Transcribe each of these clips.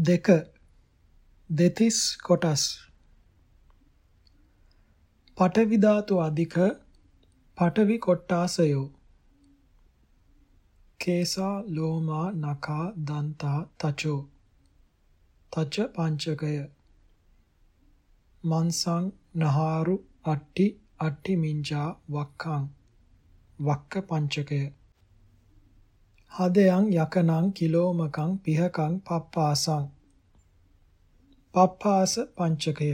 දෙක. දෙතිස් කොටස්. පඨවි ධාතු අධික පඨවි කොට්ටාසයෝ කේසා ලෝමා නකා දන්තා තචෝ. තච පංචකය. මන්සං නහාරු අට්ටි අට්ටි මිංජා වක්ඛං. වක්ක පංචකය. හදයන් යකනං කිලෝමකං පිහකං පප්පාසං පප්පාස පංචකය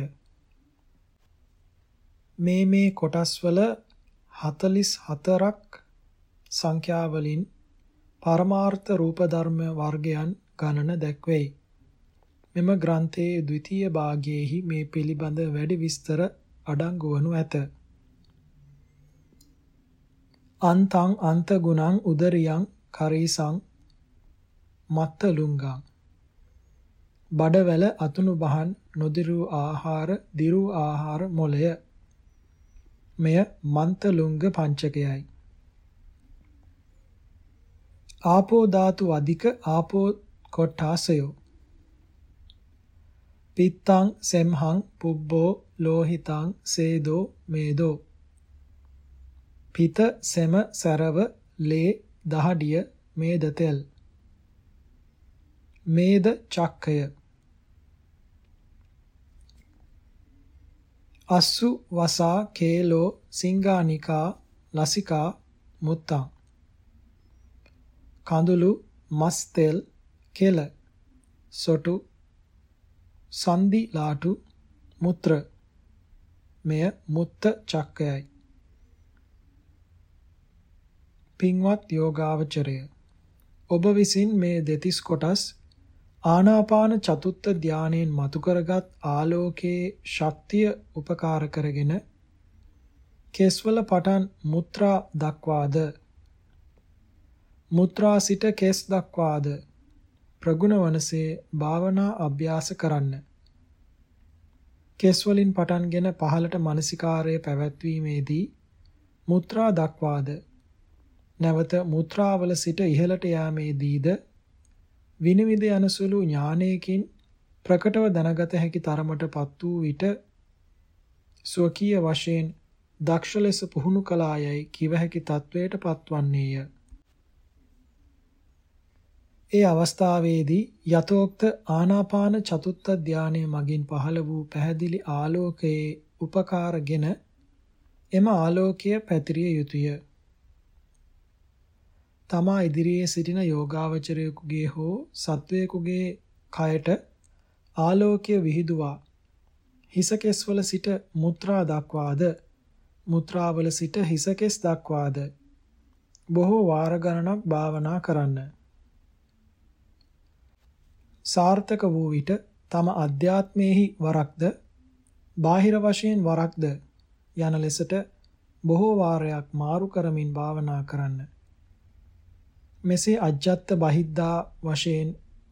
මේ මේ කොටස්වල 44ක් සංඛ්‍යාවලින් පරමාර්ථ රූප ධර්ම වර්ගයන් ගණන දැක්වෙයි. මෙම ග්‍රන්ථයේ ද්විතීය භාගයේහි මේ පිළිබඳ වැඩි විස්තර අඩංගු වනු ඇත. අන්තං අන්ත ගුණං උදරියං කරීසං මත්තලුංගං. බඩවැල අතුණු බහන් නොදිරු ආහාර දිරු ආහාර මොලය මෙය මන්තලුංග පංචකයයි. ආපෝ ධාතු අධික ආපෝ කොට්ටාසයෝ පිත්තං සෙම්හං පුබ්බෝ ලෝහිතං සේදෝ මේදෝ. පිත සෙම සරව ලේ දහඩිය මේද තෙල් මේද චක්කය. අස්සු වසා කේලෝ සිංගානිකා ලසිකා මුත්තං. කඳුළු මස් තෙල් කෙල. සොටු සන්දි ලාටු මුත්‍ර. මෙය මුත්ත චක්කයයි. පින්වත් යෝගාවචරය ඔබ විසින් මේ දෙතිස් කොටස් ආනාපාන චතුත්ථ ධානයෙන් මතු කරගත් ආලෝකයේ ශක්තිය උපකාර කරගෙන කෙස්වල පටන් මුත්‍රා දක්වාද? මුත්‍රා සිට කෙස් දක්වාද? ප්‍රගුණ වනසේ භාවනා අභ්‍යාස කරන්න. කෙස් වලින් පටන්ගෙන පහළට මානසිකාරය පැවැත්වීමේදී මුත්‍රා දක්වාද? නැවත මුත්‍රාවල සිට ඉහළට යාමේදීද විනිවිද යන සුළු ඥානයකින් ප්‍රකටව දැනගත හැකි තරමටපත් වූ විට ස්වකීය වශයෙන් දක්ෂ ලෙස පුහුණු කළායයි කිව හැකි තත්වයට පත්වන්නේය. ඒ අවස්ථාවේදී යතෝක්ත ආනාපාන චතුත්ථ ධානයේ මගින් පහළ වූ පැහැදිලි ආලෝකයේ උපකාරගෙන එම ආලෝකය පැතිරිය යුතුය. තමා ඉදිරියේ සිටින යෝගාවචරයෙකුගේ හෝ සත්වයෙකුගේ කයට ආලෝකය විහිදුවා. හිසකෙස්වල සිට මුත්‍රා දක්වාද? මුත්‍රාවල සිට හිසකෙස් දක්වාද? බොහෝ වාර ගණනක් භාවනා කරන්න. සාර්ථක වූ විට තම අධ්‍යාත්මයේහි වරක්ද? බාහිර වශයෙන් වරක්ද? යන ලෙසට බොහෝ වාරයක් මාරු කරමින් භාවනා කරන්න. මෙසේ අජ්ජත් බහිද්දා වශයෙන්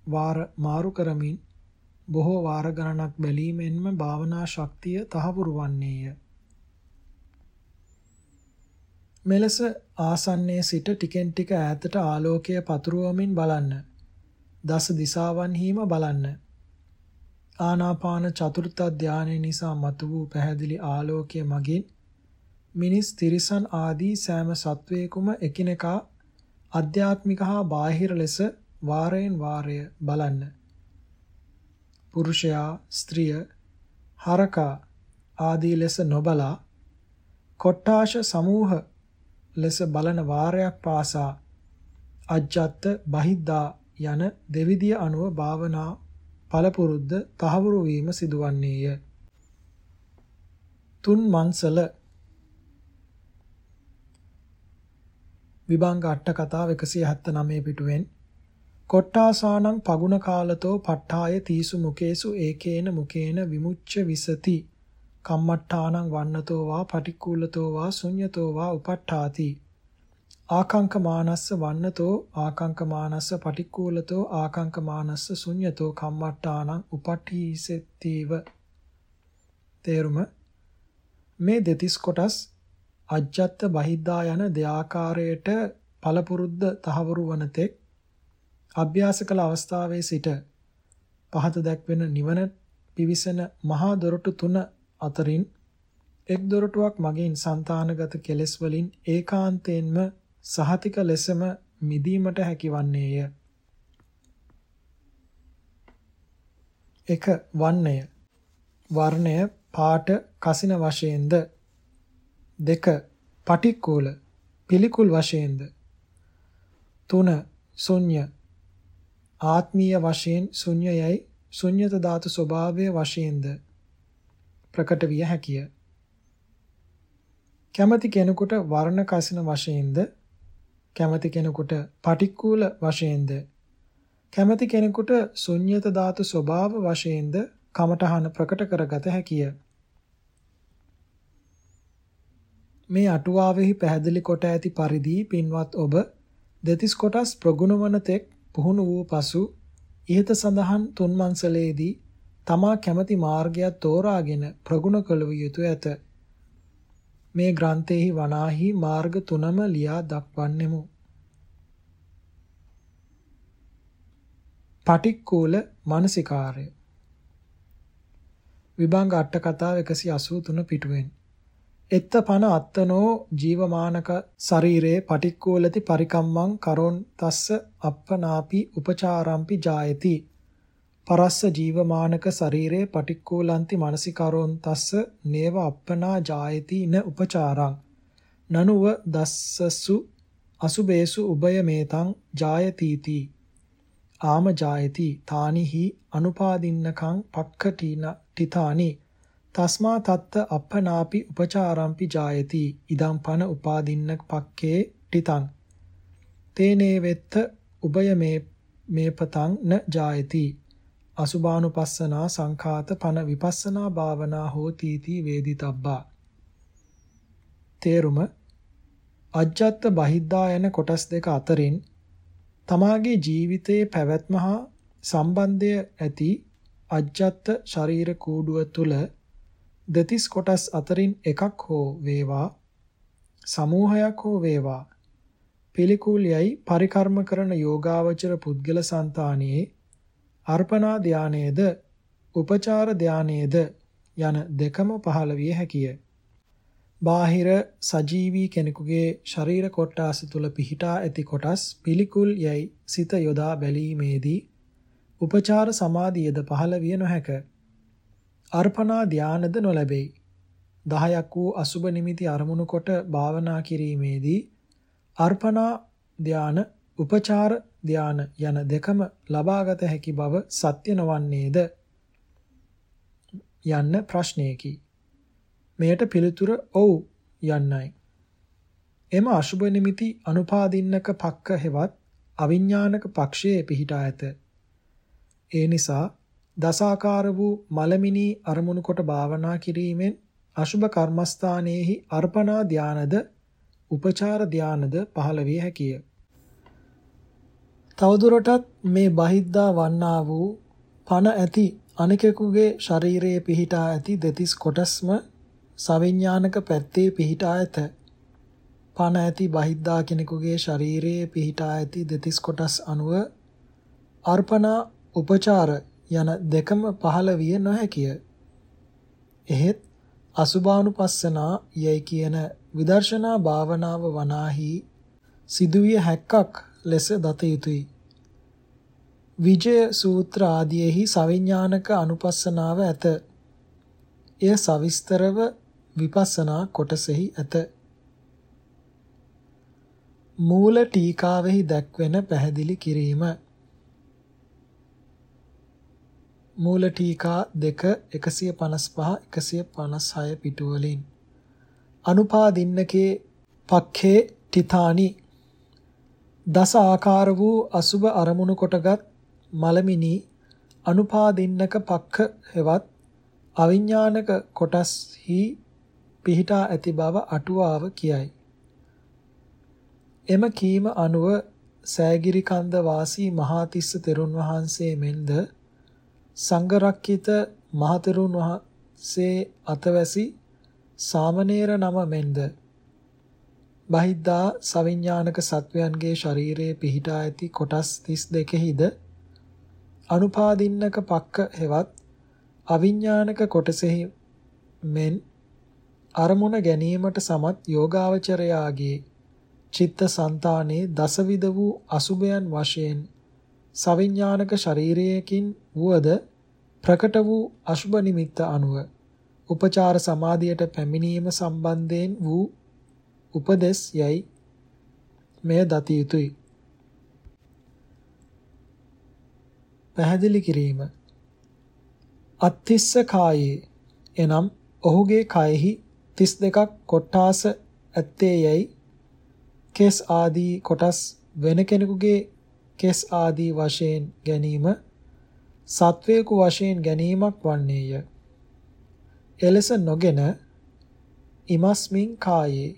වාර මාරු කරමින් බොහෝ වාර ගණනක් බැලීමෙන්ම භාවනා ශක්තිය තහවුරු වන්නේය. මෙලෙස ආසන්නයේ සිට ටිකෙන් ටික ඈතට ආලෝකය පතුරවමින් බලන්න. දස දිසාවන්හිම බලන්න. ආනාපාන චතුර්ථ ධානය නිසා මතු වූ පැහැදිලි ආලෝකය මගින් මිනිස් තිරිසන් ආදී සෑම සත්වයකම එකිනෙකා අධ්‍යාත්මික හා බාහිර ලෙස වාරයෙන් වාරය බලන්න. පුරුෂයා, ස්ත්‍රිය, හරකා ආදී ලෙස නොබලා කොට්ටාශ සමූහ ලෙස බලන වාරයක් පාසා අජ්ජත් බහිද්දා යන දෙවිදිය අනුව භාවනා පළපුරුද්ද තහවුරු වීම සිදුවන්නේය. තුන් මන්සල විභංග අට කතාව 179 පිටුවෙන්. කොට්ටාසානං පගුණ කාලතෝ ප ဋ ාය තීසු මුකේසු ඒකේන මුකේන විමුච්ඡ විසති. කම්මට්ඨානං වන්නතෝ වා පටික්කුලතෝ වා ශුඤ්ඤතෝ වා උපට්ඨාති. ආකංකමානස්ස වන්නතෝ ආකංකමානස්ස පටික්කුලතෝ ආකංකමානස්ස ශුඤ්ඤතෝ කම්මට්ඨානං උපට්ඨීසෙත්තිව. තේරුම? මේ දෙතිස් කොටස් අජ්ජත් බහිද්දා යන දෙආකාරයට පළපුරුද්ද තහවුරු වනතෙක් අභ්‍යාස කළ අවස්ථාවේ සිට පහත දැක්වෙන නිවන පිවිසෙන මහා දොරටු තුන අතරින් එක් දොරටුවක් මගින් సంతానගත කෙලෙස් වලින් ඒකාන්තයෙන්ම සහතික ලෙසම මිදීමට හැකිවන්නේය. එක වන්නය වර්ණය පාට කසින වශයෙන්ද දෙක පටික්කුල පිළිකුල් වශයෙන්ද? තුන ශුන්‍ය ආත්මීය වශයෙන් ශුන්‍යයයි ශුන්‍යත ධාතු ස්වභාවය වශයෙන්ද? ප්‍රකට විය හැකිය. කැමැති කෙනෙකුට වර්ණ කසින වශයෙන්ද? කැමැති කෙනෙකුට පටික්කුල වශයෙන්ද? කැමැති කෙනෙකුට ශුන්‍යත ධාතු ස්වභාව වශයෙන්ද? කමඨහන ප්‍රකට කරගත හැකිය. මේ අටුවාවෙහි පැහැදිලි කොට ඇති පරිදි පින්වත් ඔබ දෙතිස් කොටස් ප්‍රගුණ වන තෙක් පුහුණු වූ පසු ඉහත සඳහන් තුන්මන්සලේදී තමා කැමති මාර්ගයක් තෝරාගෙන ප්‍රගුණ කළ යුතු ඇත. මේ ග්‍රන්ථෙහි වනාහි මාර්ග තුනම ලියා දක්වන්නෙමු. පටික්කුල මානසිකාරය විභංග අට කතාව 183 පිටුවෙන් එත්ත පන අත්තනෝ ජීවමානක ශරීරේ පටික්කුලති පරිකම්මං කරොන් තස්ස අප්පනාපි උපචාරම්පි ජායති. පරස්ස ජීවමානක ශරීරේ පටික්කුලන්ති මනසිකරොන් තස්ස නේව අප්පනා ජායති න උපචාරං. නනුව දස්සසු අසුබේසු උභය මේතං ජායතිති. ආම ජායති තානිහි අනුපාදින්නකං පක්ඛටින ටිතානි. තස්මා තත්ත අපනාපි උපචාරම්පි ජායති ඉදම් පන උපාදින්න පක්කේ ටිතං තේනේ වෙත්ත උභය මේ මේපතං න ජායති අසුභානුපස්සනා සංඛාත පන විපස්සනා භාවනා හෝතිති වේදිතබ්බා තේරුම අජ්ජත් බහිද්දා යන කොටස් දෙක අතරින් තමාගේ ජීවිතයේ පැවැත්ම හා සම්බන්ධය ඇති අජ්ජත් ශරීර කූඩුව තුල දෙතිස් කොටස් අතරින් එකක් හෝ වේවා සමූහයක් හෝ වේවා පිළිකුල්යයි පරිකර්ම කරන යෝගාවචර පුද්ගල సంతානියේ අර්පණා ධානයේද උපචාර ධානයේද යන දෙකම පහළ විය හැකිය. බාහිර සජීවී කෙනෙකුගේ ශරීර කොටාස තුල පිහිටා ඇති කොටස් පිළිකුල් යයි සිත යොදා බැලීමේදී උපචාර සමාධියද පහළ විය නොහැක. අර්පණා ධානද නොලැබෙයි. 10ක් වූ අසුබ නිමිති අරමුණු කොට භාවනා කිරීමේදී අර්පණා ධාන, උපචාර ධාන යන දෙකම ලබාගත හැකි බව සත්‍ය නොවන්නේද? යන්න ප්‍රශ්නයකි. මෙයට පිළිතුර ඔව් යන්නයි. එම අසුබ නිමිති අනුපාදින්නක පක්ක හෙවත් අවිඥානක පක්ෂයේ පිහිටා ඇත. ඒ නිසා දසාකාර වූ මලමිනී අරමුණු කොට භාවනා කිරීමෙන් අශුභ කර්මස්ථානයේහි අර්පණා ධානද උපචාර ධානද පහළ විය හැකිය. තවදුරටත් මේ බහිද්දා වන්නා වූ පණ ඇති අනිකෙකුගේ ශරීරයේ පිහිටා ඇති දෙතිස් කොටස්ම සවිඥානික පැත්තේ පිහිටා ඇත. පණ ඇති බහිද්දා කෙනෙකුගේ ශරීරයේ පිහිටා ඇති දෙතිස් කොටස් අනුව අර්පණා උපචාර යන දෙකම පහළ විය නොහැකිය. එහෙත් අසුභානුපස්සනා යයි කියන විදර්ශනා භාවනාව වනාහි සිදුවිය හැක්කක් ලෙස දත යුතුය. විජය සූත්‍ර ආදීෙහි සවිඥානික අනුපස්සනාව ඇත. එය සවිස්තරව විපස්සනා කොටසෙහි ඇත. මූල ටීකාවෙහි දැක්වෙන පැහැදිලි කිරීම මූල ටීකා 2 155 156 පිටු වලින් අනුපාදින්නකේ පක්ඛේ තිතානි දස ආකාර වූ අසුබ අරමුණු කොටගත් මලමිනි අනුපාදින්නක පක්ඛ හෙවත් අවිඥානක කොටස්හි පිහිටා ඇති බව අටුවාව කියයි. එම කීම අනුව සෑගිරි කන්ද වාසී මහාතිස්ස තෙරුන් වහන්සේ මෙන්ද සංඝරක්කිත මහතෙරුන් වහන්සේ අතවැසි සාමණේර නම මෙන්ද බහිද්දා සවිඥානික සත්වයන්ගේ ශරීරයේ පිහිටා ඇති කොටස් 32හිද අනුපාදින්නක පක්ක හෙවත් අවිඥානික කොටසෙහි මෙන් අරමුණ ගැනීමට සමත් යෝගාවචරයාගේ චිත්ත સંතානේ දසවිධ වූ අසුභයන් වශයෙන් සවිඥානික ශරීරයකින් වුවද ප්‍රකට වූ අශුභ නිමිත්ත අනුව උපචාර සමාධියට පැමිණීම සම්බන්ධයෙන් වූ උපදෙස් යයි මෙය දති යුතුය. පැහැදිලි කිරීම අත්තිස්ස කායේ එනම් ඔහුගේ කයෙහි 32ක් කොට්ටාස ඇත්තේ යයි කෙස් ආදී කොටස් වෙන කෙනෙකුගේ කෙස් ආදී වශයෙන් ගැනීම සත්වයකු වශයෙන් ගැනීමක් වන්නේය. එලෙස නොගෙන ඉමස්මින් කායේ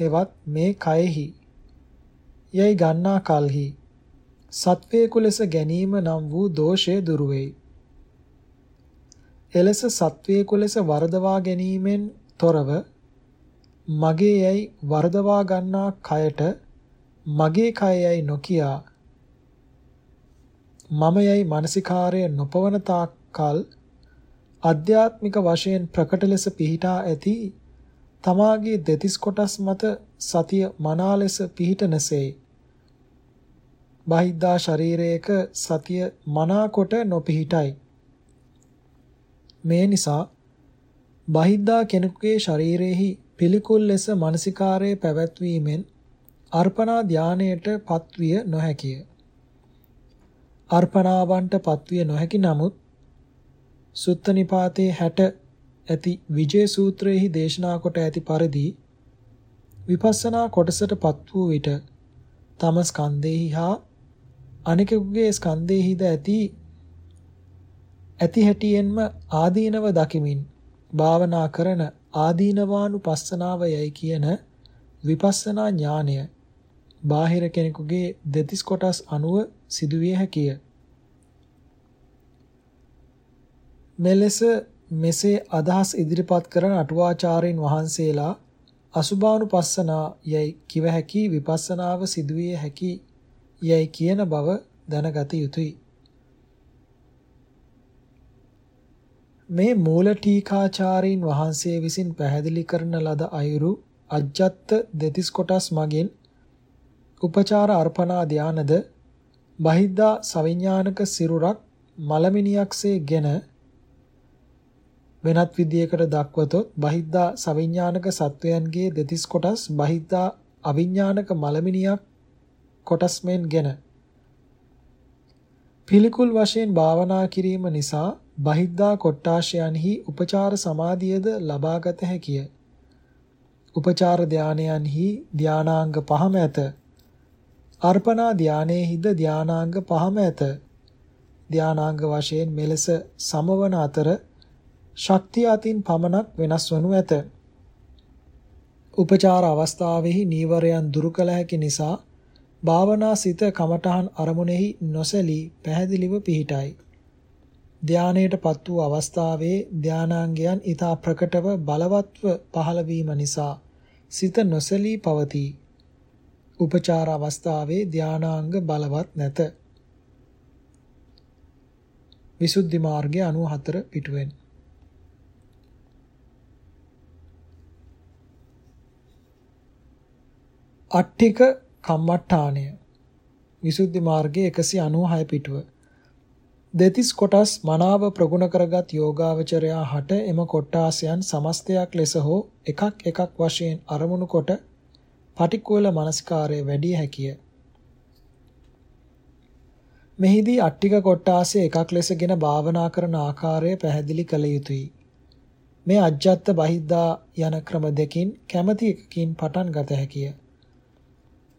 හෙවත් මේ කයෙහි යයි ගන්නා කලෙහි සත්වයකු ලෙස ගැනීම නම් වූ දෝෂය දුරු වෙයි. එලෙස සත්වයකු ලෙස වරදවා ගැනීමෙන් තොරව මගේ යයි වරදවා ගන්නා කයට මගේ කය යයි නොකියා මම යයි මානසිකාරය නොපවන තාක්කල් අධ්‍යාත්මික වශයෙන් ප්‍රකට ලෙස පිහිටා ඇති තමාගේ දෙතිස් කොටස් මත සතිය මනා ලෙස පිහිටනසේ බහිද්දා ශරීරයක සතිය මනා කොට නොපිහිටයි. මේ නිසා බහිද්දා කෙනෙකුගේ ශරීරෙහි පිළිකුල් ලෙස මානසිකාරයේ පැවැත්වීමෙන් අර්පණා ධානයට පත්විය නොහැකිය. අර්පණාවන්ට පත්විය නොහැකි නමුත් සුත්ත නිපාතේ 60 ඇති විජේ සූත්‍රයේහි දේශනා කොට ඇති පරිදි විපස්සනා කොටසට පත් වූ විට තම ස්කන්ධෙහි හා අනිකෙකුගේ ස්කන්ධෙහිද ඇති ඇති හැටියෙන්ම ආදීනව දකිමින් භාවනා කරන ආදීනවානුපස්සනාව යයි කියන විපස්සනා ඥානය බාහිර කෙනෙකුගේ දෙතිස් කොටස් අනුව සිදුවිය හැකිය. මෙලෙස මෙසේ අදහස් ඉදිරිපත් කරන අටුවාචාර්යින් වහන්සේලා අසුභානුපස්සනා යයි කිව හැකි විපස්සනාව සිදුවිය හැකි යයි කියන බව දැනගත යුතුය. මේ මූල ටීකාචාරීන් වහන්සේ විසින් පැහැදිලි කරන ලද අයුරු අජ්ජත් දෙතිස් කොටස් මගින් උපචාර අර්පණා ධානද බහිද්දා සවිඥානික සිරුරක් මලමිනියක්සේ ගෙන වෙනත් විදියකට දක්වතොත් බහිද්දා සවිඥානික සත්වයන්ගේ දෙතිස් කොටස් බහිද්දා අවිඥානික මලමිනියක් කොටස් මෙන් ගෙන පිළිකුල් වශයෙන් භාවනා කිරීම නිසා බහිද්දා කොට්ටාශයන්හි උපචාර සමාධියද ලබාගත හැකිය. උපචාර ධානයන්හි ධානාංග පහම ඇත. අර්පණා ධානයේහිද ධානාංග පහම ඇත. ධානාංග වශයෙන් මෙලෙස සමවන අතර ශක්තිය අතින් පමණක් වෙනස් වනු ඇත. උපචාර අවස්ථාවෙහි නීවරයන් දුරු කළ හැකි නිසා භාවනා සිත කමඨහන් අරමුණෙහි නොසැලී පැහැදිලිව පිහිටයි. ධානයටපත් වූ අවස්ථාවේ ධානාංගයන් ඊතා ප්‍රකටව බලවත්ව පහළ වීම නිසා සිත නොසලී පවතී. උපචාර අවස්ථාවේ ධානාංග බලවත් නැත. විසුද්ධි මාර්ගය 94 පිටුවෙන්. අට්ඨික කම්මට්ටාණය විසුද්ධි මාර්ගයේ 196 පිටුව. දෙතිස් කොටස් මනාව ප්‍රගුණ කරගත් යෝගාවචරයා හට එම කොට්ටාසයන් සමස්තයක් ලෙස හෝ එකක් එකක් වශයෙන් අරමුණු කොට පටික්කුල මනස්කාරය වැඩි හැකිය. මෙහිදී අට්ටික කොට්ටාසය එකක් ලෙසගෙන භාවනා කරන ආකාරය පැහැදිලි කළ යුතුය. මේ අජ්ජත් බහිද්දා යන ක්‍රම දෙකින් කැමැති එකකින් පටන් ගත හැකිය.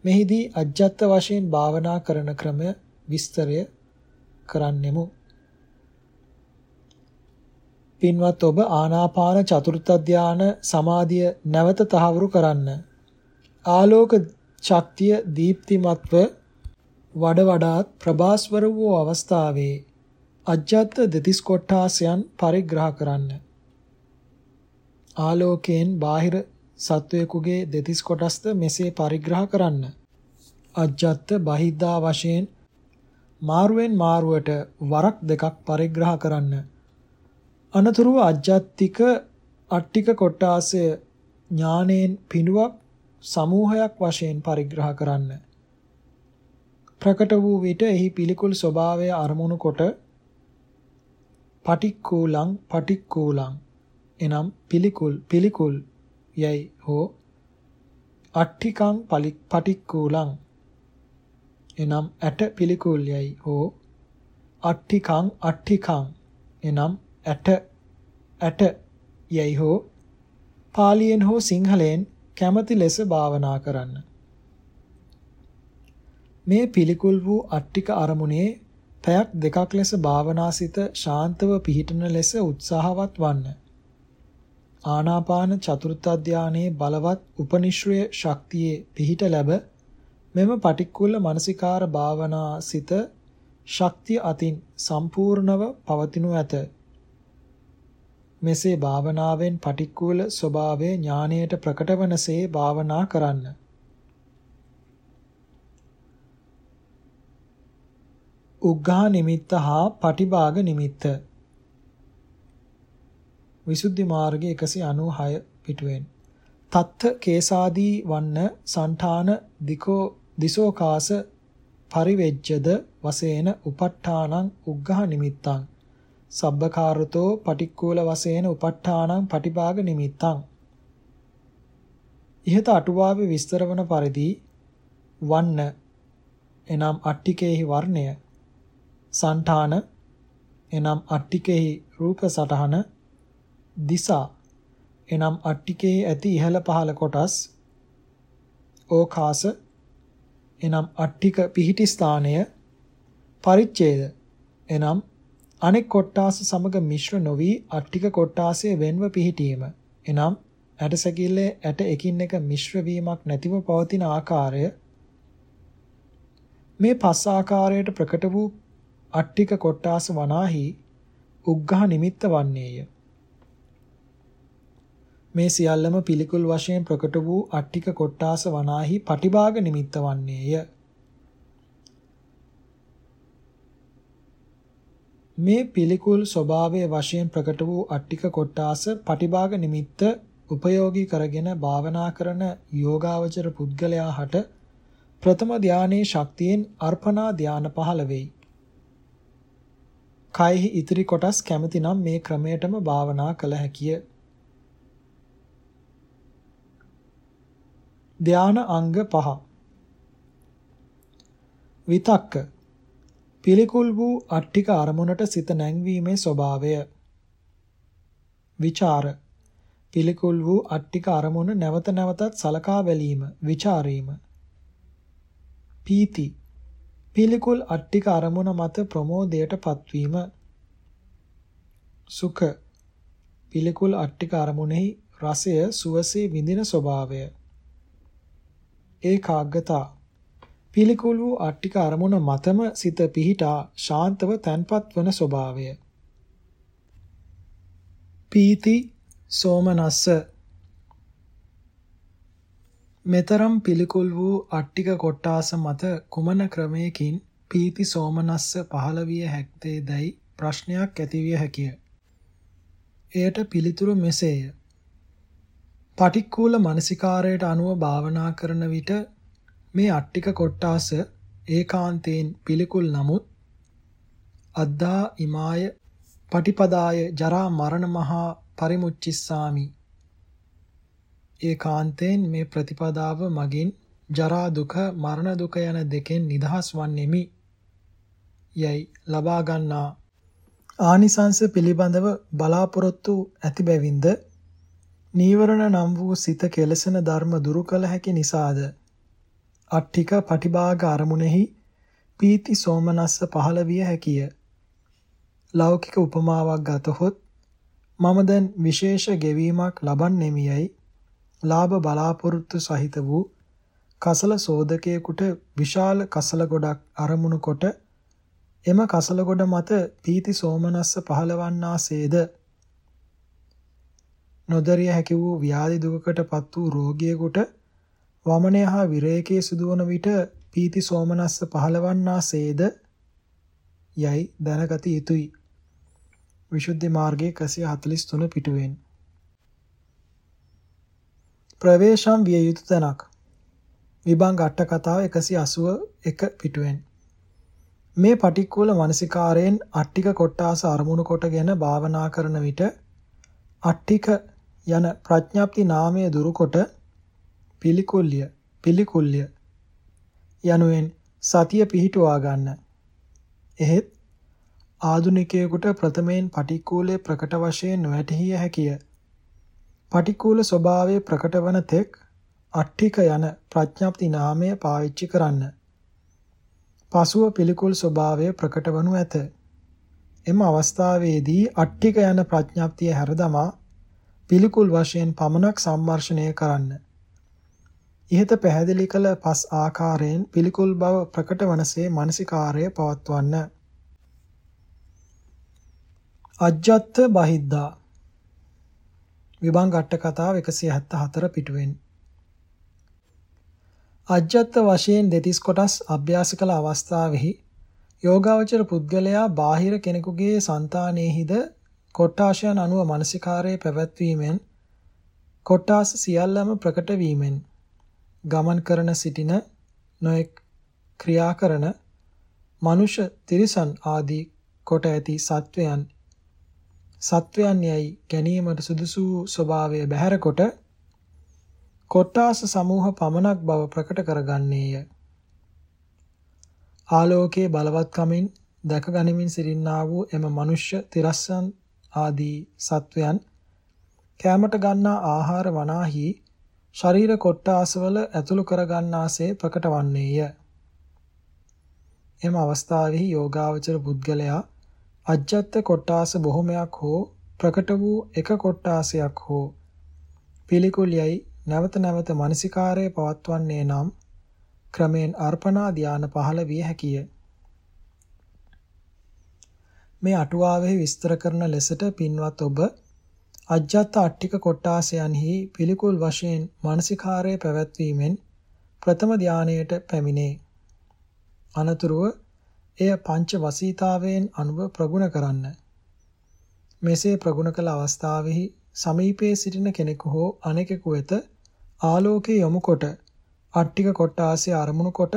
මෙහිදී අජ්ජත් වශයෙන් භාවනා කරන ක්‍රමය විස්තරය කරන්නෙමු. පින්වත් ඔබ ආනාපාන චතුර්ථ ධාන සමාධිය නැවත තහවුරු කරන්න. ආලෝක ශක්තිය දීප්තිමත්ව වඩ වඩාත් ප්‍රභාස්වර වූ අවස්ථාවේ අජ්ජත් දෙතිස් කොට්ටාසයන් පරිග්‍රහ කරන්න. ආලෝකයෙන් බාහිර සත්වයෙකුගේ දෙතිස් කොටස්ද මෙසේ පරිග්‍රහ කරන්න. අජ්ජත් බහිද්දා වශයෙන් මාරුවෙන් මාරුවට වරක් දෙකක් පරිග්‍රහ කරන්න. අනතුරුව අජ්ජත්තික අට්ටික කොටාසය ඥානයෙන් පිඬුවක් සමූහයක් වශයෙන් පරිග්‍රහ කරන්න. ප්‍රකට වූ විට එහි පිළිකුල් ස්වභාවය අරමුණු කොට පටික්කූලං පටික්කූලං. එනම් පිළිකුල් පිළිකුල් යයි හෝ අට්ඨිකං පටික්කූලං. එනම් ඇට පිළිකුල් යයි හෝ අට්ඨිකං අට්ඨිකං. එනම් ඇට ඇට යයි හෝ පාලියෙන් හෝ සිංහලෙන් කැමති ලෙස භාවනා කරන්න. මේ පිළිකුල් වූ අට්ටික අරමුණේ පැයක් දෙකක් ලෙස භාවනාසිත ශාන්තව පිහිටන ලෙස උත්සාහවත් වන්න. ආනාපාන චතුර්ථ ධානයේ බලවත් උපනිශ්‍රය ශක්තියේ පිහිට ලැබ මෙම පටික්කුල මානසිකාර භාවනා සිත ශක්තිය අතින් සම්පූර්ණව පවතිනු ඇත. මෙසේ භාවනාවෙන් පටික්කුල ස්වභාවය ඥාණයට ප්‍රකට වනසේ භාවනා කරන්න. උග්ඝා නිමිත්ත හා පටිභාග නිමිත්ත. විසුද්ධි මාර්ගයේ 196 පිටුවෙන්. තත්ත කේසාදී වන්න సంఠාන දිකෝ දිසෝකාස පරිවෙජ්ජද වශයෙන් උප ဋ ාණං උග්ඝා නිමිත්තං. සබ්බකාරතෝ පටික්කූල වශයෙන් උප ဋ ාණං පටිභාග නිමිත්තං. ইহත අටුවාවේ විස්තර වන පරිදි වන්න එනම් අට්ටිකේහි වර්ණය సంతාන එනම් අට්ටිකේහි රූප සටහන දිසා එනම් අට්ටිකේහි ඇති ඉහළ පහළ කොටස් ඕකාස එනම් අට්ටික පිහිටි ස්ථානය පරිච්ඡේද එනම් අනෙක් කොට්ටාස සමග මිශ්‍ර නොවි අට්ටික කොට්ටාසයේ වෙන්ව පිහිටීම එනම් ඇටසැකිල්ලේ ඇට එකින් එක මිශ්‍ර වීමක් නැතිව පවතින ආකාරය මේ පස් ආකාරයට ප්‍රකට වූ අට්ටික කොට්ටාස වනාහි උග්ඝහ නිමිත්ත වන්නේය මේ සියල්ලම පිළිකුල් වශයෙන් ප්‍රකට වූ අට්ටික කොට්ටාස වනාහි පටිභාග නිමිත්ත වන්නේය. මේ පිළිකුල් ස්වභාවයේ වශයෙන් ප්‍රකට වූ අට්ටික කොට්ටාස පටිභාග නිමිත්ත උපයෝගී කරගෙන භාවනා කරන යෝගාවචර පුද්ගලයා හට ප්‍රථම ධානයේ ශක්තියෙන් අර්පණා ධාන පහළ වෙයි. කයෙහි ඉතිරි කොටස් කැමතිනම් මේ ක්‍රමයටම භාවනා කළ හැකිය. ධාන අංග පහ විතක්ක පිළිකුල් වූ අට්ටික අරමුණට සිත නැංවීමේ ස්වභාවය. විචාර. පිළිකුල් වූ අට්ටික අරමුණ නැවත නැවතත් සලකා බැලීම විචාරීම. පීති. පිළිකුල් අට්ටික අරමුණ මත ප්‍රමෝදයට පත්වීම. සුඛ. පිළිකුල් අට්ටික අරමුණෙහි රසය සුවසේ විඳින ස්වභාවය. ඒකාග්‍රතා පිළිකුල් වූ අට්ටික අරමුණ මතම සිත පිහිටා ශාන්තව තැන්පත් වන ස්වභාවය පීති සෝමනස්ස මෙතරම් පිළිකුල් වූ අට්ටික කොට්ටාස මත කුමන ක්‍රමයකින් පීති සෝමනස්ස පහළ විය හැක්තේදයි ප්‍රශ්නයක් ඇතිවිය හැකිය. එයට පිළිතුරු මෙසේය. පටික්කුල මානසිකාරයට අනුව භාවනා කරන විට මේ අට්ටික කොට්ටාස ඒකාන්තයෙන් පිළිකුල් නමුත් අද්දා ඉමාය පටිපදාය ජරා මරණ මහා පරිමුච්චිස්සාමි. ඒකාන්තයෙන් මේ ප්‍රතිපදාව මගින් ජරා දුක මරණ දුක යන දෙකෙන් නිදහස් වන්නෙමි. යයි ලබා ගන්නා ආනිසංස පිළිබඳව බලාපොරොත්තු ඇති බැවින්ද නීවරණ නම් වූ සිත කෙලසන ධර්ම දුරු කළ හැකි නිසාද? අට්ඨික පටිභාග අරමුණෙහි පීති සෝමනස්ස පහළ විය හැකිය. ලෞකික උපමාවක් ගතහොත් මම දැන් විශේෂ ගෙවීමක් ලබන්නෙමියයි ලාභ බලාපොරොත්තු සහිත වූ කසල සෝදකයෙකුට විශාල කසල ගොඩක් අරමුණු කොට එම කසල ගොඩ මත පීති සෝමනස්ස පහළවන්නාසේද නොදරිය හැකි වූ ව්‍යාධි දුකකටපත් වූ රෝගියෙකුට වමනය හා විරේකයේ සිදුවන විට පීති සෝමනස්ස පහළවන්නාසේද? යයි දැනගත යුතුයි. විසුද්ධි මාර්ගයේ 143 පිටුවෙන්. ප්‍රවේශම් විය යුතු තැනක්. විභංග අට කතාව 181 පිටුවෙන්. මේ පටික්කුල මානසිකාරයෙන් අට්ටික කොට්ටාස අරමුණු කොටගෙන භාවනා කරන විට අට්ටික යන ප්‍රඥාප්ති නාමය දුරුකොට පිළිකුල්ය පිළිකුල්ය යනුවෙන් සතිය පිහිටුවා ගන්න. එහෙත් ආදුනිකයෙකුට ප්‍රථමයෙන් පටික්කුලේ ප්‍රකට වශයෙන් නොඇතහිය හැකිය. පටික්කුල ස්වභාවය ප්‍රකට වන තෙක් අට්ඨික යන ප්‍රඥාප්ති නාමය පාවිච්චි කරන්න. පසුව පිළිකුල් ස්වභාවය ප්‍රකට වනු ඇත. එම අවස්ථාවේදී අට්ඨික යන ප්‍රඥාප්තිය හැරදමා පිළිකුල් වශයෙන් පමණක් සම්මර්ෂණය කරන්න. ඉහත පැහැදිලි කළ පස් ආකාරයෙන් පිළිකුල් බව ප්‍රකට වනසේ මානසිකාර්යය පවත්වන්න. අජ්ජත් බහිද්දා විභංග අට කතාව 174 පිටුවෙන් අජ්ජත් වශයෙන් දෙතිස් කොටස් අභ්‍යාස කළ අවස්ථාවෙහි යෝගාවචර පුද්ගලයා බාහිර කෙනෙකුගේ సంతානෙහිද කොට්ටාශයන් අනුව මානසිකාරයේ පැවැත්වීමෙන් කොට්ටාස සියල්ලම ප්‍රකට වීමෙන් ගමන් කරන සිටින නොඑක් ක්‍රියා කරන මනුෂ්‍ය තිරිසන් ආදී කොට ඇති සත්වයන් සත්වයන් යයි ගැනීමට සුදුසු ස්වභාවය බැහැර කොට කොට්ටාස සමූහ පමණක් බව ප්‍රකට කරගන්නේය. ආලෝකයේ බලවත්කමින් දැක ගනිමින් සිටින්නා වූ එම මනුෂ්‍ය තිරස්සන් ආදී සත්වයන් කෑමට ගන්නා ආහාර වනාහි ශරීර කොට්ටාසවල ඇතුළු කර ගන්නාසේ ප්‍රකට වන්නේය. එම අවස්ථාවෙහි යෝගාවචර පුද්ගලයා අජ්ජත් කොට්ටාස බොහොමයක් හෝ ප්‍රකට වූ එක කොට්ටාසයක් හෝ පිළිකුල් යයි නැවත නැවත මානසිකාරයේ පවත්වන්නේ නම් ක්‍රමෙන් අර්පණා ධාන පහළ විය හැකිය. මේ අටුවාවෙහි විස්තර කරන ලෙසට පින්වත් ඔබ අජ්ජත් අට්ටික කොට්ටාසයන්හි පිළිකුල් වශයෙන් මානසිකාරයේ පැවැත්වීමෙන් ප්‍රථම ධානයට පැමිණේ. අනතුරුව එය පංච වසීතාවයෙන් අනුව ප්‍රගුණ කරන්න. මෙසේ ප්‍රගුණ කළ අවස්ථාවෙහි සමීපයේ සිටින කෙනෙකු හෝ අනෙකෙකු වෙත ආලෝකයේ යොමු කොට අට්ටික කොට්ටාසය අරමුණු කොට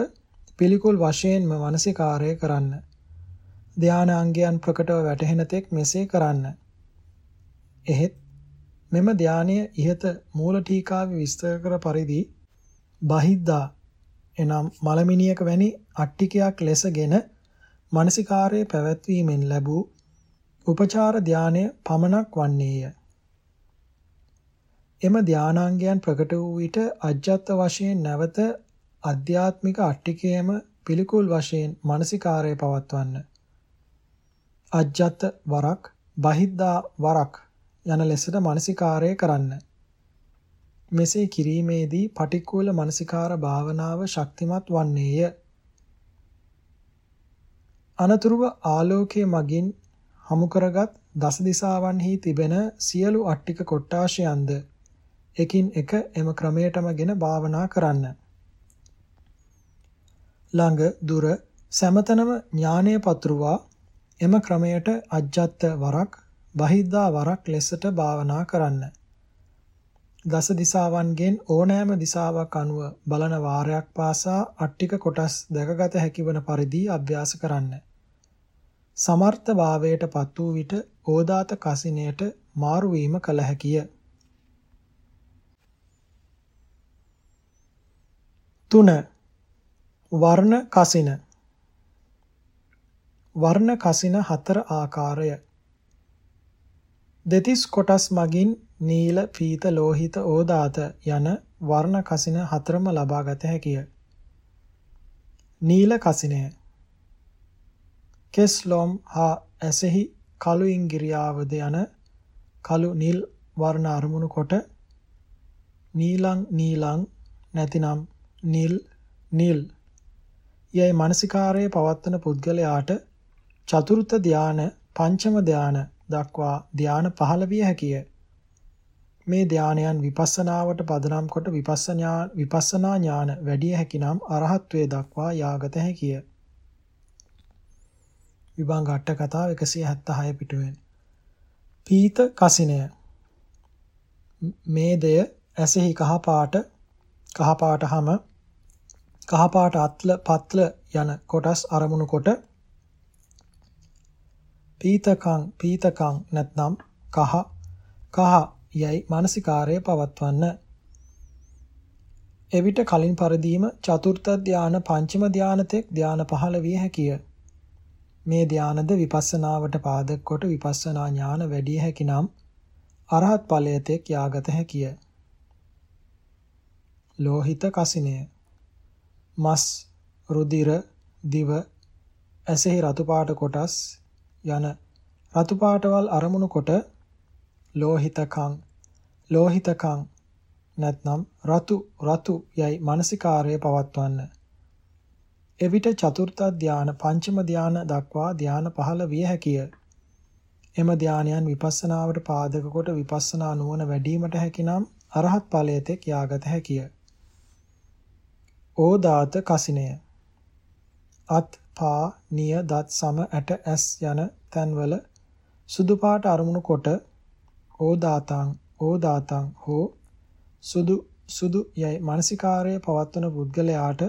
පිළිකුල් වශයෙන්ම මානසිකාරය කරන්න. ධානාංගයන් ප්‍රකටව වැටහෙන තෙක් මෙසේ කරන්න. එහෙත් මෙම ධානය ඉහත මූල ටීකාවේ විස්තර කර පරිදි බහිද්දා එනම් මලමිනියක වැනි අට්ටිකයක් ලෙසගෙන මානසිකාරයේ පැවැත්වීමෙන් ලැබූ උපචාර ධානය පමණක් වන්නේය. එම ධානාංගයන් ප්‍රකට වූ විට අජ්ජත් වශයෙන් නැවත අධ්‍යාත්මික අට්ටිකයේම පිළිකුල් වශයෙන් මානසිකාරය පවත්වන්න. අජ්ජත් වරක් බහිද්දා වරක් යන ලෙසට මානසිකාරය කරන්න. මෙසේ කිරීමේදී පටික්කුල මානසිකාර භාවනාව ශක්තිමත් වන්නේය. අනතුරුව ආලෝකයේ මගින් හමු කරගත් දස දිසාවන්හි තිබෙන සියලු අට්ටික කොට්ටාශයන්ද එකින් එක එම ක්‍රමයටමගෙන භාවනා කරන්න. ළඟ දුර සෑමතනම ඥානය පතුරුවා එම ක්‍රමයට අජ්ජත් වරක් බහිද්දා වරක් ලෙසට භාවනා කරන්න. දස දිසාවන්ගෙන් ඕනෑම දිසාවක් අනුව බලන වාරයක් පාසා අට්ටික කොටස් දැකගත හැකිවන පරිදි අභ්‍යාස කරන්න. සමර්ථ භාවයට පත් වූ විට ඕදාත කසිනයට මාරු වීම කල හැකිය. 3 වර්ණ කසින වර්ණ කසින හතර ආකාරය දෙතිස් කොටස් මගින් නීල පීත ලෝහිත ඕදාත යන වර්ණ කසින හතරම ලබාගත හැකිය. නීල කසිනය කෙස්ලොම් හා ඇසෙහි කළු ඉංගිරියාවද යන කළු නිල් වර්ණ අරමුණු කොට නීලං නීලං නැතිනම් නිල් නිල් යයි මානසිකාරයේ පවත්වන පුද්ගලයාට චතුර්ථ ධාන පංචම ධාන දක්වා ධාන 15 විය හැකිය. මේ ධානයන් විපස්සනාවට පදනම් කොට විපස්සනා විපස්සනා ඥාන වැඩි හැකිනම් අරහත්වයේ දක්වා යාගත හැකිය. විභංග අට කතාව 176 පිටුවෙන්. පීත කසිනය මේ දෙය ඇසෙහි කහ පාට කහ පාට හැම කහ පාට අත්ල පත්ල යන කොටස් අරමුණු කොට පීතකං පීතකං නැත්නම් කහ. කහ යයි මානසිකාරය පවත්වන්න. එවිට කලින් පරිදීම චතුර්ථ ධාන පංචම ධානතෙක් ධාන පහළ විය හැකිය. මේ ධානද විපස්සනාවට පාදක කොට විපස්සනා ඥාන වැඩි හැකිනම් අරහත් ඵලයතෙක් යාගත හැකිය. ලෝහිත කසිනය. මස් රුධිර දිව ඇසෙහි රතු පාට කොටස් යන රතු පාටවල් අරමුණු කොට ලෝහිතකං ලෝහිතකං නැත්නම් රතු රතු යයි මානසිකාර්යය පවත්වන්න. එවිට චතුර්ථ ධාන පංචම ධාන දක්වා ධාන පහළ විය හැකිය. එම ධානයන් විපස්සනාවට පාදක කොට විපස්සනා නුවණ වැඩිවීමට හැකිනම් අරහත් ඵලයේතෙක් යාගත හැකිය. ඕදාත කසිනය අත් පා නිය දත් සම ඇට ඇස් යන තන්වල සුදු පාට අරමුණු කොට ඕදාතං ඕදාතං හෝ සුදු සුදු යයි මානසිකාර්යය පවත්වන පුද්ගලයාට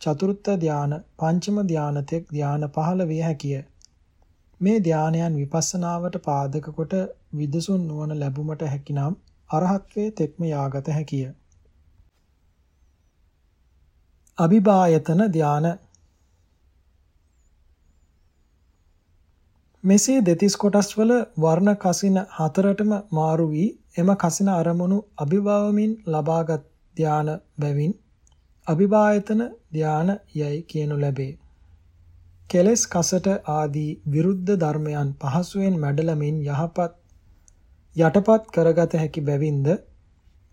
චතුර්ථ ධාන පංචම ධානතෙක් ධාන පහළ විය හැකිය. මේ ධානයන් විපස්සනාවට පාදක කොට විදසුන් නුවණ ලැබුමට හැකිනම් අරහත්වේ තෙක්ම යාගත හැකිය. අභිභායතන ධාන මෙසේ දෙතිස් කොටස් වල වර්ණ කසින හතරටම මාරු වී එම කසින අරමුණු අභිභවමින් ලබාගත් ධාන බැවින් අභිභායතන ධාන යයි කියනු ලැබේ. කෙලස් කසට ආදී විරුද්ධ ධර්මයන් පහසුවෙන් මැඩලමින් යහපත් යටපත් කරගත හැකි බැවින්ද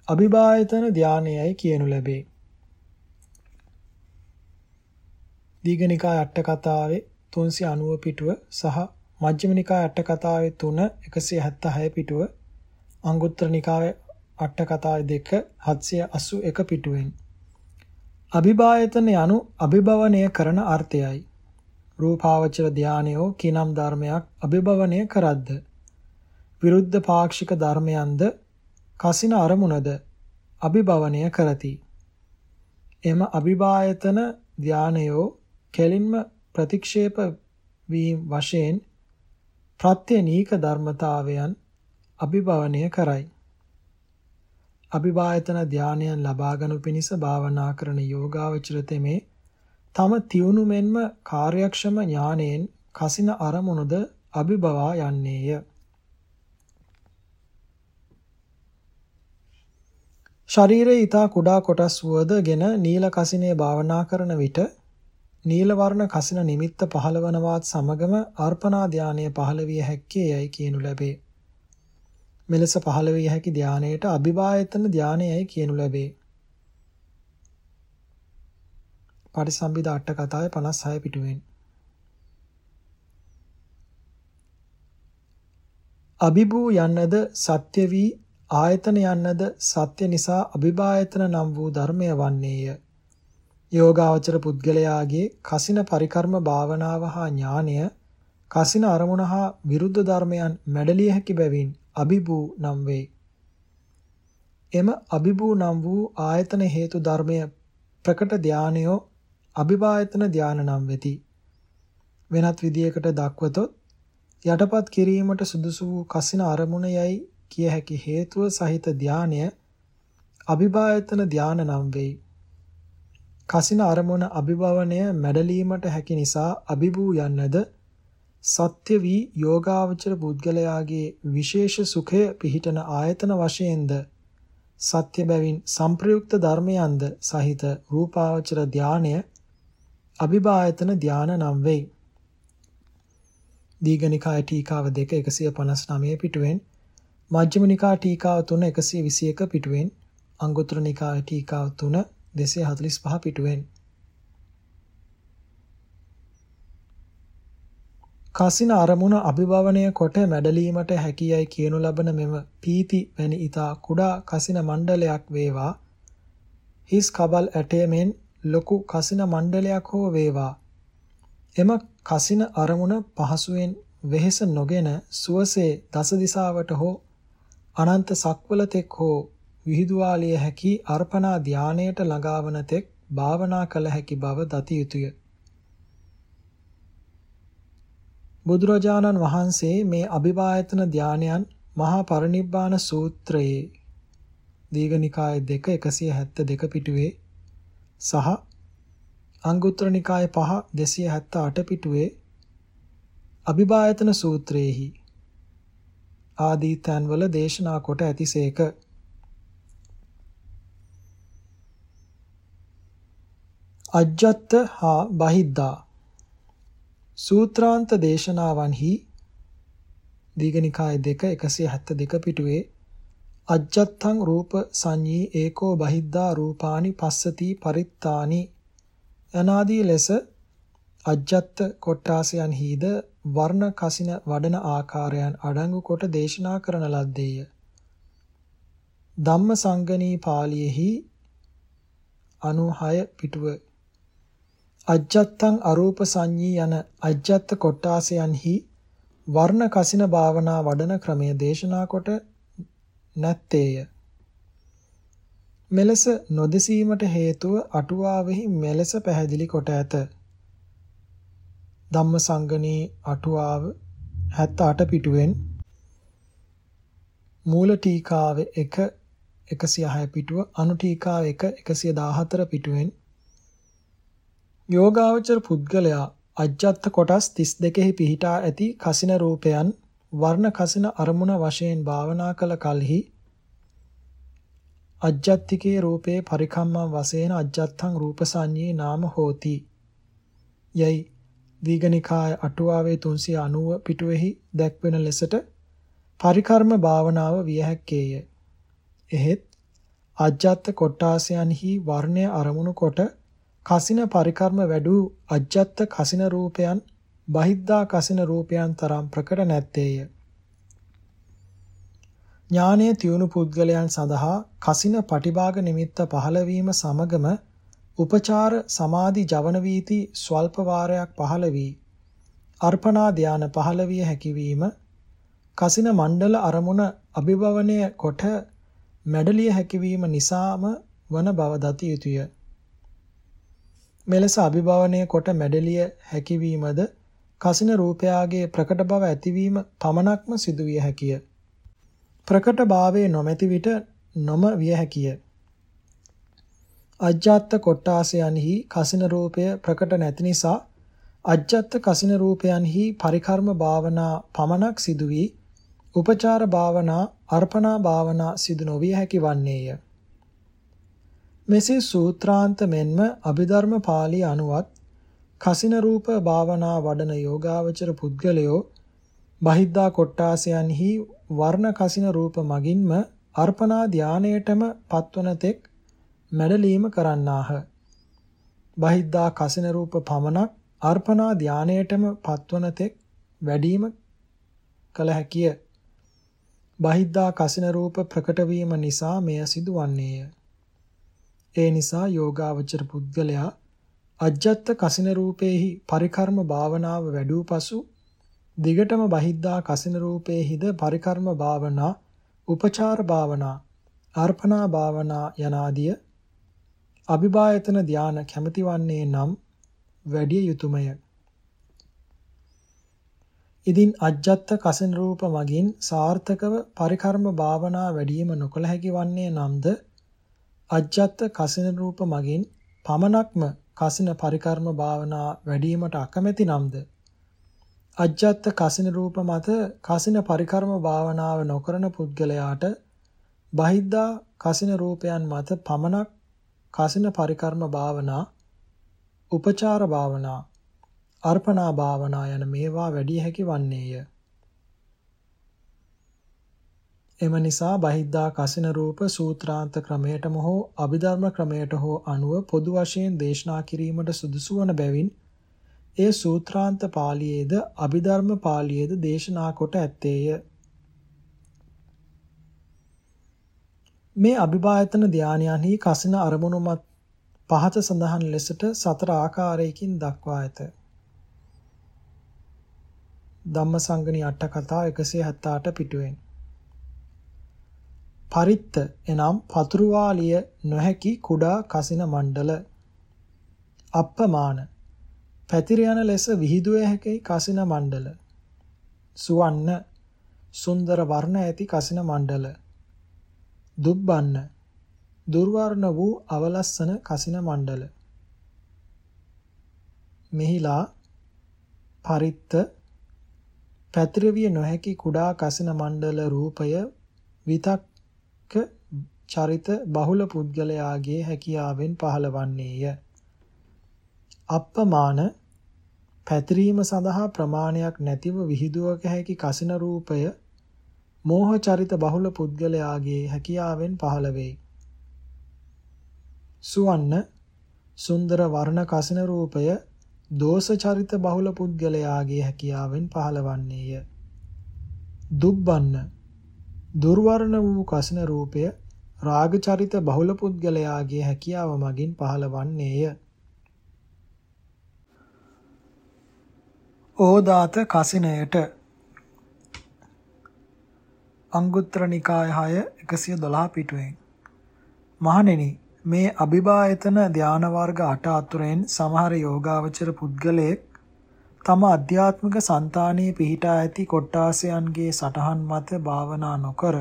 අභිභායතන ධානයයි කියනු ලැබේ. දීඝනිකාය අට කතාවේ 390 පිටුව සහ මජ්ක්‍ධිම නිකාය අට කතාවේ 3 176 පිටුව අංගුත්තර නිකායේ අට කතාවේ 2 781 පිටුවෙන්. අභිභායතන යනු අභිභවනය කරන අර්ථයයි. රූපාවචර ධානයෝ කිනම් ධර්මයක් අභිභවනය කරද්ද? විරුද්ධ පාක්ෂික ධර්මයන්ද කසින අරමුණද අභිභවනය කරති? එම අභිභායතන ධානයෝ කෙලින්ම ප්‍රතික්ෂේප වීම වශයෙන් ප්‍රත්‍යනීක ධර්මතාවයන් අභිභවනය කරයි අභිභායතන ධානයන් ලබාගනු පිණිස භාවනා කරන යෝගාවචර තෙමේ තම තියුණු මෙන්ම කාර්යක්ෂම ඥානයෙන් කසින අරමුණුද අභිබවා යන්නේය. ශරීරයේ ඊතා කුඩා කොටස් වුවදගෙන නීල කසිනේ භාවනා කරන විට නීල වර්ණ කසින නිමිත්ත පහළවනවත් සමගම අර්පණා ධානය පහළ විය හැක්කේ යයි කියනු ලැබේ. මෙලෙස පහළ විය හැකි ධානයට අභිභායතන ධානයයි කියනු ලැබේ. පටිසම්භිද අට කතාවේ 56 පිටුවෙන් අභිභූ යන්නද සත්‍ය වී ආයතන යන්නද සත්‍ය නිසා අභිභායතන නම් වූ ධර්මය වන්නේය. යෝගාවචර පුද්ගලයාගේ කසින පරිකර්ම භාවනාව හා ඥානය කසින අරමුණ හා විරුද්ධ ධර්මයන් මැඩලිය හැකි බැවින් අභිභූ නම් වේ. එම අභිභූ නම් වූ ආයතන හේතු ධර්මය ප්‍රකට ධානයෝ අභිභායතන ධාන නම් වෙති. වෙනත් විදියකට දක්වතොත් යටපත් කිරීමට සුදුසු වූ කසින අරමුණ යයි කිය හැකි හේතුව සහිත ධානය අභිභායතන ධාන නම් වෙයි. කසින අරමුණ අභිභවනය මැඩලීමට හැකි නිසා අභිභූ යන්නද සත්‍ය වී යෝගාවචර පුද්ගලයාගේ විශේෂ සුඛය පිහිටන ආයතන වශයෙන්ද සත්‍ය බැවින් සංප්‍රයුක්ත ධර්මයන්ද සහිත රූපාවචර ධානය අභිභායතන ධාන නම් වෙයි. දීඝනිකාය ටීකාව 2 159 පිටුවෙන් මජ්ක්‍ධිම නිකාය ටීකාව 3 121 පිටුවෙන් අංගුත්තර නිකාය ටීකාව 3 245 පිටුවෙන්. කසින අරමුණ අභිභවනය කොට මැඩලීමට හැකියයි කියනු ලබන මෙම පීති වැනි ඊතා කුඩා කසින මණ්ඩලයක් වේවා. හිස් කබල් ඇටයමෙන් ලොකු කසින මණ්ඩලයක් හෝ වේවා. එම කසින අරමුණ පහසුවෙන් වෙහෙස නොගෙන සුවසේ දස දිසාවට හෝ අනන්ත සක්වල තෙක් හෝ විහිදුවාලිය හැකි අර්පණා ධානයට ළඟාවන තෙක් භාවනා කළ හැකි බව දති යුතුය. බුදුරජාණන් වහන්සේ මේ අභිවායතන ධානයන් මහා පරිනිබ්බාන සූත්‍රයේ දීඝනිකාය 2 172 පිටුවේ සහ අංගුත්තර නිකාය 5 278 පිටුවේ අභිභායතන සූත්‍රයේහි ආදී තන්වල දේශනා කොට ඇතිසේක අජ්ජත් හා බහිද්දා සූත්‍රාන්ත දේශනාවන්හි දීඝනිකාය 2 172 පිටුවේ අජ්ජත්තං රූප සංඤී ඒකෝ බහිද්දා රූපානි පස්සති පරිත්තානි අනාදී ලෙස අජ්ජත්ත කොට්ටාසයන් හිද වර්ණ කසින වඩන ආකාරයන් අඩංගු කොට දේශනා කරන ලද්දේය. ධම්ම සංගණී පාළියේහි 96 පිටුව අජ්ජත්තං අරූප සංඤී යන අජ්ජත්ත කොට්ටාසයන්හි වර්ණ කසින භාවනා වඩන ක්‍රමය දේශනා කොට නැත්තේය. මෙලෙස නොදෙසීමට හේතුව අටුවාවෙහි මෙලෙස පැහැදිලි කොට ඇත. ධම්මසංගණී අටුවාව 78 පිටුවෙන් මූල ටීකාවේ 1 106 පිටුව අනු ටීකාව 1 114 පිටුවෙන් යෝගාවචර පුද්ගලයා අජ්ජත් කොටස් 32හි පිහිටා ඇති කසින රූපයන් වර්ණ කසින අරමුණ වශයෙන් භාවනා කළ කලෙහි අජ්ජත්තිකේ රූපේ පරිකම්මං වශයෙන් අජ්ජත්තං රූපසඤ්ඤේ නාම හෝති යයි දීඝනිකාය අටුවාවේ 390 පිටුවේහි දැක්වෙන ලෙසට පරිකර්ම භාවනාව විය හැක්කේය. එහෙත් අජ්ජත් කොට්ටාසයන්හි වර්ණය අරමුණු කොට කසින පරිකර්ම වැඩූ අජ්ජත් කසින රූපයන් බහිද්දා කසින රූපයන් තරම් ප්‍රකට නැත්තේය. ඥානයේ තියුණු පුද්ගලයන් සඳහා කසින පටිභාග නිමිත්ත පහළ වීම සමගම උපචාර සමාධි ජවන වීති ස්වල්ප වාරයක් පහළ වී අර්පණා ධාන පහළ විය හැකි වීම කසින මණ්ඩල අරමුණ අභිභවනය කොට මැඩලිය හැකිවීම නිසාම වන බව දති යුතුය. මෙලෙස අභිභවනය කොට මැඩලිය හැකිවීමද කසින රූපයාගේ ප්‍රකට බව ඇතිවීම පමණක්ම සිදුවිය හැකිය. ප්‍රකට භාවයේ නොමැති විට නොම විය හැකිය. අජ්ජත් කොට්ටාසයන්හි කසින රූපය ප්‍රකට නැති නිසා අජ්ජත් කසින රූපයන්හි පරිකර්ම භාවනා පමණක් සිදු වී උපචාර භාවනා අර්පණා භාවනා සිදු නොවිය හැකි වන්නේය. මෙසේ සූත්‍රාන්ත මෙන්ම අභිධර්ම පාළි අනුවත් කසින රූප භාවනා වඩන යෝගාවචර පුද්ගලයෝ බහිද්දා කොට්ටාසයන්හි වර්ණ කසින රූප මගින්ම අර්පණා ධානයටම පත්වන තෙක් මැඩලීම කරන්නාහ. බහිද්දා කසින රූප පමණක් අර්පණා ධානයටම පත්වන තෙක් වැඩිම කළ හැකිය. බහිද්දා කසින රූප ප්‍රකට වීම නිසා මෙය සිදුවන්නේය. ඒ නිසා යෝගාවචර පුද්ගලයා අජ්ජත් කසින රූපේහි පරිකර්ම භාවනාව වැඩූ පසු දිගටම බහිද්දා කසින රූපේහිද පරිකර්ම භාවනා උපචාර භාවනා අර්පණා භාවනා යනාදිය අභිභායතන ධාන කැමැති වන්නේ නම් වැඩි යුතුයමය. ඉදින් අජ්ජත් කසින රූප මගින් සාර්ථකව පරිකර්ම භාවනා වැඩිම නොකළ හැකි වන්නේ නම්ද අජ්ජත් කසින රූප මගින් පමණක්ම කසින පරිකර්ම භාවනා වැඩිවීමට අකමැති නම්ද අජ්ජත් කසින රූප මත කසින පරිකර්ම භාවනාව නොකරන පුද්ගලයාට බහිද්දා කසින රූපයන් මත පමණක් කසින පරිකර්ම භාවනා උපචාර භාවනා අර්පණා භාවනා යන මේවා වැඩි හැකි වන්නේය. එම නිසා බහිද්දා කසින රූප සූත්‍රාන්ත ක්‍රමයටම හෝ අභිධර්ම ක්‍රමයට හෝ අනුව පොදු වශයෙන් දේශනා කිරීමට සුදුසු වන බැවින් ඒ සූත්‍රාන්ත පාළියේද අභිධර්ම පාළියේද දේශනා කොට ඇත්තේය. මේ අභිභායතන ධානයන්හි කසින අරමුණු මත පහත සඳහන් ලෙසට සතර ආකාරයකින් දක්වා ඇත. ධම්මසංගණි අට කතා 178 පිටුවෙන් පරිත්ත එනම් පතුරුවාලිය නොහැකි කුඩා කසින මණ්ඩල. අප්පමාන පැතිර යන ලෙස විහිදුව හැකි කසින මණ්ඩල. සුවන්න. සුන්දර වර්ණ ඇති කසින මණ්ඩල. දුබ්බන්න. දුර්වර්ණ වූ අවලස්සන කසින මණ්ඩල. මෙහිලා. පරිත්ත. පැතිරවිය නොහැකි කුඩා කසින මණ්ඩල රූපය විතක්ක චරිත බහුල පුද්ගලයාගේ හැකියාවෙන් පහළවන්නේය. අප්පමාන පැතිරීම සඳහා ප්‍රමාණයක් නැතිව විහිදුවක හැකි කසින රූපය මෝහ චරිත බහුල පුද්ගලයාගේ හැකියාවෙන් පහළ වෙයි. සුවන්න සුන්දර වර්ණ කසින රූපය දෝෂ චරිත බහුල පුද්ගලයාගේ හැකියාවෙන් පහළවන්නේය. දුබ්බන්න දුර්වර්ණ වූ කසින රූපය රාග චරිත බහුල පුද්ගලයාගේ හැකියාව මගින් පහළවන්නේය. ඕදාත කසිනයට අංගුත්තර නිකාය 6 112 පිටුවෙන් මහණෙනි මේ අභිභායතන ධාන වර්ග 8 අතුරෙන් සමහර යෝගාවචර පුද්ගලයෙක් තම අධ්‍යාත්මික సంతානයේ පිහිටා ඇති කොට්ටාසයන්ගේ සටහන් මත භාවනා නොකර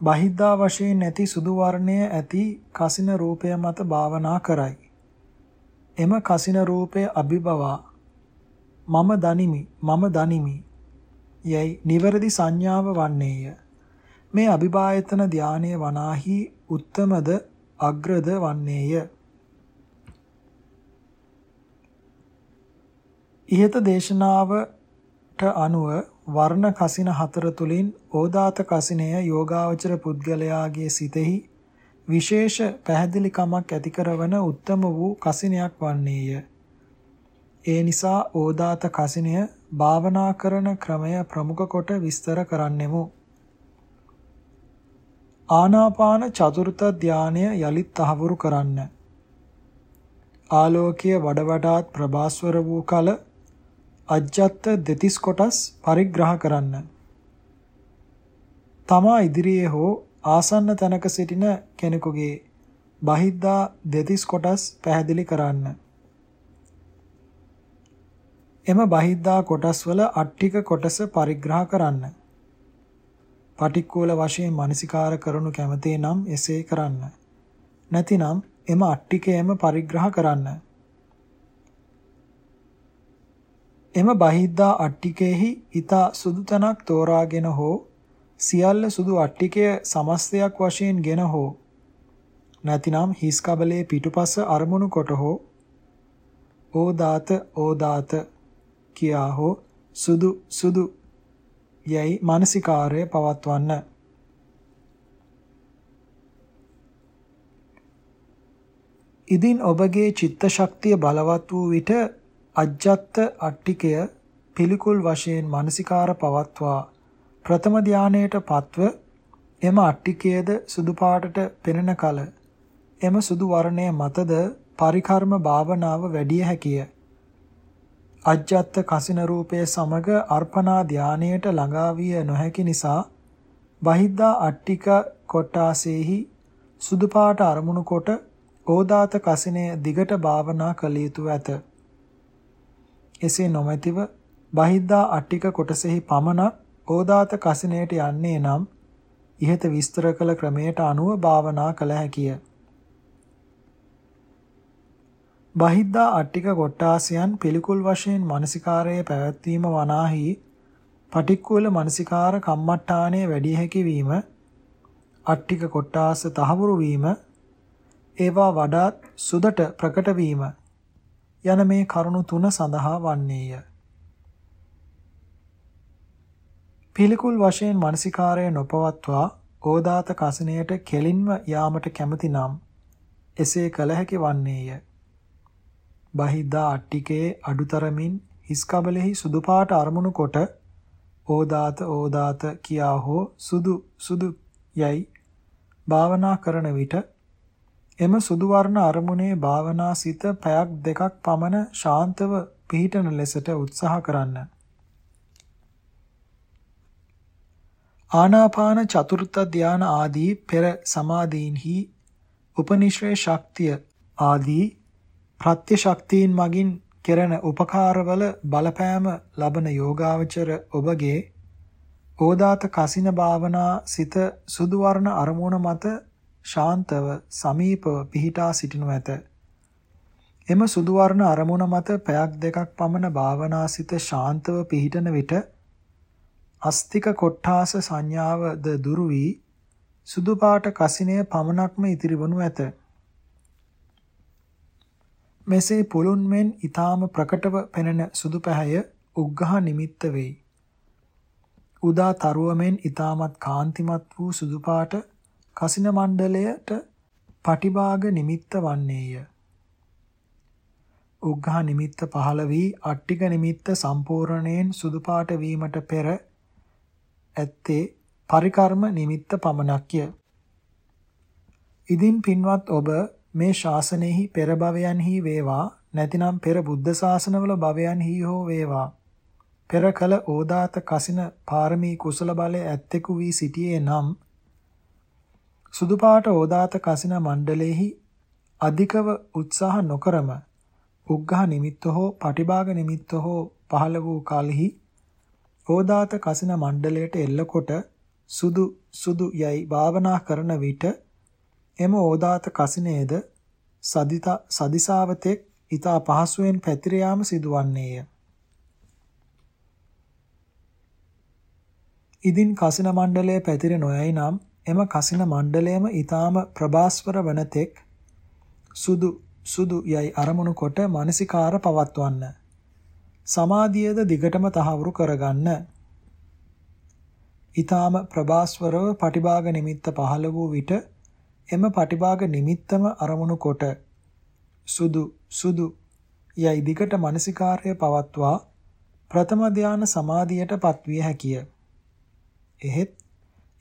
බහිද්ධා වශයෙන් ඇති සුදු වර්ණය ඇති කසින රූපය මත භාවනා කරයි. එම කසින රූපය අභිබවා මම දනිමි මම දනිමි යයි නිවැරදි සංඥාව වන්නේය. මේ අභිභායතන ධානයේ වනාහි උත්තමද අග්‍රද වන්නේය. ඉහත දේශනාවට අනුව වර්ණ කසින හතර තුලින් ඕදාත කසිනය යෝගාවචර පුද්ගලයාගේ සිතෙහි විශේෂ පැහැදිලිකමක් ඇති කරවන උත්තම වූ කසිනයක් වන්නේය. ඒ නිසා ඕදාත කසිනය භාවනා කරන ක්‍රමය ප්‍රමුඛ කොට විස්තර කරන්නෙමු. ආනාපාන චතුර්ථ ධානය යලිත් තහවුරු කරන්න. ආලෝකය වඩ වඩාත් ප්‍රභාස්වර වූ කල අජ්ජත් දෙතිස් කොටස් පරිග්‍රහ කරන්න. තමා ඉදිරියේ හෝ ආසන්න තැනක සිටින කෙනෙකුගේ බහිද්දා දෙතිස් කොටස් පැහැදිලි කරන්න. එම බහිද්දා කොටස් වල අට්ටික කොටස පරිග්‍රහ කරන්න. පටික්කුල වශයෙන් මානසිකාර කරනු කැමතේ නම් එසේ කරන්න. නැතිනම් එම අට්ටිකයම පරිග්‍රහ කරන්න. එම බහිද්දා අට්ටිකෙහි ඊතා සුදු තනක් තෝරාගෙන හෝ සියල්ල සුදු අට්ටිකය සමස්තයක් වශයෙන් ගෙන හෝ නැතිනම් හිස් කබලේ පිටුපස අරමුණු කොට හෝ ඕදාත ඕදාත කියා හෝ සුදු සුදු යයි මානසිකාර්ය පවත්වන්න. ඉදින් ඔබගේ චිත්ත ශක්තිය බලවත් වූ විට අජ්ජත් අට්ටිකය පිළිකුල් වශයෙන් මානසිකාර පවත්වා ප්‍රථම ධානයට පත්ව එම අට්ටිකයේද සුදු පාටට පෙනෙන කල එම සුදු වර්ණය මතද පරිකර්ම භාවනාව වැඩි හැකිය. අජ්ජත් කසින රූපයේ සමග අර්පණා ධානයට ළඟා විය නොහැකි නිසා බහිද්දා අට්ටික කොටාසේහි සුදු පාට අරමුණු කොට ඕදාත කසිනය දිගට භාවනා කළ යුතු ඇත. එසේ නොමැතිව බහිද්දා අට්ටික කොටසෙහි පමණක් ඕදාත කසිනයට යන්නේ නම් ඉහත විස්තර කළ ක්‍රමයට අනුව භාවනා කළ හැකිය. බහිද්දා අට්ටික කොට්ටාසයන් පිළිකුල් වශයෙන් මානසිකාරයේ පැවැත්වීම වනාහි පටික්කුල මානසිකාර කම්මට්ටානයේ වැඩි හැකි වීම අට්ටික කොට්ටාස තහවුරු වීම ඒවා වඩාත් සුදට ප්‍රකට වීම යන මේ කරුණු තුන සඳහා වන්නේය. පිළිකුල් වශයෙන් මානසිකාරය නොපවත්වා ඕදාත කසිනයට කෙලින්ම යාමට කැමති නම් එසේ කළ හැකි වන්නේය. බහිද්දා අට්ටිකේ අඩුතරමින් හිස් කබලෙහි සුදු පාට අරමුණු කොට ඕදාත ඕදාත කියා හෝ සුදු සුදු යයි භාවනා කරන විට එම සුදු වර්ණ අරමුණේ භාවනා සිත පැයක් දෙකක් පමණ ශාන්තව පිහිටන ලෙසට උත්සාහ කරන්න. ආනාපාන චතුර්ථ ධාන ආදී පෙර සමාධීන්හි උපනිශ්‍රේ ශක්තිය ආදී ප්‍රත්‍ය ශක්තියින් මගින් කෙරෙන උපකාරවල බලපෑම ලබන යෝගාවචර ඔබගේ ඕදාත කසින භාවනා සිත සුදු වර්ණ අරමුණ මත ශාන්තව සමීපව පිහිටා සිටිනු ඇත. එම සුදු වර්ණ අරමුණ මත පැයක් දෙකක් පමණ භාවනා සිත ශාන්තව පිහිටන විට අස්තික කොට්ටාස සංඥාවද දුරු වී සුදු පාට කසිනය පමණක්ම ඉතිරි වනු ඇත. මෙසේ පුළුන් මෙන් ඊටාම ප්‍රකටව පෙනෙන සුදු පැහැය උග්ඝහ නිමිත්ත වෙයි. උදා තරුව මෙන් ඊටාමත් කාන්තිමත් වූ සුදු පාට කසින මණ්ඩලයට පටිභාග නිමිත්ත වන්නේය. උග්ඝහ නිමිත්ත පහළ වී අට්ටික නිමිත්ත සම්පූර්ණයෙන් සුදු පාට වීමට පෙර ඇත්තේ පරිකර්ම නිමිත්ත පමණක්ය. ඉදින් පින්වත් ඔබ මේ ශාසනයෙහි පෙර භවයන්හි වේවා නැතිනම් පෙර බුද්ධ ශාසනවල භවයන්හි හෝ වේවා පෙර කල ඕදාත කසින පාරමී කුසල බලය ඇත්තෙකු වී සිටියේ නම් සුදු පාට ඕදාත කසින මණ්ඩලෙහි අධිකව උත්සාහ නොකරම උග්ඝහ නිමිත්ත හෝ පටිභාග නිමිත්ත හෝ පහළ වූ කලෙහි ඕදාත කසින මණ්ඩලයට එල්ලකොට සුදු සුදු යයි භාවනා කරන විට එම ඕදාත කසිනේද සදිතා සදිසාවතෙක් ඊතා පහසුවෙන් පැතිර යාම සිදුවන්නේය. ඉදින් කසින මණ්ඩලය පැතිර නොයයි නම් එම කසින මණ්ඩලයම ඊතාම ප්‍රභාස්වර වනතෙක් සුදු සුදු යයි අරමුණු කොට මානසිකාර පවත්වන්න. සමාධියද දිගටම තහවුරු කරගන්න. ඊ타ම ප්‍රභාස්වරව පටිභාග නිමිත්ත පහළ වූ විට එම පටිභාග නිමිත්තම අරමුණු කොට සුදු සුදු යයි දිගට මානසිකාර්ය පවත්වා ප්‍රථම ධාන සමාධියට පත්විය හැකිය. එහෙත්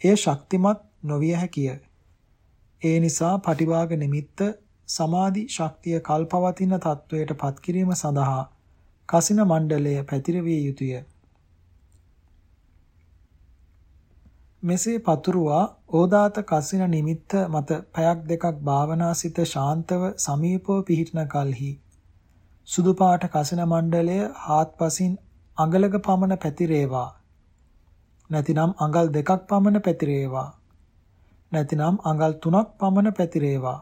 එය ශක්තිමත් නොවිය හැකිය. ඒ නිසා පටිභාග නිමිත්ත සමාධි ශක්තිය කල්පවතින තත්වයට පත් කිරීම සඳහා කසින මණ්ඩලය පැතිරවිය යුතුය. මෙසේ පතුරුවා ඕදාත කසින නිමිත්ත මත පැයක් දෙකක් භාවනාසිත ශාන්තව සමීපව පිහිටන කලෙහි සුදු පාට කසින මණ්ඩලය හාත්පසින් අඟලක පමණ පැතිරේවා නැතිනම් අඟල් දෙකක් පමණ පැතිරේවා නැතිනම් අඟල් තුනක් පමණ පැතිරේවා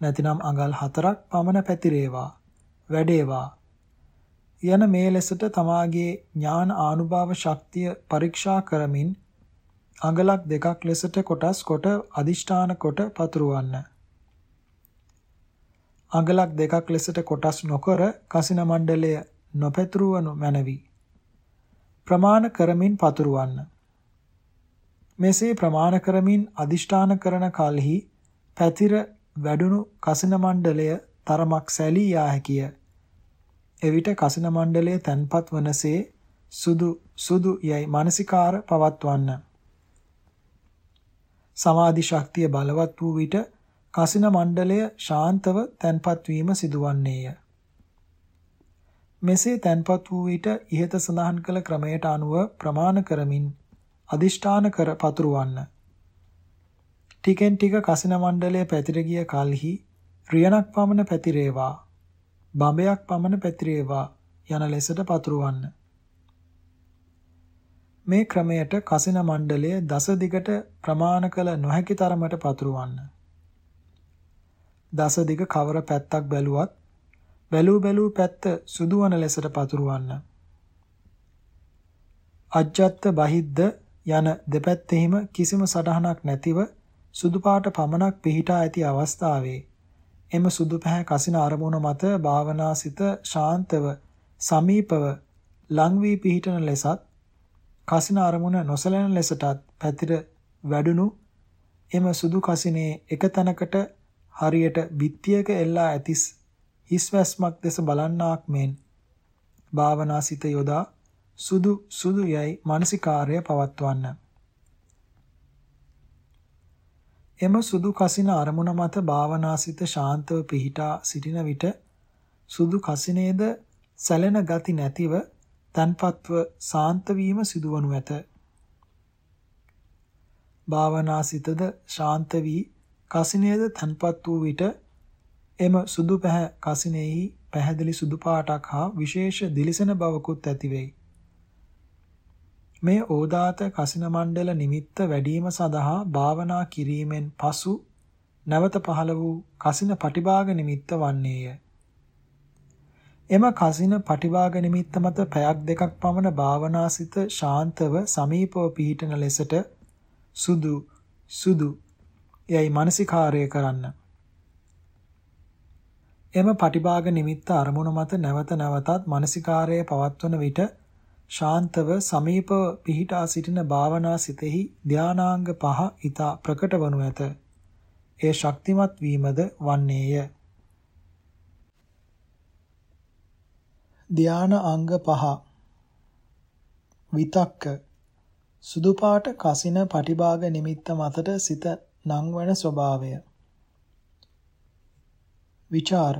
නැතිනම් අඟල් හතරක් පමණ පැතිරේවා වැඩේවා යන මේ ලෙසට තමාගේ ඥාන ආනුභාව ශක්තිය පරීක්ෂා කරමින් අඟලක් දෙකක් ලෙසට කොටස් කොට අදිෂ්ඨාන කොට පතුරවන්න. අඟලක් දෙකක් ලෙසට කොටස් නොකර කසින මණ්ඩලය නොපැතුරවනු මැනවි. ප්‍රමාණ කරමින් පතුරවන්න. මෙසේ ප්‍රමාණ කරමින් අදිෂ්ඨාන කරන කලෙහි පැතිර වැඩුණු කසින මණ්ඩලය තරමක් සැලී යා හැකිය. එවිට කසින මණ්ඩලයේ තන්පත් වනසේ සුදු සුදු යයි මානසිකාර පවත්වන්න. සමාධි ශක්තිය බලවත් වූ විට කසින මණ්ඩලය ශාන්තව තන්පත් වීම සිදුවන්නේය. මෙසේ තන්පත් වූ විට ඉහත සඳහන් කළ ක්‍රමයට අනුව ප්‍රමාණ කරමින් අදිෂ්ඨාන කර පතුරවන්න. ටිකෙන් ටික කසින මණ්ඩලය පැතිර ගිය කලෙහි රියනක් පමණ පැතිරේවා බඹයක් පමණ පැතිරේවා යන ලෙසට පතුරවන්න. මේ ක්‍රමයට කසින මණ්ඩලය දස දිගට ප්‍රමාණ කළ නොහැකි තරමට පතුරවන්න. දස දිග කවර පැත්තක් බැලුවත් බැලූ බැලූ පැත්ත සුදු වන ලෙසට පතුරවන්න. අජ්ජත් බහිද්ද යන දෙපැත්තෙහිම කිසිම සටහනක් නැතිව සුදු පාට පමණක් පිහිටා ඇති අවස්ථාවේ එම සුදු පැහැ කසින අරමුණ මත භාවනාසිත ශාන්තව සමීපව ලං වී පිහිටන ලෙසත් කසින අරමුණ නොසලෙන ලෙසටත් පැතිර වැඩුණු එම සුදු කසිනේ එක තැනකට හරියට බිත්තියක එල්ලා ඇතිස් හිස්වැස්මක් දෙස බලන්නාක් මෙන් භාවනාසිත යොදා සුදු සුදු යයි මානසිකාර්ය පවත්වන්න එම සුදු කසින අරමුණ මත භාවනාසිත ශාන්තව පිහිටා සිටින විට සුදු කසිනේද සැලෙන ගති නැතිව තන්පත්ව සාන්ත වීම සිදුවනු ඇත. භාවනාසිතද ශාන්ත වී කසිනේද තන්පත් වූ විට එම සුදු පැහැ කසිනෙහි පැහැදිලි සුදු පාටක් හා විශේෂ දිලිසෙන බවකුත් ඇති වෙයි. මේ ඕදාත කසින මණ්ඩල නිමිත්ත වැඩිම සඳහා භාවනා කිරීමෙන් පසු නැවත පහළ වූ කසින පටිභාග නිමිත්ත වන්නේය. එම කසින පටිභාග නිමිත්ත මත පැයක් දෙකක් පමණ භාවනාසිත ශාන්තව සමීපව පිහිටන ලෙසට සුදු සුදු යයි මානසිකාරය කරන්න. එම පටිභාග නිමිත්ත අරමුණ මත නැවත නැවතත් මානසිකාරය පවත්වන විට ශාන්තව සමීපව පිහිටා සිටින භාවනා සිතෙහි ධානාංග පහ ඊතා ප්‍රකට වනු ඇත. ඒ ශක්තිමත් වීමද වන්නේය. ධාන අංග පහ. විතක්ක. සුදු පාට කසින පටිභාග නිමිත්ත මතට සිත නංවන ස්වභාවය. විචාර.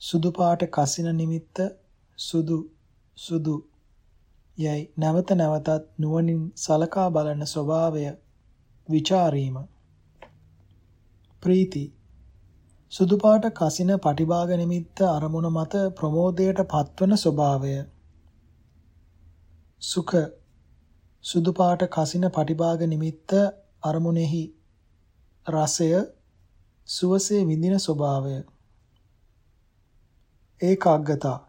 සුදු පාට කසින නිමිත්ත සුදු සුදු. යයි නැවත නැවතත් නුවණින් සලකා බලන ස්වභාවය විචාරීම. ප්‍රීති. සුදු පාට කසින පටිභාග නිමිත්ත අරමුණ මත ප්‍රමෝදයට පත්වන ස්වභාවය. සුඛ. සුදු පාට කසින පටිභාග නිමිත්ත අරමුණෙහි රසය සුවසේ විඳින ස්වභාවය. ඒකාග්‍රතා.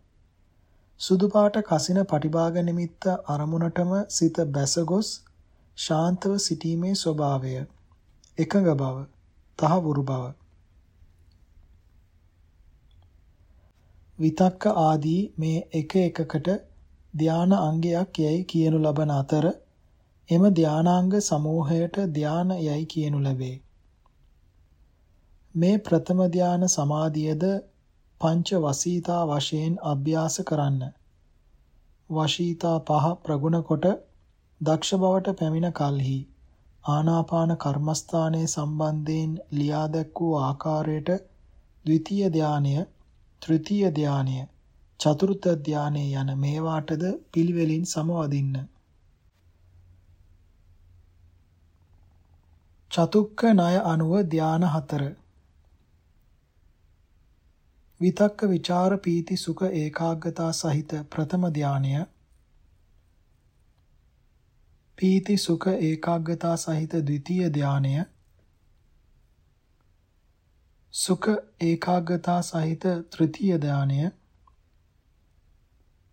සුදු පාට කසින පටිභාග නිමිත්ත අරමුණටම සිත බැසගොස් ශාන්තව සිටීමේ ස්වභාවය එකඟ බව තහවුරු බව විතක්ක ආදී මේ එක එකකට ධාන අංගයක් යයි කියනු ලබන අතර එම ධානාංග සමූහයට ධාන යයි කියනු ලැබේ. මේ ප්‍රථම ධාන සමාධියද පංච වසීතා වශයෙන් අභ්‍යාස කරන්න. වශීතා පහ ප්‍රගුණ කොට දක්ෂ බවට පැමිණ කලෙහි ආනාපාන කර්මස්ථානයේ සම්බන්ධයෙන් ලියා දැක් වූ ආකාරයට ද්විතීය ධානය, තෘතීය ධානය, චතුර්ථ ධානය යන මේවාටද පිළිවෙලින් සමවදින්න. චතුක්ක ණය අනුව ධාන හතර විතක්ක ਵਿਚාර පීති සුඛ ඒකාග්‍රතා සහිත ප්‍රථම ධානය පීති සුඛ ඒකාග්‍රතා සහිත ද්විතීය ධානය සුඛ ඒකාග්‍රතා සහිත තෘතීය ධානය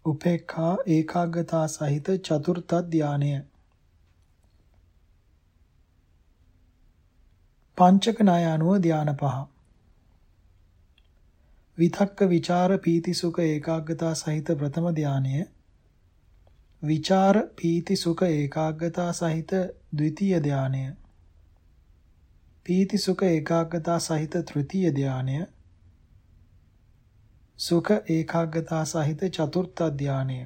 උපේක්ඛා ඒකාග්‍රතා සහිත චතුර්ථ ධානය. පංචක ණය අනුව ධාන පහ. විතක්ක ਵਿਚාර පීති සුඛ ඒකාග්‍රතා සහිත ප්‍රථම ධානය. විචාර පීති සුඛ ඒකාග්‍රතා සහිත ද්විතීය ධානය. පීති සුඛ ඒකාග්‍රතා සහිත තෘතීය ධානය. සුඛ ඒකාග්‍රතා සහිත චතුර්ථ ධානය.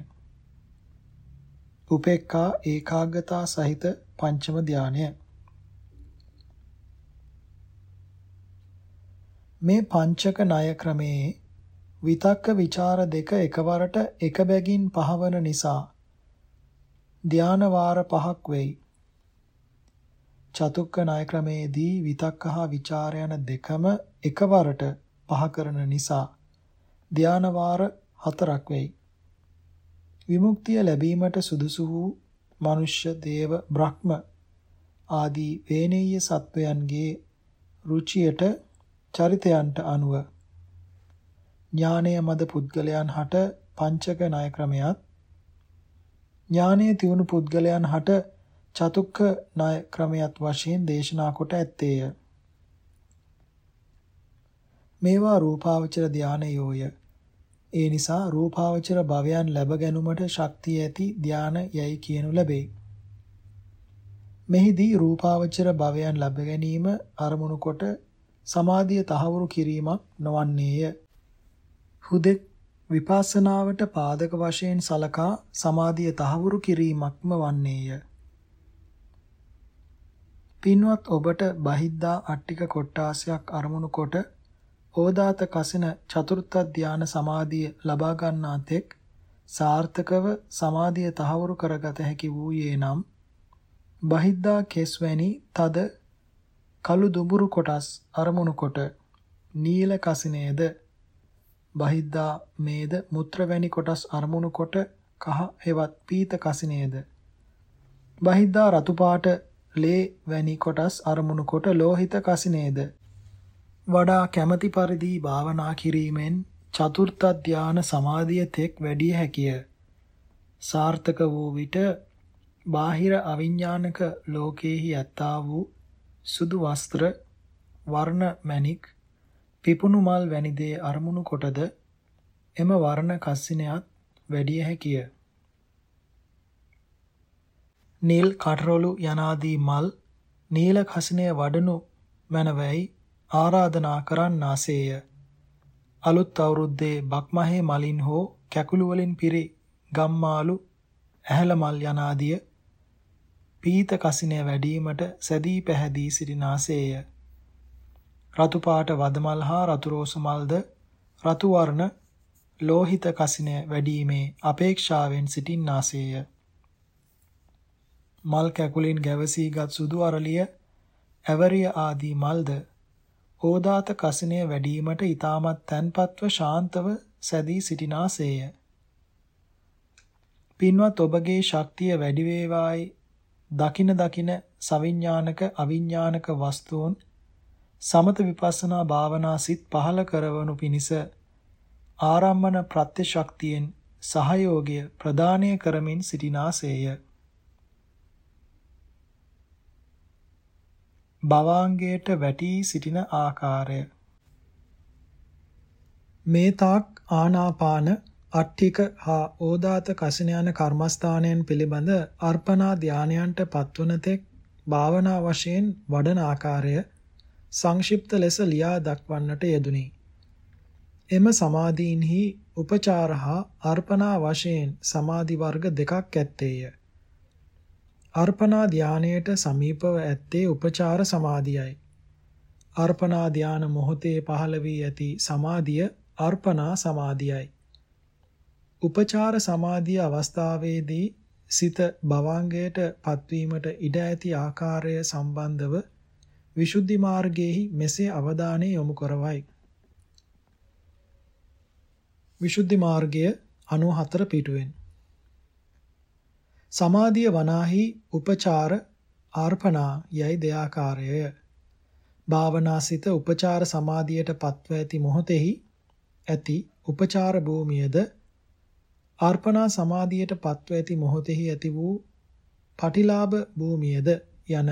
උපේක්ඛා ඒකාග්‍රතා සහිත පංචම ධානය. මේ පංචක ණය ක්‍රමයේ විතක්ක ਵਿਚාර දෙක එකවරට එක බැගින් පහවන නිසා ධාන වාර පහක් වෙයි. චතුක්ක ණය ක්‍රමයේදී විතක්ක හා ਵਿਚාර යන දෙකම එකවරට පහ කරන නිසා ධාන වාර හතරක් වෙයි. විමුක්තිය ලැබීමට සුදුසු වූ මනුෂ්‍ය දේව බ්‍රහ්ම ආදී වේනීය සත්වයන්ගේ රුචියට චරිතයන්ට අනුව ඥානය මද පුද්ගලයන් හට පංචක ණය ක්‍රමයක් ඥානයේ තියුණු පුද්ගලයන් හට චතුක්ක ණය ක්‍රමයක් වශයෙන් දේශනා කොට ඇත්තේය. මේවා රූපාවචර ධානයෝය. ඒ නිසා රූපාවචර භවයන් ලැබ ගැනීමට ශක්තිය ඇති ධාන යයි කියනු ලැබේ. මෙහිදී රූපාවචර භවයන් ලැබ ගැනීම අරමුණු කොට සමාධිය තහවුරු කිරීමක් නොවන්නේය. හුදෙක් විපස්සනාවට පාදක වශයෙන් සලකා සමාධිය තහවුරු කිරීමක්ම වන්නේය. පින්වත් ඔබට බහිද්දා අට්ටික කොට්ටාසයක් අරමුණු කොට ඕදාත කසින චතුර්ථ ධාන සමාධිය ලබා ගන්නා තෙක් සාර්ථකව සමාධිය තහවුරු කරගත හැකි වූයේ නම් බහිද්දා කෙස් වැනි තද කළු දුඹුරු කොටස් අරමුණු කොට නීල කසිනේද? බහිද්දා මේද මුත්‍ර වැනි කොටස් අරමුණු කොට කහ හෙවත් පීත කසිනේද? බහිද්දා රතු පාට ලේ වැනි කොටස් අරමුණු කොට ලෝහිත කසිනේද? වඩා කැමැති පරිදි භාවනා කිරීමෙන් චතුර්ථ ධාන සමාධිය තෙක් වැඩි හැකිය. සාර්ථක වූ විට බාහිර අවිඥානික ලෝකේහි ඇත්තා වූ සුදු වස්ත්‍ර වර්ණ මණික් පිපුණු මල් වැනි දේ අරමුණු කොටද එම වර්ණ කස්සිනයත් වැඩි හැකිය. නිල් කටරොළු යනාදී මල් නීල කසිනය වඩනු මැනවයි ආරාධනා කරන්නාසේය. අලුත් අවුරුද්දේ බක්මහේ මලින් හෝ කැකුළු වලින් පිරි ගම්මාලු ඇහැල මල් යනාදිය පීත කසිනය වැඩිවීමට සැදී පැහැදී සිටිනාසේය. රතු පාට වදමල් හා රතු රෝස මල්ද රතු වර්ණ ලෝහිත කසිනය වැඩිීමේ අපේක්ෂාවෙන් සිටින්නාසේය. මල් කැකුලින් ගැවසීගත් සුදු අරලිය ඇවරිය ආදී මල්ද ඕදාත කසිනය වැඩිවීමට ඊටමත් තන්පත්ව ශාන්තව සැදී සිටිනාසේය. පින්වත් ඔබගේ ශක්තිය වැඩි වේවායි දකින දකින සවිඥානික අවිඥානික වස්තුන් සමත විපස්සනා භාවනා සිත් පහල කරවනු පිණිස ආරම්මන ප්‍රත්‍ය ශක්තියෙන් සහයෝගය ප්‍රදානය කරමින් සිටිනාසේය. භවාංගයට වැටී සිටින ආකාරය මේ තාක් ආනාපාන අට්ඨික හා ඕදාත කසින යන කර්මස්ථානයන් පිළිබඳ අර්පණා ධානයන්ට පත්වන තෙක් භාවනා වශයෙන් වඩන ආකාරය සංක්ෂිප්ත ලෙස ලියා දක්වන්නට යෙදුනි. එම සමාධීන්හි උපචාර හා අර්පණා වශයෙන් සමාධි වර්ග දෙකක් ඇත්තේය. අර්පණා ධානයට සමීපව ඇත්තේ උපචාර සමාධියයි. අර්පණා ධාන මොහොතේ පහළ වී ඇති සමාධිය අර්පණා සමාධියයි. උපචාර සමාධිය අවස්ථාවේදී සිත භවාංගයට පත්වීමට ඉඩ ඇති ආකාරය සම්බන්ධව විසුද්ධි මාර්ගයේහි මෙසේ අවධානය යොමු කරවයි. විසුද්ධි මාර්ගය 94 පිටුවෙන් සමාධිය වනාහි උපචාර ආර්පණා යයි දෙආකාරය. භාවනාසිත උපචාර සමාධියට පත්ව ඇති මොහොතෙහි ඇති උපචාර භූමියද ආර්පණා සමාධියට පත්ව ඇති මොහොතෙහි ඇති වූ පටිලාභ භූමියද යන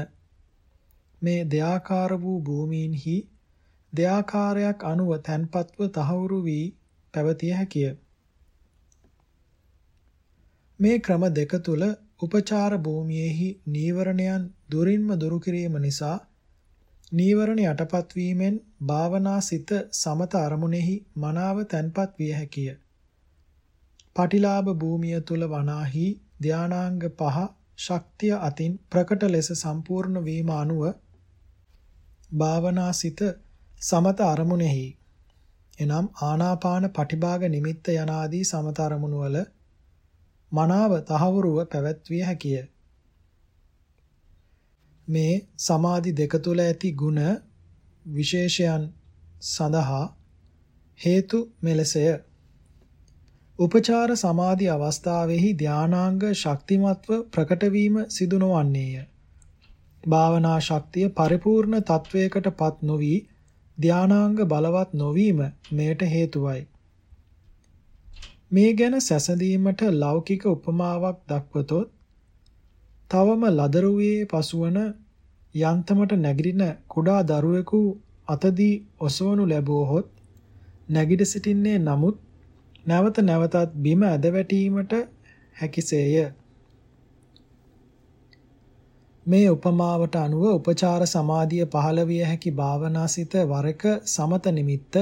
මේ දෙආකාර වූ භූමීන්හි දෙආකාරයක් අනුව තන්පත්ව තහවුරු වී පැවතිය හැකිය. මේ ක්‍රම දෙක තුල උපචාර භූමියේහි නීවරණයන් දුරින්ම දුරු කිරීම නිසා නීවරණ යටපත් වීමෙන් භාවනා සිත සමත අරමුණෙහි මනාව තැන්පත් විය හැකිය. පටිලාභ භූමිය තුල වනාහි ධානාංග පහ ශක්තිය අතින් ප්‍රකට ලෙස සම්පූර්ණ වීම අනුව භාවනා සිත සමත අරමුණෙහි එනම් ආනාපාන පටිභාග නිමිත්ත යනාදී සමත අරමුණු වල මනාව තහවුරුව පැවැත්විය හැකිය. මේ සමාධි දෙක තුල ඇති ಗುಣ විශේෂයන් සඳහා හේතු මෙලෙසය. උපචාර සමාධි අවස්ථාවෙහි ධානාංග ශක්තිමත්ව ප්‍රකට වීම සිදු නොවන්නේය. භාවනා ශක්තිය පරිපූර්ණ තත්වයකටපත් නොවි ධානාංග බලවත් නොවීම මෙයට හේතුවයි. මේ ගැන සැසඳීමට ලෞකික උපමාවක් දක්වතොත් තවම ලදරුවේ පසුවන යන්තමට නැගිටින කුඩා දරුවෙකු අතදී ඔසවනු ලැබුවහොත් නැගිට සිටින්නේ නමුත් නැවත නැවතත් බිම ඇද වැටීමට හැකිසේය. මේ උපමාවට අනුව උපචාර සමාධිය පහළ විය හැකි භාවනාසිත වරක සමත නිමිත්ත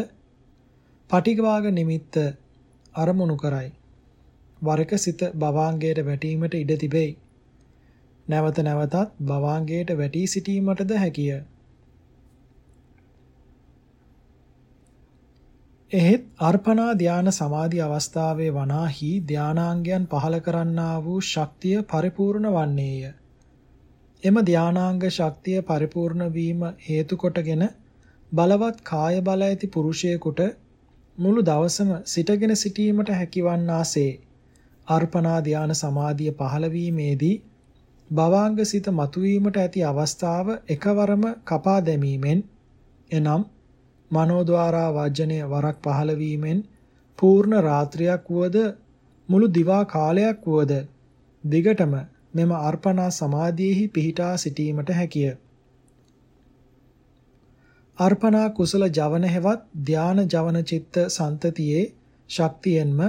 පටිඝාග නිමිත්ත අරමුණු කරයි. වරක සිත භවාංගයට වැටීමට ඉඩ තිබෙයි. නැවත නැවතත් භවාංගයට වැටී සිටීමටද හැකිය. එහෙත් අර්පණා ධාන සමාධි අවස්ථාවේ වනාහි ධානාංගයන් පහල කරන්නා වූ ශක්තිය පරිපූර්ණ වන්නේය. එම ධානාංග ශක්තිය පරිපූර්ණ වීම හේතු කොටගෙන බලවත් කාය බල ඇති පුරුෂයෙකුට මුළු දවසම සිටගෙන සිටීමට හැකිවන්නාසේ අර්පණා ධාන සමාධිය පහළ වීමේදී භවාංග සිත මතුවීමට ඇති අවස්ථාව එකවරම කපා දැමීමෙන් එනම් මනෝද්වාරා වාජනය වරක් පහළ වීමෙන් පූර්ණ රාත්‍රියක් වුවද මුළු දිවා කාලයක් වුවද දිගටම මෙම අර්පණා සමාධියෙහි පිහිටා සිටීමට හැකිය. අර්පණා කුසල ජවන හෙවත් ධාන ජවන චිත්ත සන්තතියේ ශක්තියෙන්ම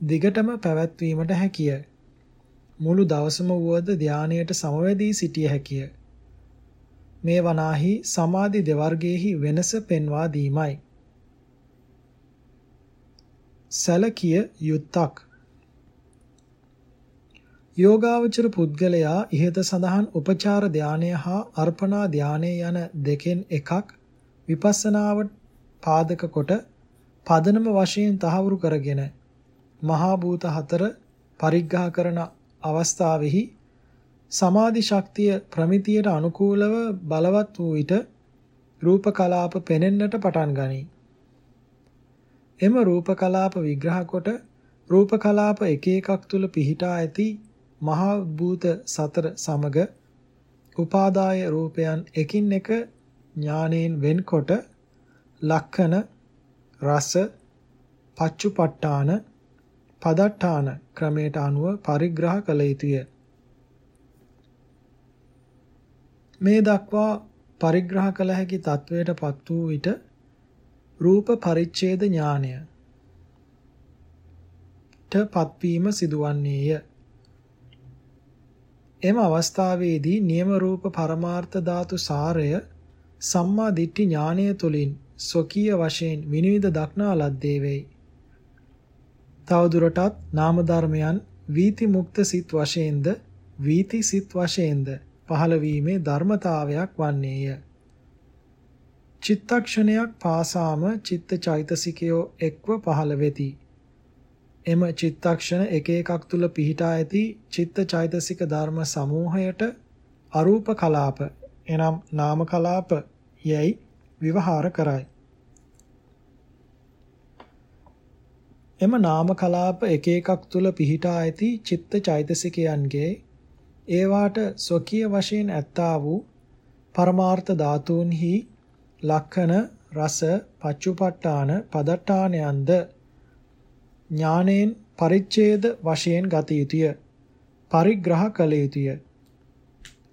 දිගටම පැවැත්වීමට හැකිය. මුළු දවසම වුවද ධානයට සමවැදී සිටිය හැකිය. මේ වනාහි සමාධි දෙවර්ගයේහි වෙනස පෙන්වා දීමයි. සැලකිය යුත්තක් යෝගාවචර පුද්ගලයා ඉහත සඳහන් උපචාර ධානය හා අර්පණා ධානය යන දෙකෙන් එකක් විපස්සනාවට පාදක කොට පදනම වශයෙන් තහවුරු කරගෙන මහා භූත හතර පරිග්‍රහ කරන අවස්ථාවෙහි සමාධි ශක්තිය ප්‍රමිතියට අනුකූලව බලවත් වූ විට රූප කලාප පෙනෙන්නට පටන් ගනී. එම රූප කලාප විග්‍රහ කොට රූප කලාප එක එකක් තුල පිහිටා ඇති මහා භූත සතර සමග උපාදාය රූපයන් එකින් එක ඥානයෙන් වෙන්කොට ලක්ෂණ රස පච්චුපට්ඨාන පදට්ඨාන ක්‍රමයට අනුව පරිග්‍රහ කළ යුතුය. මේ දක්වා පරිග්‍රහ කළ හැකි තත්වයට පත් වූ විට රූප පරිච්ඡේද ඥානය ට පත්වීම සිදුවන්නේය. එම අවස්ථාවේදී නියම රූප පරමාර්ථ ධාතු සාරය සම්මා දිට්ඨි ඥානය තුලින් ස්වකීය වශයෙන් විනිවිද දක්නා ලද්දේ වෙයි. තවදුරටත් නාම ධර්මයන් වීති මුක්ත සිත් වශයෙන්ද වීති සිත් වශයෙන්ද පහළ වීමේ ධර්මතාවයක් වන්නේය. චිත්තක්ෂණයක් පාසාම චිත්ත චෛතසිකයෝ එක්ව පහළ වෙති. එම චිත්තක්ෂණ එක එකක් තුල පිහිටා ඇති චිත්ත චෛතසික ධර්ම සමූහයට අරූප කලාප එනම් නාම කලාප යැයි විවහාර කරයි. එම නාම කලාප එක එකක් තුල පිහිටා ඇති චිත්ත චෛතසිකයන්ගේ ඒවාට ස්වකීය වශයෙන් ඇත්තා වූ පරමාර්ථ ධාතුන්හි ලක්ෂණ රස පච්චුපට්ඨාන පදට්ඨානයන්ද ඥානෙන් පරිච්ඡේද වශයෙන් ගත යුතුය පරිග්‍රහ කළ යුතුය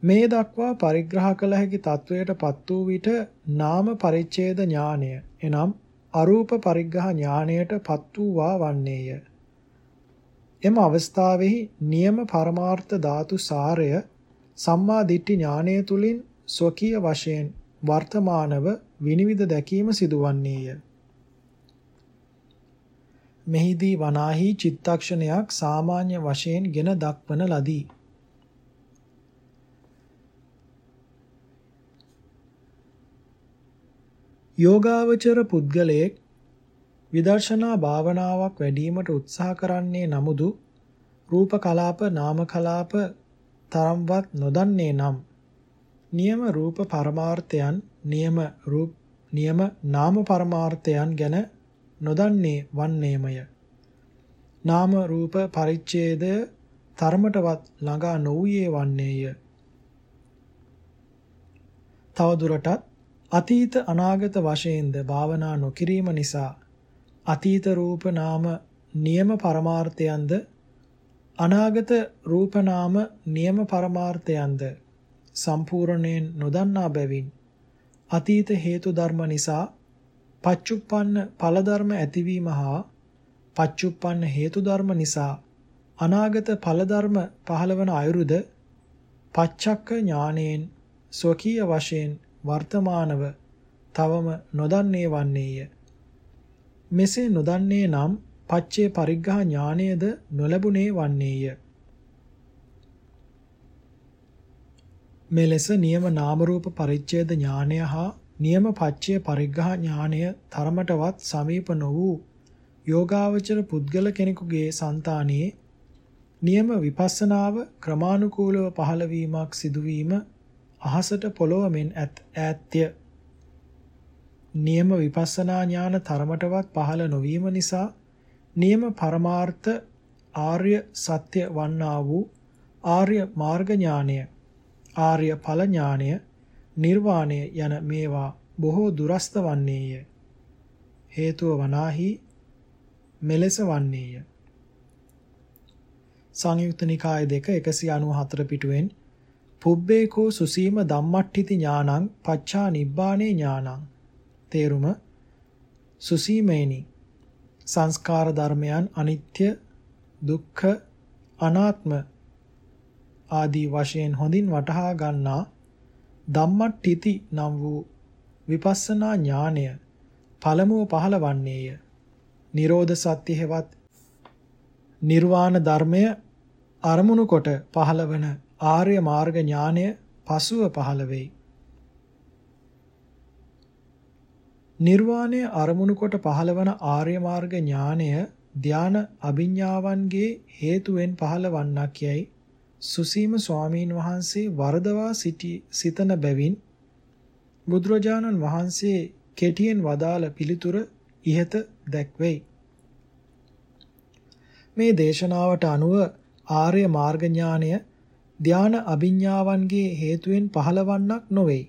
මේ දක්වා පරිග්‍රහ කළ හැකි තත්වයට පත් වූ විට නාම පරිච්ඡේද ඥානය එනම් අරූප පරිග්‍රහ ඥානයට පත් වූවා වන්නේය. එම අවස්ථාවෙහි නියම පරමාර්ථ ධාතු සාරය සම්මා දිට්ඨි ඥානය තුලින් ස්වකීය වශයෙන් වර්තමානව විනිවිද දැකීම සිදුවන්නේය. මෙහිදී වනාහි චිත්තක්ෂණයක් සාමාන්‍ය වශයෙන් ගෙන දක්වන ලදී. යෝගාවචර පුද්ගලයෙක් විදර්ශනා භාවනාවක් වැඩිවීමට උත්සාහ කරන්නේ නමුදු රූප කලාප නාම කලාප තරම්වත් නොදන්නේ නම් නියම රූප පරමාර්ථයන් නියම රූප නියම නාම පරමාර්ථයන් ගැන නොදන්නේ වන්නේමය. නාම රූප පරිච්ඡේදය තරමටවත් ළඟා නොවුයේ වන්නේය. තවදුරටත් අතීත අනාගත වශයෙන්ද භාවනා නොකිරීම නිසා අතීත රූප නාම නියම පරමාර්ථයන්ද? අනාගත රූප නාම නියම පරමාර්ථයන්ද? සම්පූර්ණයෙන් නොදන්නා බැවින් අතීත හේතු ධර්ම නිසා පච්චුප්පන්න ඵල ධර්ම ඇතිවීම හා පච්චුප්පන්න හේතු ධර්ම නිසා අනාගත ඵල ධර්ම පහළවන අයුරුද? පච්චක්ක ඥානයෙන් ස්වකීය වශයෙන් වර්තමානව තවම නොදන්නේ වන්නේය. මෙසේ නොදන්නේ නම් පච්චේ පරිග්‍රහ ඥානයද නොලැබුණේ වන්නේය. මෙලෙස නියම නාම රූප පරිච්ඡේද ඥානය හා නියම පච්චේ පරිග්‍රහ ඥානය තරමටවත් සමීප නො වූ යෝගාවචර පුද්ගල කෙනෙකුගේ సంతානයේ නියම විපස්සනාව ක්‍රමානුකූලව පහළ වීමක් සිදුවීම අහසට පොළොව මෙන් ඈත්ය. නියම විපස්සනා ඥාන තරමටවත් පහළ නොවීම නිසා නියම පරමාර්ථ ආර්ය සත්‍ය වන්නා වූ ආර්ය මාර්ග ඥානය ආර්ය ඵල ඥානය නිර්වාණය යන මේවා බොහෝ දුරස්ත වන්නේය. හේතුව වනාහි මෙලෙස වන්නේය. සංයුක්ත නිකාය 2 194 පිටුවෙන් පුබ්බේකෝ සුසීම ධම්මට්ඨිති ඥානං පච්චා නිබ්බානේ ඥානං තේරුම සුසීමේනි සංස්කාර ධර්මයන් අනිත්‍ය දුක්ඛ අනාත්ම ආදී වශයෙන් හොඳින් වටහා ගන්නා ධම්මට්ඨිති නම් වූ විපස්සනා ඥානය පළමුව පහළ වන්නේය. නිරෝධ සත්‍ය හෙවත් නිර්වාණ ධර්මය අරමුණු කොට පහළවන ආර්ය මාර්ග ඥානය පසුව පහළ වෙයි. නිර්වාණය අරමුණු කොට පහළවන ආර්ය මාර්ග ඥානය ධාන අභිඥාවන්ගේ හේතුවෙන් පහළවන්නක් යයි සුසීම ස්වාමීන් වහන්සේ වරදවා සිටි සිතන බැවින් බුදුරජාණන් වහන්සේ කෙටියෙන් වදාළ පිළිතුර ඉහත දැක්වෙයි. මේ දේශනාවට අනුව ආර්ය මාර්ග ඥානය ධාන අභිඥාවන්ගේ හේතුවෙන් පහළවන්නක් නොවේ.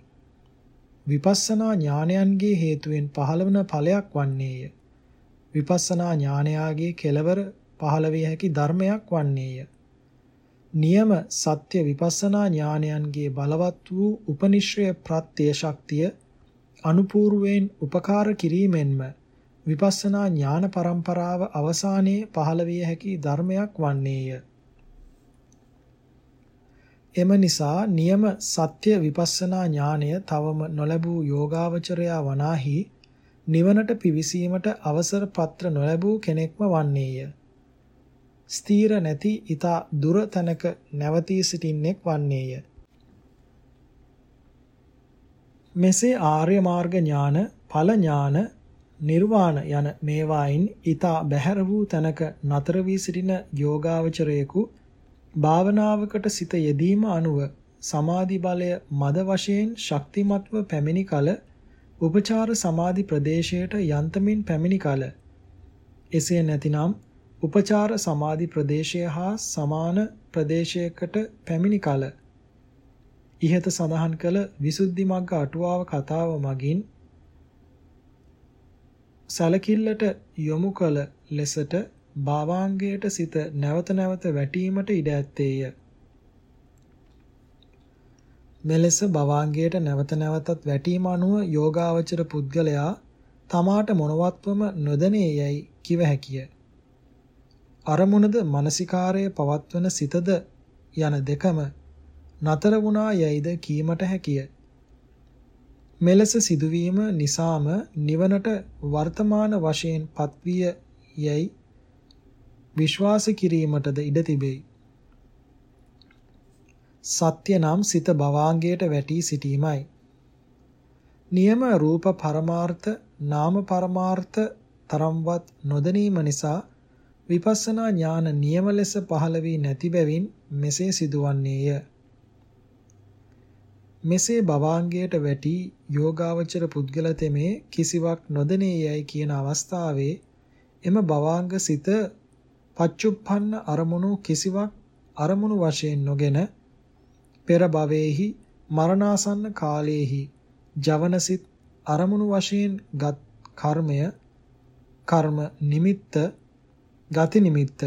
විපස්සනා ඥානයන්ගේ හේතුවෙන් පහළවන ඵලයක් වන්නේය. විපස්සනා ඥානයාගේ කෙලවර පහළ විය හැකි ධර්මයක් වන්නේය. නියම සත්‍ය විපස්සනා ඥානයන්ගේ බලවත් වූ උපනිශ්‍රය ප්‍රත්‍ය ශක්තිය අනුපූර්වයෙන් උපකාර කිරීමෙන්ම විපස්සනා ඥාන પરම්පරාව අවසානයේ පහළ විය හැකි ධර්මයක් වන්නේය. එම නිසා නියම සත්‍ය විපස්සනා ඥානය තවම නොලැබූ යෝගාවචරයා වනාහි නිවනට පිවිසීමට අවසර පත්‍ර නොලැබූ කෙනෙක්ම වන්නේය. ස්ථීර නැති ඊතා දුර තැනක නැවතී සිටින්නෙක් වන්නේය. මෙසේ ආර්ය මාර්ග ඥාන, ඵල ඥාන, නිර්වාණ යන මේවායින් ඊතා බැහැර වූ තැනක නතර වී සිටින යෝගාවචරයෙකු භාවනාවකට සිත යෙදීම අනුව සමාධි බලය මද වශයෙන් ශක්තිමත්ව පැමිණි කල උපචාර සමාධි ප්‍රදේශයට යන්තමින් පැමිණි කල. එසේ නැතිනම් උපචාර සමාධි ප්‍රදේශය හා සමාන ප්‍රදේශයකට පැමිණි කල. ඉහත සඳහන් කළ විසුද්ධි මග්ග අටුවාව කතාව මගින් සැලකිල්ලට යොමු කළ ලෙසට භාවාංගයට සිත නැවත නැවත වැටීමට ඉඩ ඇත්තේය. මෙලෙස භවාංගයට නැවත නැවතත් වැටීම අනුව යෝගාවචර පුද්ගලයා තමාට මොනවත්වම නොදැනේ යයි කිව හැකිය. අරමුණද මානසිකාරය පවත්වන සිතද යන දෙකම නතර වුණා යයිද කීමට හැකිය. මෙලෙස සිදුවීම නිසාම නිවනට වර්තමාන වශයෙන් පත්විය යයි විශ්වාස කිරීමටද ඉඩ තිබේ. සත්‍ය නම් සිත භවාංගයට වැටී සිටීමයි. නියම රූප පරමාර්ථ නාම පරමාර්ථ තරම්වත් නොදැනීම නිසා විපස්සනා ඥාන නියම ලෙස පහළ වී නැති බැවින් මෙසේ සිදුවන්නේය. මෙසේ භවාංගයට වැටි යෝගාවචර පුද්ගල තෙමේ කිසිවක් නොදෙනේ යයි කියන අවස්ථාවේ එම භවාංග සිත පච්චුප්පන්න අරමුණු කිසිවක් අරමුණු වශයෙන් නොගෙන පෙර භවයේහි මරණාසන්න කාලයේහි ජවනසිත අරමුණු වශයෙන් ගත් කර්මය කර්ම නිමිත්ත ගති නිමිත්ත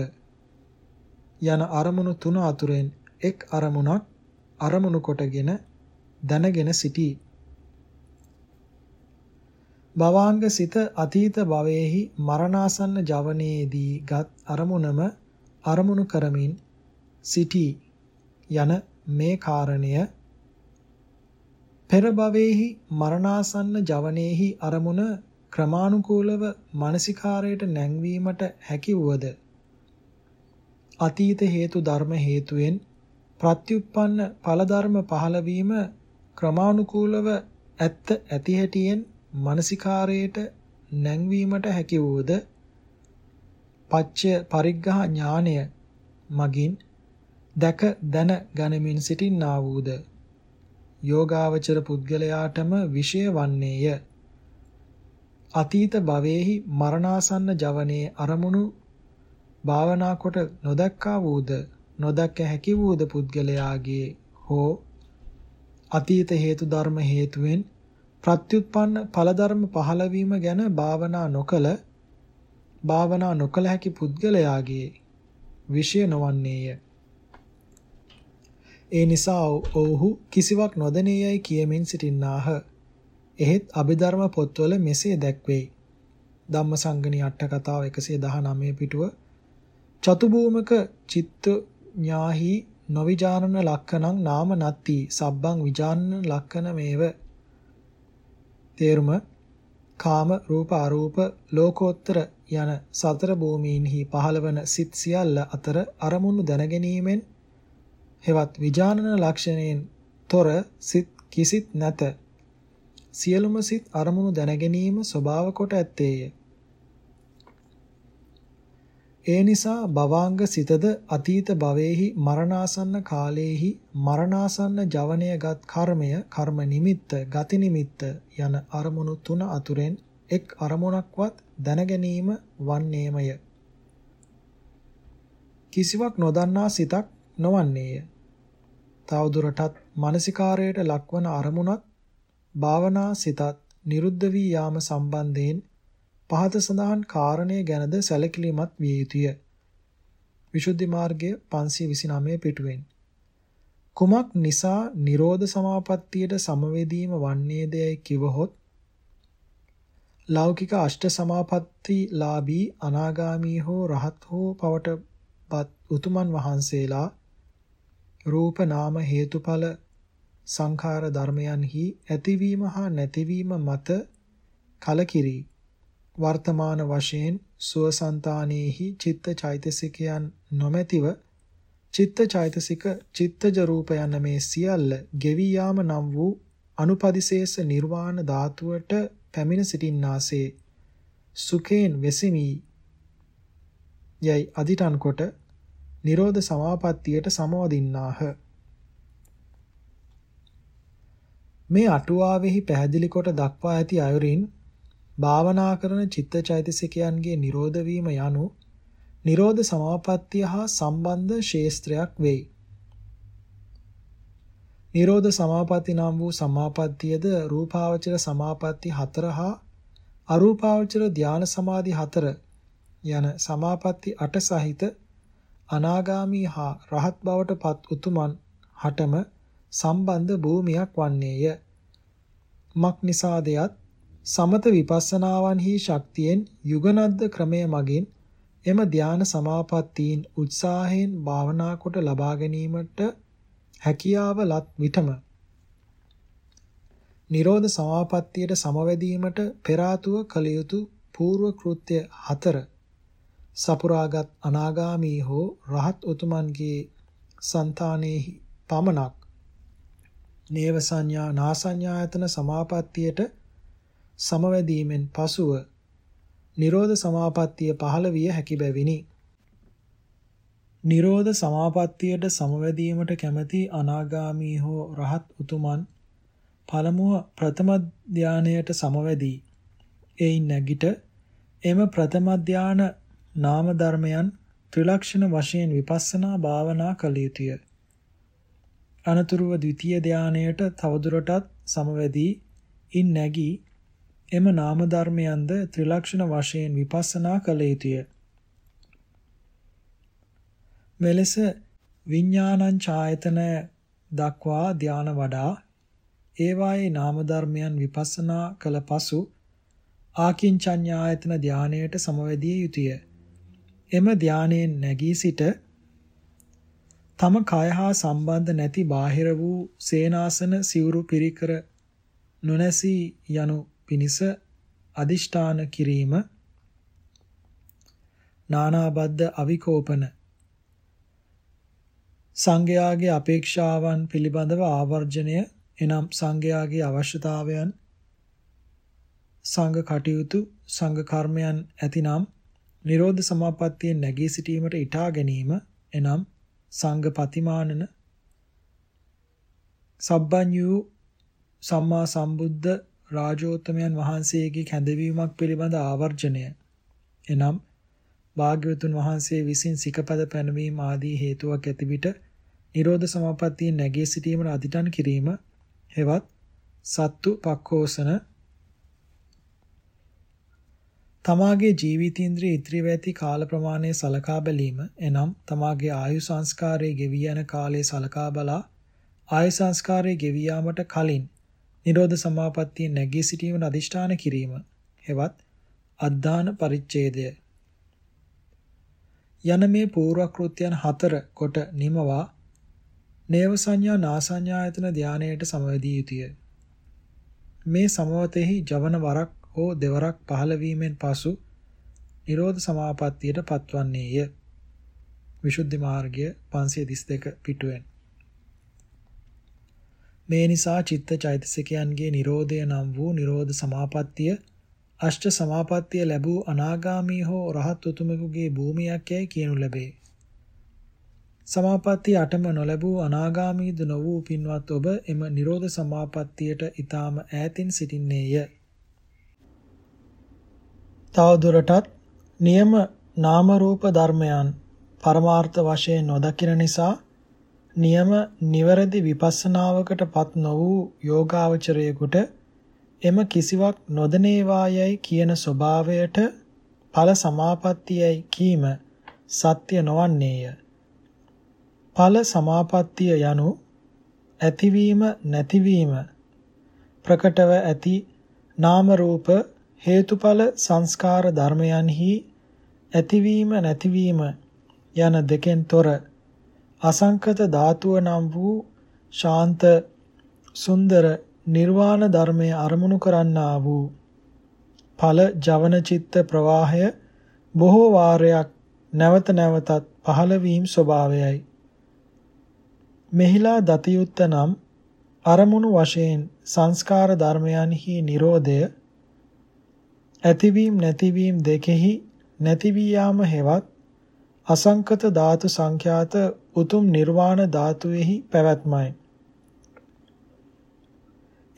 යන අරමුණු තුන අතුරෙන් එක් අරමුණක් අරමුණු කොටගෙන දැනගෙන සිටී. භවාංග සිත අතීත භවයේහි මරණාසන්න ජවනයේදී ගත් අරමුණම අරමුණු කරමින් සිටි යන මේ කාරණය පෙර භවයේහි මරණාසන්න ජවනයේහි අරමුණ ක්‍රමානුකූලව මානසිකාරයට නැංවීමට හැකියවද අතීත හේතු ධර්ම හේතුයෙන් ප්‍රත්‍යুৎপন্ন ඵල ධර්ම පහළවීම ක්‍රමානුකූලව ඇත්ත ඇති හැටියෙන් මානසිකාරයට නැංවීමට හැකි වූද? පච්චය පරිග්ඝා ඥානය මගින් දැක දැන ගනිමින් සිටින්නා වූද? යෝගාවචර පුද්ගලයාටම විෂය වන්නේය. අතීත භවයේහි මරණාසන්න ජවනයේ අරමුණු භාවනා කොට නොදක්කා වූද? නොදක්ක හැකි වූද පුද්ගලයාගේ හෝ අතීත හේතු ධර්ම හේතුවෙන් ප්‍රත්‍යুৎපන්න ඵල ධර්ම පහළ වීම ගැන භාවනා නොකල භාවනා නොකල හැකි පුද්ගලයාගේ විෂය නොවන්නේය. ඒ නිසා ඔවුහු කිසිවක් නොදැනියයි කියමින් සිටින්නාහ. එහෙත් අභිධර්ම පොත්වල මෙසේ දැක්වේ. ධම්මසංගණී අට කතාව 119 පිටුව චතුභූමක චිත්ත ඥාහි නොවිජානන ලක්කනං නාම නත්ති සබ්බං විජානන ලක්කන මේව තේරුම කාම රූප අරූප ලෝකෝත්තර යන සතර භූමීන්හි පහළවන සිත් සියල්ල අතර අරමුණු දැනගැනීමෙන් හෙවත් විජානන ලක්ෂණයෙන් තොර සිත් කිසිත් නැත. සියලුම සිත් අරමුණු දැනගැනීම ස්වභාව කොට ඇත්තේය. ඒ නිසා භවාංග සිතද අතීත භවයේහි මරණාසන්න කාලයේහි මරණාසන්න ජවනයගත් කර්මය කර්ම නිමිත්ත ගති නිමිත්ත යන අරමුණු තුන අතුරෙන් එක් අරමුණක්වත් දැනගැනීම වන්නේමය. කිසිවක් නොදන්නා සිතක් නොවන්නේය. තවදුරටත් මානසිකාරයට ලක්වන අරමුණත් භාවනා සිතත් නිරුද්ධ වී යාම සම්බන්ධයෙන් පහත සඳහන් කාරණය ගැනද සැලකිලිමත් විය යුතුය. විසුද්ධි මාර්ගය 529 පිටුවෙන්. කුමක් නිසා Nirodha Samapattiyට සමවැදීම වන්නේදයි කිවහොත් ලෞකික අෂ්ට සමාපatti ලාභී අනාගාමී හෝ රහත් හෝ පවටපත් උතුමන් වහන්සේලා රූප නාම හේතුඵල සංඛාර ධර්මයන්හි ඇතිවීම හා නැතිවීම මත කලකිරී වර්තමාන වශයෙන් සුවසන්තානේහි චිත්ත චෛතසිකයන් නොමැතිව චිත්ත චෛතසික චිත්තජ රූප යන මේ සියල්ල ගෙවි යාම නම් වූ අනුපදිශේෂ නිර්වාණ ධාතුවට පැමිණ සිටින්නාසේ සුඛයෙන් වෙසිමි. යයි අදිටන් කොට නිරෝධ සමාපත්තියට සමවදින්නාහ. මේ අටුවාවෙහි පැහැදිලි කොට දක්වා ඇති අයුරින් භාවනා කරන චිත්තචෛතසිකයන්ගේ නිරෝධ වීම යනු නිරෝධ සමාපත්තිය හා සම්බන්ධ ශේස්ත්‍රයක් වෙයි. නිරෝධ සමාපatti නම් වූ සමාපත්තියද රූපාවචර සමාපatti 4 හා අරූපාවචර ධාන සමාධි 4 යන සමාපatti 8 සහිත අනාගාමී හා රහත් බවට පත් උතුමන් හටම සම්බන්ධ භූමියක් වන්නේය. මක් නිසාදයත් සමත විපස්සනාවන්හි ශක්තියෙන් යුගනද්ද ක්‍රමය මගින් එම ධාන සමාපත්තීන් උත්සාහයෙන් භාවනා කොට ලබා ගැනීමට හැකියාව ලත් විටම නිරෝධ සමාපත්තියට සමවැදීමට පෙර ආතුව කළ යුතු పూర్ව කෘත්‍ය හතර සපුරාගත් අනාගාමී හෝ රහත් උතුමන්ගේ సంతානෙහි පමණක් නේව සංඥා නා සංඥායතන සමාපත්තියට සමවැදීමෙන් පසුව නිරෝධ සමාපත්තිය පහළ විය හැකි බැවිනි. නිරෝධ සමාපත්තියට සමවැදීමට කැමැති අනාගාමී හෝ රහත් උතුමන් පළමුව ප්‍රථම ධානයට සමවැදී එයින් නැගිට එම ප්‍රථම ධාන නාම ධර්මයන් ත්‍රිලක්ෂණ වශයෙන් විපස්සනා භාවනා කළ යුතුය. අනතුරුව ද්විතීය ධානයට තවදුරටත් සමවැදී ඉන් නැගී එම නාම ධර්මයන්ද ත්‍රිලක්ෂණ වශයෙන් විපස්සනා කළ යුතුය. මෙලෙස විඥානං ඡායතන දක්වා ධාන වඩා ඒවායේ නාම ධර්මයන් විපස්සනා කළ පසු ආකින්චඤ්ඤායතන ධානයට සමවැදිය යුතුය. එම ධානයෙන් නැගී සිට තම කය හා සම්බන්ධ නැති බාහිර වූ සේනාසන සිවුරු පිරිකර නොනැසී යනු පිනිස අදිෂ්ඨාන කිරීම නානාබද්ධ අවිකෝපන සංඝයාගේ අපේක්ෂාවන් පිළිබඳව ආවර්ජනය එනම් සංඝයාගේ අවශ්‍යතාවයන් සංඝ කටයුතු සංඝ කර්මයන් ඇතිනම් නිරෝධ සමාපත්තියෙන් නැගී සිටීමට ඊටා ගැනීම එනම් සංඝ පතිමානන සබ්බඤ්ඤු සම්මා සම්බුද්ධ රාජෝත්තමයන් වහන්සේගේ කැඳවීමක් පිළිබඳ ආවර්ජනය. එනම් භාග්‍යවතුන් වහන්සේ විසින් සිකපද පැනවීම ආදී හේතුවක් ඇති විට නිරෝධ සමාපත්තියෙන් නැගී සිටීමට අදිටන් කිරීම හෙවත් සත්තු පක්ඛෝසන තමාගේ ජීවිතේන්ද්‍රය ඉතිරිව ඇති කාල ප්‍රමාණය සලකා බැලීම එනම් තමාගේ ආයු සංස්කාරයේ ගෙවී යන කාලය සලකා බලා ආයු සංස්කාරයේ ගෙවී යාමට කලින් නිරෝධ සමාපත්තිය නැගී සිටීමට අදිෂ්ඨාන කිරීම හෙවත් අද්ධාන පරිච්ඡේදය යන මේ පූර්වක්‍ෘත්‍යයන් හතර කොට නිමවා නේව සංඥා නාසඤ්ඤායතන ධානයට සමවැදී යුතුය මේ සමවතෙහි ජවන වරක් හෝ දෙවරක් පහළ වීමෙන් පසු නිරෝධ සමාපත්තියට පත්වන්නේය. විසුද්ධි මාර්ගය 532 පිටුවෙන්. මේ නිසා චිත්ත චෛතසිකයන්ගේ නිරෝධය නම් වූ නිරෝධ සමාපත්තිය අෂ්ට සමාපත්තිය ලැබූ අනාගාමී හෝ රහත් උතුමෙකුගේ භූමියක් යැයි කියනු ලැබේ. සමාපatti අටම නොලැබූ අනාගාමීද නො වූ පින්වත් ඔබ එම නිරෝධ සමාපත්තියට ඊටාම ඈතින් සිටින්නේය. තවදුරටත් නියම නාම රූප ධර්මයන් පරමාර්ථ වශයෙන් නොදකින නිසා නියම නිවැරදි විපස්සනාවකටපත් නො වූ යෝගාවචරයෙකුට එම කිසිවක් නොදනේවායයි කියන ස්වභාවයට ඵල සමාපත්තියයි කීම සත්‍ය නොවන්නේය. ඵල සමාපත්තිය යනු ඇතිවීම නැතිවීම ප්‍රකටව ඇති නාම රූප හේතුඵල සංස්කාර ධර්මයන්හි ඇතිවීම නැතිවීම යන දෙකෙන් තොර අසංකත ධාතුව නම් වූ ශාන්ත සුන්දර නිර්වාණ ධර්මය අරමුණු කරන්නා වූ ඵල ජවන චිත්ත ප්‍රවාහය බොහෝ වාරයක් නැවත නැවතත් පහළ වීම ස්වභාවයයි. මෙහිලා දතියුත්ත නම් අරමුණු වශයෙන් සංස්කාර ධර්මයන්හි Nirodha ඇතිවීම නැතිවීම දෙකෙහි නැති වී යාම හෙවත් අසංකත ධාතු සංඛ්‍යාත උතුම් නිර්වාණ ධාතුවේහි පැවැත්මයි.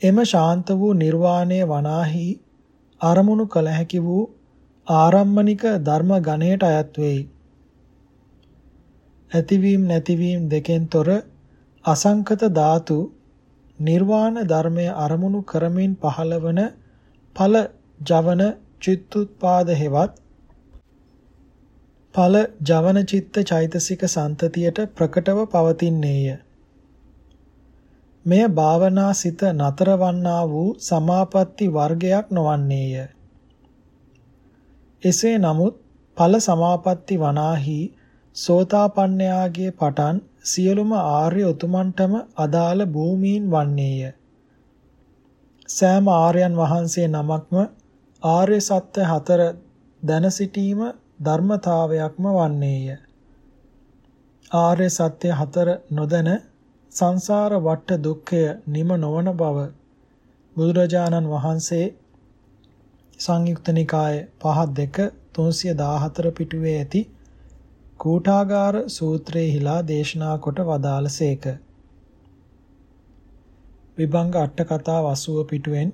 එම ශාන්ත වූ නිර්වාණය වනාහි අරමුණු කළ හැකි වූ ආරම්මනික ධර්ම ගණයට අයත් වෙයි. ඇතිවීම නැතිවීම දෙකෙන් තොර අසංකත ධාතු නිර්වාණ ධර්මය අරමුණු කරමින් පහළවන ඵල ජවන චිත්තුත්පාද හෙවත් ඵල ජවන චිත්ත චෛතසික සන්තතියට ප්‍රකටව පවතින්නේය. මෙය භාවනා සිත නතර වන්නා වූ සමාපatti වර්ගයක් නොවන්නේය. එසේ නමුත් ඵල සමාපatti වනාහි සෝතාපන්නයාගේ පටන් සියලුම ආර්ය උතුමන්ටම අදාළ භූමීන් වන්නේය. සෑම ආර්යයන් වහන්සේ නමක්ම ආර්ය සත්‍ය හතර දැන සිටීම ධර්මතාවයක්ම වන්නේය. ආර්ය සත්‍ය හතර නොදැන සංසාර වට දුක්ඛය නිම නොවන බව බුදුරජාණන් වහන්සේ සංයුක්ත නිකායේ පහ දෙක 314 පිටුවේ ඇති කූටාගාර සූත්‍රයේහිලා දේශනා කොට වදාළසේක. විභංග අට කතා 80 පිටුවෙන්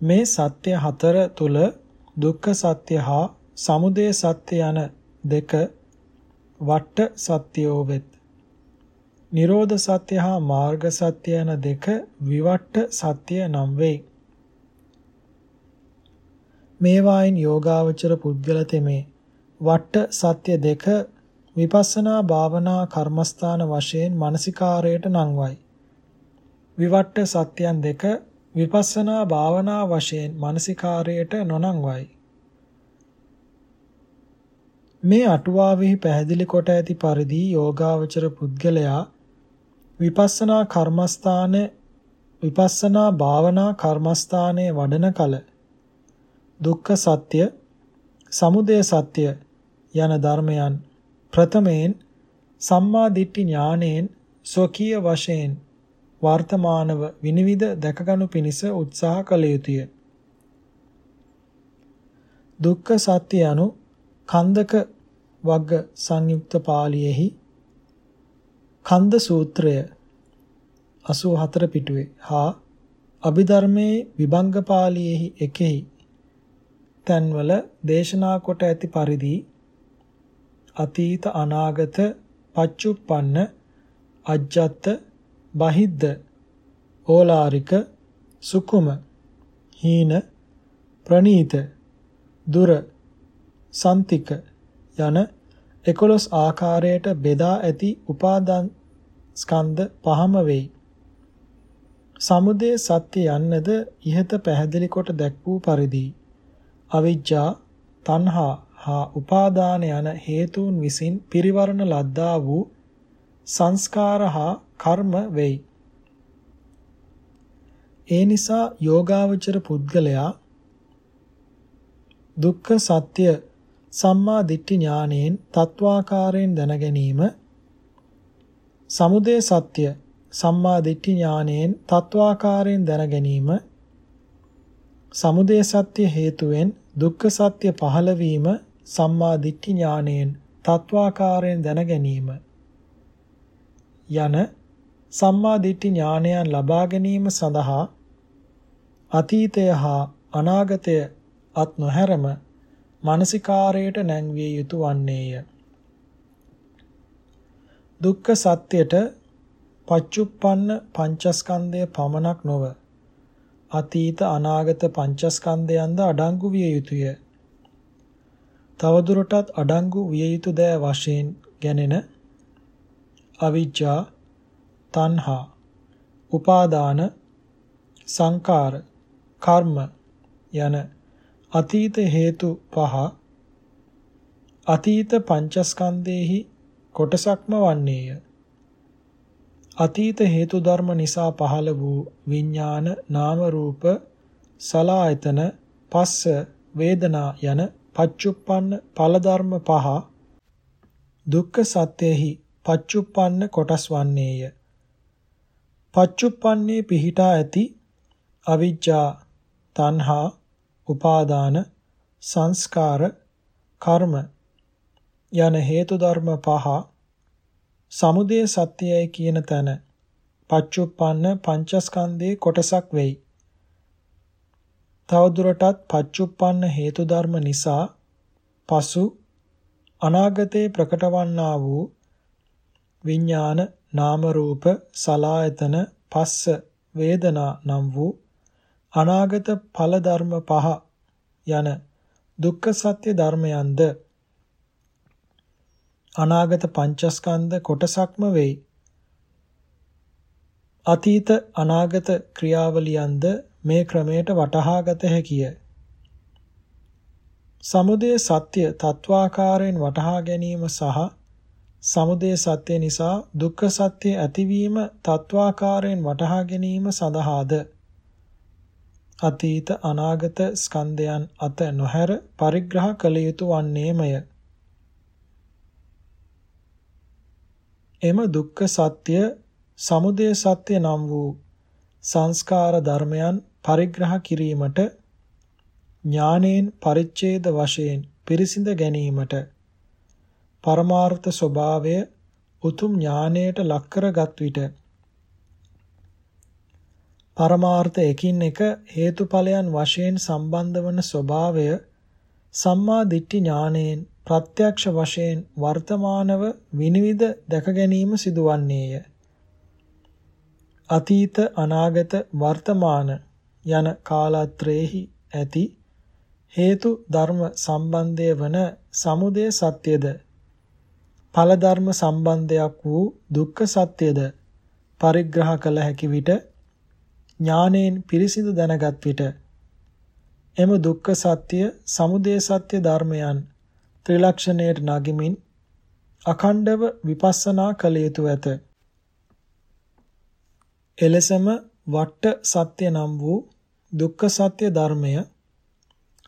මේ සත්‍ය හතර තුල දුක්ඛ සත්‍ය හා සමුදය සත්‍ය යන දෙක වට සත්‍යෝ වෙත්. නිරෝධ සත්‍ය හා මාර්ග සත්‍ය යන දෙක විවට්ට සත්‍ය නම් වෙයි. මේවායින් යෝගාවචර පුද්ගල තෙමේ වට්ට සත්‍ය දෙක විපස්සනා භාවනා කර්මස්ථාන වශයෙන් මානසිකාරයට නංවයි. විවට්ට සත්‍යයන් දෙක විපස්සනා භාවනා වශයෙන් මානසිකාරයට නොනංවයි. මේ අටුවාවෙහි පැහැදිලි කොට ඇති පරිදි යෝගාවචර පුද්ගලයා විපස්සනා කර්මස්ථාන විපස්සනා භාවනා කර්මස්ථානයේ වඩන කල දුක්ඛ සත්‍ය සමුදය සත්‍ය යන ධර්මයන් ප්‍රථමයෙන් සම්මා දිට්ඨි ඥාණයෙන් ස්වකීය වශයෙන් වර්තමානව විනිවිද දැකගනු පිණිස උත්සාහ කළ යුතුය. දුක්ඛ සත්‍ය anu කන්දක වග්ග සංයුක්ත පාළියේහි කන්ද සූත්‍රය 84 පිටුවේ හා අභිධර්මයේ විභංගපාළියේහි එකෙහි තැන්වල දේශනා කොට ඇති පරිදි අතීත අනාගත පච්චුප්පන්න අජ්ජත් බහිද්ද ඕලාරික සුකුම හීන ප්‍රනීත දුර සන්තික යන 11 ආකාරයට බෙදා ඇති උපාදාන ස්කන්ධ පහම වෙයි. සමුදය සත්‍ය යන්නද ইহත පැහැදිලි කොට දැක් වූ පරිදි අවිජ්ජා තණ්හා හා උපාදාන යන හේතුන් විසින් පිරිවරණ ලද්දා වූ සංස්කාර හා කර්ම වෙයි. ඒ නිසා යෝගාවචර පුද්ගලයා දුක්ඛ සත්‍ය සම්මා දිට්ඨි ඥානයෙන් තත්වාකාරයෙන් දැන ගැනීම. සමුදය සත්‍ය සම්මා දිට්ඨි ඥානයෙන් තත්වාකාරයෙන් දැන ගැනීම. සමුදය සත්‍ය හේතුවෙන් දුක්ඛ සත්‍ය පහළ වීම සම්මා දිට්ඨි ඥානයෙන් තත්වාකාරයෙන් දැන ගැනීම. යන සම්මා දිට්ඨි ඥානයන් ලබා ගැනීම සඳහා අතීතය හා අනාගතය අත් නොහැරම මානසිකාරයට නැංවිය යුතු වන්නේය. දුක්ඛ සත්‍යයට පච්චුප්පන්න පංචස්කන්ධය පමණක් නොව අතීත අනාගත පංචස්කන්ධයන්ද අඩංගු විය යුතුය. තවදුරටත් අඩංගු විය යුතු දෑ වශයෙන් ගැනෙන අවිජ්ජා තණ්හා උපාදාන සංකාර කර්ම යන අතීත හේතු පහ අතීත පංචස්කන්ධේහි කොටසක්ම වන්නේය. අතීත හේතු ධර්ම නිසා පහළ වූ විඥාන නාම රූප සලායතන පස්ස වේදනා යන පච්චුප්පන්න ඵල ධර්ම පහ දුක්ඛ සත්‍යෙහි පච්චුප්පන්න කොටස් වන්නේය. පච්චුප්පන්නේ පිහිටා ඇති අවිජ්ජා තණ්හා උපාදාන සංස්කාර කර්ම යන හේතු ධර්ම පහ සමුදය සත්‍යයයි කියන තැන පච්චුප්පන්න පංචස්කන්ධයේ කොටසක් වෙයි. තවදුරටත් පච්චුප්පන්න හේතු ධර්ම නිසා පසු අනාගතේ ප්‍රකටවන්නා වූ විඥාන නාම රූප සලායතන පස්ස වේදනා නම් වූ අනාගත ඵල ධර්ම පහ යන දුක්ඛ සත්‍ය ධර්මයන්ද අනාගත පංචස්කන්ධ කොටසක්ම වෙයි. අතීත අනාගත ක්‍රියාවලියන්ද මේ ක්‍රමයට වටහාගත හැකිය. සමුදය සත්‍ය තත්වාකාරයෙන් වටහා ගැනීම සහ සමුදය සත්‍ය නිසා දුක්ඛ සත්‍ය ඇතිවීම තත්වාකාරයෙන් වටහා ගැනීම සඳහාද අතීත අනාගත ස්කන්ධයන් අත නොහැර පරිග්‍රහ කළ යුතු වන්නේමය. එම දුක්ඛ සත්‍ය සමුදය සත්‍ය නම් වූ සංස්කාර ධර්මයන් පරිග්‍රහ කිරීමට ඥානෙන් පරිච්ඡේද වශයෙන් පිරිසිඳ ගැනීමට පරමාර්ථ ස්වභාවය උතුම් ඥානයට ලක් කරගත් විට පරමාර්ථ එකින් එක හේතුඵලයන් වශයෙන් සම්බන්ධ වන ස්වභාවය සම්මා දිට්ඨි ඥානයෙන් ප්‍රත්‍යක්ෂ වශයෙන් වර්තමානව විනිවිද දැක ගැනීම සිදුවන්නේය. අතීත අනාගත වර්තමාන යන කාලත්‍රයේහි ඇති හේතු ධර්ම සම්බන්ධය වන සමුදය සත්‍යද ඵල ධර්ම සම්බන්ධයක් වූ දුක්ඛ සත්‍යද පරිග්‍රහ කළ හැකි විට ඥානයෙන් පිරිසිදු දැනගත් විට එම දුක්ඛ සත්‍ය, සමුදය සත්‍ය ධර්මයන් ත්‍රිලක්ෂණයට නගිමින් අඛණ්ඩව විපස්සනා කළ යුතු ඇත. එලෙසම වට්ට සත්‍ය නම් වූ දුක්ඛ සත්‍ය ධර්මය,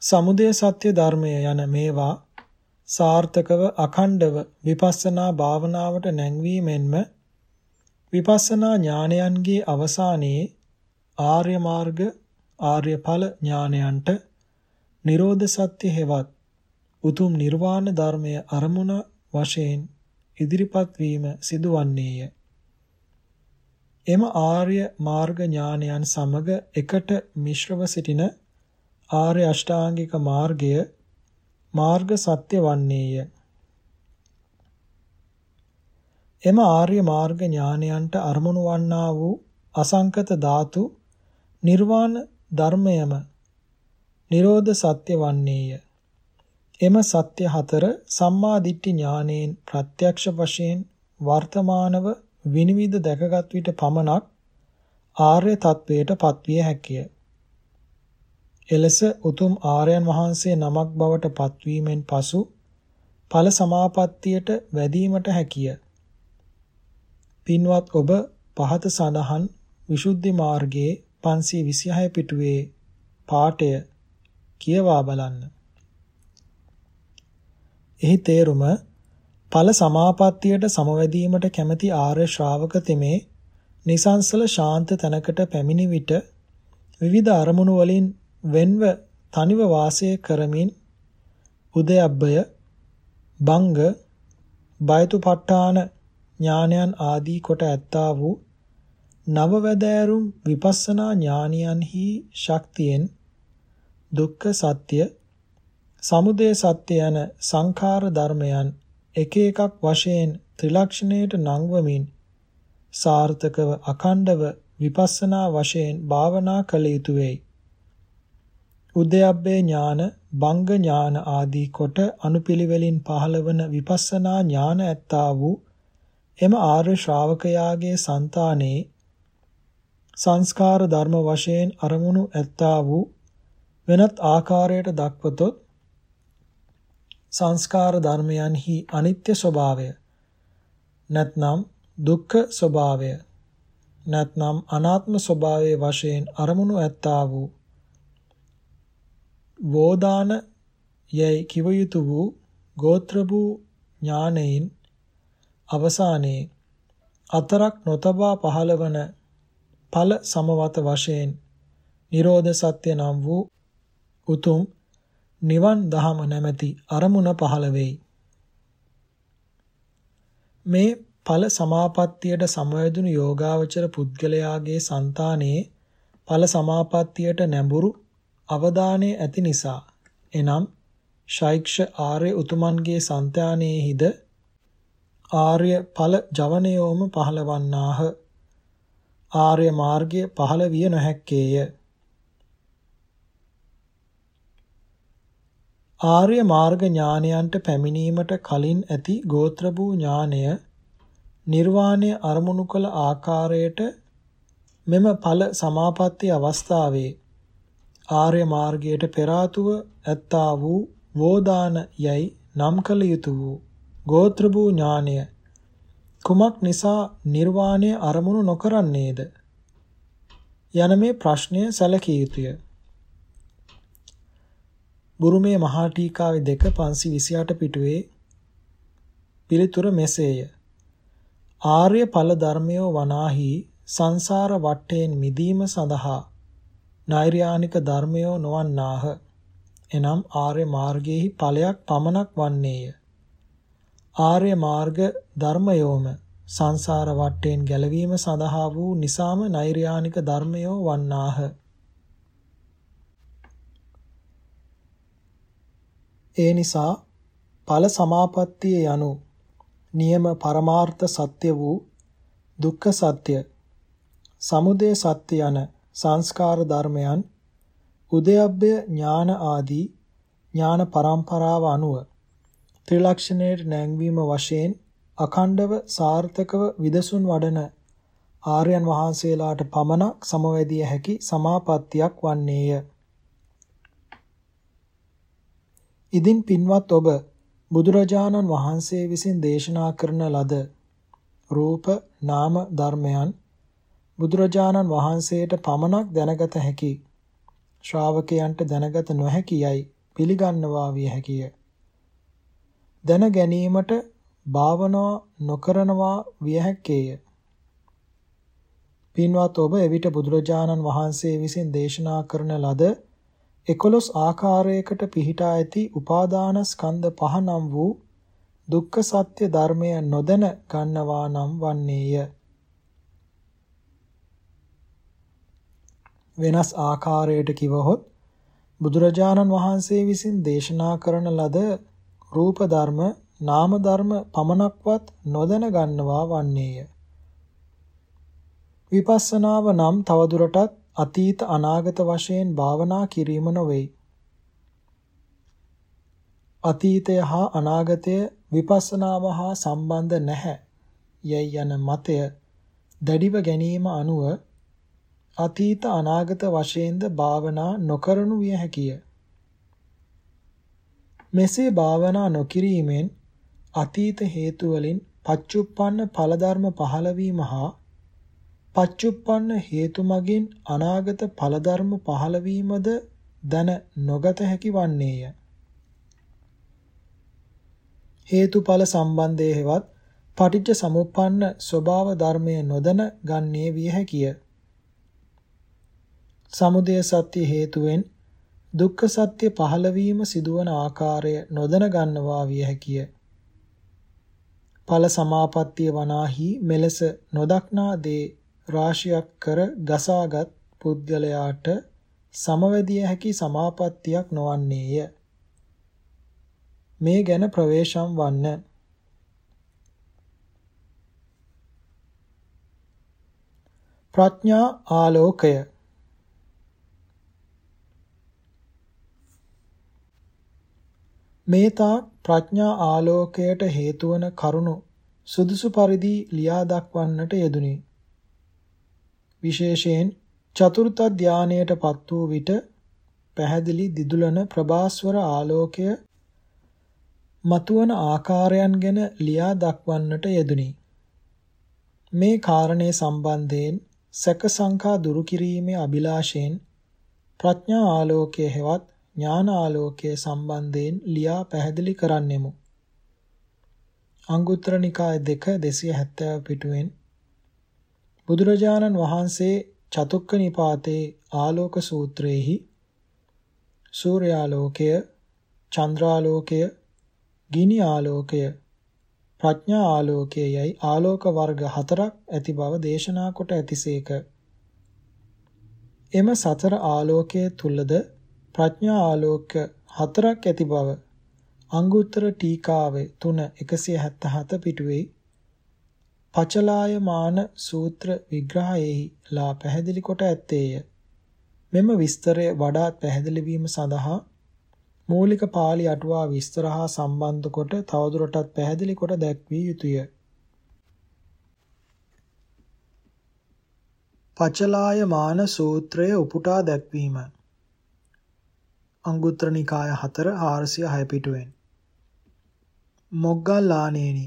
සමුදය සත්‍ය ධර්මය යන මේවා සාර්ථකව අඛණ්ඩව විපස්සනා භාවනාවට නැංවීමෙන්ම විපස්සනා ඥානයන්ගේ අවසානයේ ආර්ය මාර්ග ආර්ය ඵල ඥානයන්ට නිරෝධ සත්‍ය හෙවත් උතුම් නිර්වාණ ධර්මය අරමුණ වශයෙන් ඉදිරිපත් වීම සිදුවන්නේය. එම ආර්ය මාර්ග ඥානයන් සමග එකට මිශ්‍රව සිටින ආර්ය අෂ්ටාංගික මාර්ගය මාර්ග සත්‍ය වන්නේය. එම ආර්ය මාර්ග ඥානයන්ට අරමුණු වන්නා වූ අසංකත ධාතු නිර්වාණ ධර්මයම නිරෝධ සත්‍ය වන්නේය. එම සත්‍ය හතර සම්මා දිට්ඨි ඥානයෙන් ප්‍රත්‍යක්ෂ වශයෙන් වර්තමානව විනිවිද දැකගත් විට පමණක් ආර්ය තත්වයට පත්විය හැකිය. එලෙස උතුම් ආර්යයන් වහන්සේ නමක් බවට පත්වීමෙන් පසු ඵල සමාපත්තියට වැදීමට හැකිය. පින්වත් ඔබ පහත සඳහන් විසුද්ධි මාර්ගයේ 526 පිටුවේ පාඨය කියවා බලන්න. එහි තේරුම ඵල සමාපත්තියට සමවැදීමට කැමැති ආර්ය ශ්‍රාවක තෙමේ නිසංසල ශාන්ත තැනකට පැමිණි විට විවිධ අරමුණු වලින් වෙන්ව තනිව වාසය කරමින් උදයබ්බය බංග බයතුපට්ඨාන ඥානයන් ආදී කොට ඇත්තා වූ නවවැදෑරුම් විපස්සනා ඥානියන්හි ශක්තියෙන් දුක්ඛ සත්‍ය සමුදය සත්‍ය යන සංඛාර ධර්මයන් එක එකක් වශයෙන් ත්‍රිලක්ෂණයට නංවමින් සාර්ථකව අඛණ්ඩව විපස්සනා වශයෙන් භාවනා කළ යුතුය වෙයි. උද්‍යප්පේ ඥාන, බංග ඥාන ආදී කොට අනුපිළිවෙලින් පහළවන විපස්සනා ඥාන ඇත්තා වූ එම ආර්ය ශ්‍රාවකයාගේ సంతානේ සංස්කාර ධර්ම වශයෙන් අරමුණු ඇත්තා වූ වෙනත් ආකාරයට දක්වතොත් සංස්කාර ධර්මයන්හි අනිත්‍ය ස්වභාවය නැත්නම් දුක්ඛ ස්වභාවය නැත්නම් අනාත්ම ස්වභාවයේ වශයෙන් අරමුණු ඇත්තා වූ වෝදාන යයි කිව යුතු වූ ගෝත්‍ර වූ ඥානයෙන් අවසානයේ අතරක් නොතබා පහළවන ඵල සමවත වශයෙන් නිරෝධ සත්‍ය නම් වූ උතුම් නිවන් දහම නැමැති අරමුණ පහළ වෙයි. මේ ඵල සමාපත්තියට සමවැදුණු යෝගාවචර පුද්ගලයාගේ సంతානයේ ඵල සමාපත්තියට නැඹුරු අවධානය ඇති නිසා එනම් ශෛක්ෂ ආර්ය උතුමන්ගේ సంతානයේහිද ආර්ය ඵල ජවනයෝම පහළවන්නාහ ආර්ය මාර්ගය පහළ විය නොහැක්කේය. ආර්ය මාර්ග ඥානයන්ට පැමිණීමට කලින් ඇති ගෝත්‍ර වූ ඥානය නිර්වාණය අරමුණු කළ ආකාරයට මෙම ඵල සමාපatti අවස්ථාවේ ආර්ය මාර්ගයට පෙර ඇත්තා වූ වෝදාන යයි නම් කළ යුතු වූ ගෝත්‍ර වූ ඥානය කුමක් නිසා නිර්වාණය අරමුණු නොකරන්නේද යන මේ ප්‍රශ්නය සැලකිය යුතුය. බුරුමේ මහා ටීකාවේ 2 528 පිටුවේ පිළිතුර මෙසේය. ආර්ය ඵල ධර්මයෝ වනාහි සංසාර වටයෙන් මිදීම සඳහා නෛර්යානික ධර්මයෝ නොවන්නාහ. එනම් ආර්ය මාර්ගයේහි ඵලයක් පමණක් වන්නේය. ආර්ය මාර්ග ධර්මයෝම සංසාර වටයෙන් ගැලවීම සඳහා වූ නිසාම නෛර්යානික ධර්මයෝ වන්නාහ. ඒ නිසා ඵල සමාපත්තිය යනු නියම පරමාර්ථ සත්‍ය වූ දුක්ඛ සත්‍ය සමුදය සත්‍ය යන සංස්කාර ධර්මයන් උදයබ්බය ඥාන ආදී ඥාන පරම්පරාව අනුව ත්‍රිලක්ෂණයට නැංවීම වශයෙන් අඛණ්ඩව සාර්ථකව විදසුන් වඩන ආර්යයන් වහන්සේලාට පමණක් සමවැදිය හැකි සමාපත්තියක් වන්නේය. ඉදින් පින්වත් ඔබ බුදුරජාණන් වහන්සේ විසින් දේශනා කරන ලද රූප නාම ධර්මයන් බුදුරජාණන් වහන්සේට පමණක් දැනගත හැකි ශ්‍රාවකයන්ට දැනගත නොහැකි යයි පිළිගන්නවා විය හැකිය. දැන ගැනීමට භාවනා නොකරනවා විය හැක්කේය. පින්වත් ඔබ එවිට බුදුරජාණන් වහන්සේ විසින් දේශනා කරන ලද 11 ආකාරයකට පිහිටා ඇති උපාදාන ස්කන්ධ පහ නම් වූ දුක්ඛ සත්‍ය ධර්මය නොදැන ගන්නවා නම් වන්නේය. වෙනස් ආකාරයට කිවහොත් බුදුරජාණන් වහන්සේ විසින් දේශනා කරන ලද රූප ධර්ම නාම ධර්ම පමණක්වත් නොදැන ගන්නවා වන්නේය. විපස්සනාව නම් තවදුරටත් අතීත අනාගත වශයෙන් භාවනා කිරීම නොවේ. අතීතය හා අනාගතය විපස්සනාව හා සම්බන්ධ නැහැ යයි යන මතය දැඩිව ගැනීම අනුව අතීත අනාගත වශයෙන්ද භාවනා නොකරනු විය හැකිය. මෙසේ භාවනා නොකිරීමෙන් අතීත හේතු වලින් පච්චුප්පන්න ඵල ධර්ම පහළ වීම හා පච්චුප්පන්න හේතු මගින් අනාගත ඵල ධර්ම පහළ වීමද දැන නොගත හැකි වන්නේය. හේතුඵල සම්බන්ධයේ හෙවත් පටිච්ච සමුප්පන්න ස්වභාව ධර්මයේ නොදැන ගන්නේ විය හැකිය. සමුදය සත්‍ය හේතුවෙන් දුක්ඛ සත්‍ය පහළ වීම සිදුවන ආකාරය නොදැන ගන්නවා විය හැකිය. ඵල සමාපත්තිය වනාහි මෙලෙස නොදක්නා දේ රාශියක් කර ගසාගත් පුද්ගලයාට සමවැදිය හැකි සමාපත්තියක් නොවන්නේය. මේ ගැන ප්‍රවේශම් වන්න. ප්‍රඥා ආලෝකය මේතා ප්‍රඥා ආලෝකයට හේතු වන කරුණු සුදුසු පරිදි ලියා දක්වන්නට යෙදුනි. විශේෂයෙන් චතුර්ථ ධානයට පත් වූ විට පැහැදිලි දිදුලන ප්‍රභාස්වර ආලෝකය මතුවන ආකාරයන් ගැන ලියා දක්වන්නට යෙදුනි. මේ කාරණේ සම්බන්ධයෙන් සැක සංකා දුරු කිරීමේ අභිලාෂයෙන් ප්‍රඥා ආලෝකයේ හෙවත් ඥාන ආලෝකයේ සම්බන්ධයෙන් ලියා පැහැදිලි කරන්නෙමු. අංගුත්තර නිකාය 2 270 පිටුවෙන් බුදුරජාණන් වහන්සේ චතුක්ක නිපාතේ ආලෝක සූත්‍රයේහි සූර්යාලෝකය චන්ද්‍රාලෝකය ගිනි ආලෝකය ප්‍රඥා ආලෝකය යයි ආලෝක වර්ග හතරක් ඇති බව දේශනා කොට ඇතිසේක. එම සතර ආලෝකයේ තුලද ප්‍රඥා ආලෝක හතරක් ඇති බව අංගුත්තර ටීකාවේ 3 177 පිටුවේ පචලායමාන සූත්‍ර විග්‍රහයෙහි ලා පැහැදිලි කොට ඇත්තේය. මෙම විස්තරය වඩාත් පැහැදිලි වීම සඳහා මූලික පාළි අටුවා විස්තර හා සම්බන්ධ කොට තවදුරටත් පැහැදිලි කොට දැක්විය යුතුය. පචලායමාන සූත්‍රය උපුටා දැක්වීම අංගුත්තර නිකාය 4 406 පිටුවෙන්. මොග්ගල්ලානේනි.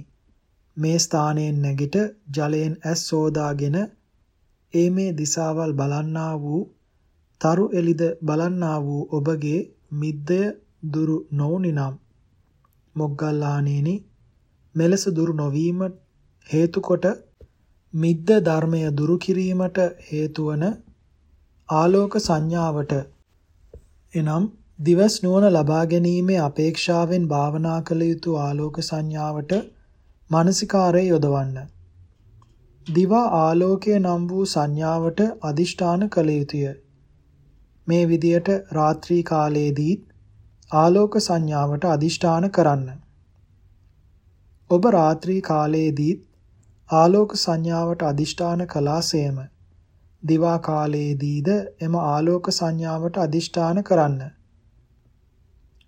මේ ස්ථානයෙන් නැගිට ජලයෙන් ඇස් සෝදාගෙන ඒ මේ දිසාවල් බලන්නා වූ තරු එලිද බලන්නා වූ ඔබගේ මිද්දය දුරු නොවුනිනම් මොග්ගල්ලානේනි මෙලෙස දුරු නොවීම හේතු කොට මිද්ද ධර්මය දුරු කිරීමට හේතු වන ආලෝක සංඥාවට එනම් දිවස් නුවණ ලබා ගැනීමේ අපේක්ෂාවෙන් භාවනා කළ යුතු ආලෝක සංඥාවට මානසිකාරය යොදවන්න. දිවා ආලෝකය නම් වූ සංඥාවට අදිෂ්ඨාන කළ යුතුය. මේ විදියට රාත්‍රී කාලයේදීත් ආලෝක සංඥාවට අදිෂ්ඨාන කරන්න. ඔබ රාත්‍රී කාලයේදීත් ආලෝක සංඥාවට අදිෂ්ඨාන කළාසේම දිවා කාලයේදීද එම ආලෝක සංඥාවට අදිෂ්ඨාන කරන්න.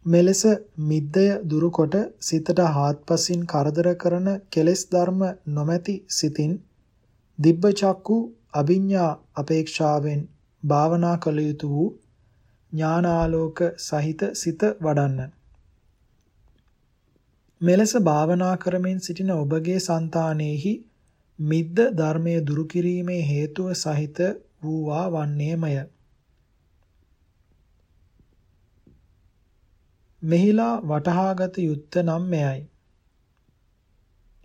මෙලෙස මිද්දය දුරුකොට සිතට හාත්පසින් කරදර කරන කෙලෙස් ධර්ම නොමැති සිතින් දිබ්බ චක්කු අභිඤ්ඤා අපේක්ෂාවෙන් භාවනා කළ යුතු වූ ඥානාලෝක සහිත සිත වඩන්න. මෙලෙස භාවනා කරමින් සිටින ඔබගේ సంతානෙහි මිද්ද ධර්මයේ දුරු කිරීමේ හේතුව සහිත වූවා වන්නේමය. මෙහිලා වටහාගත යුත්ත නම් මෙයයි.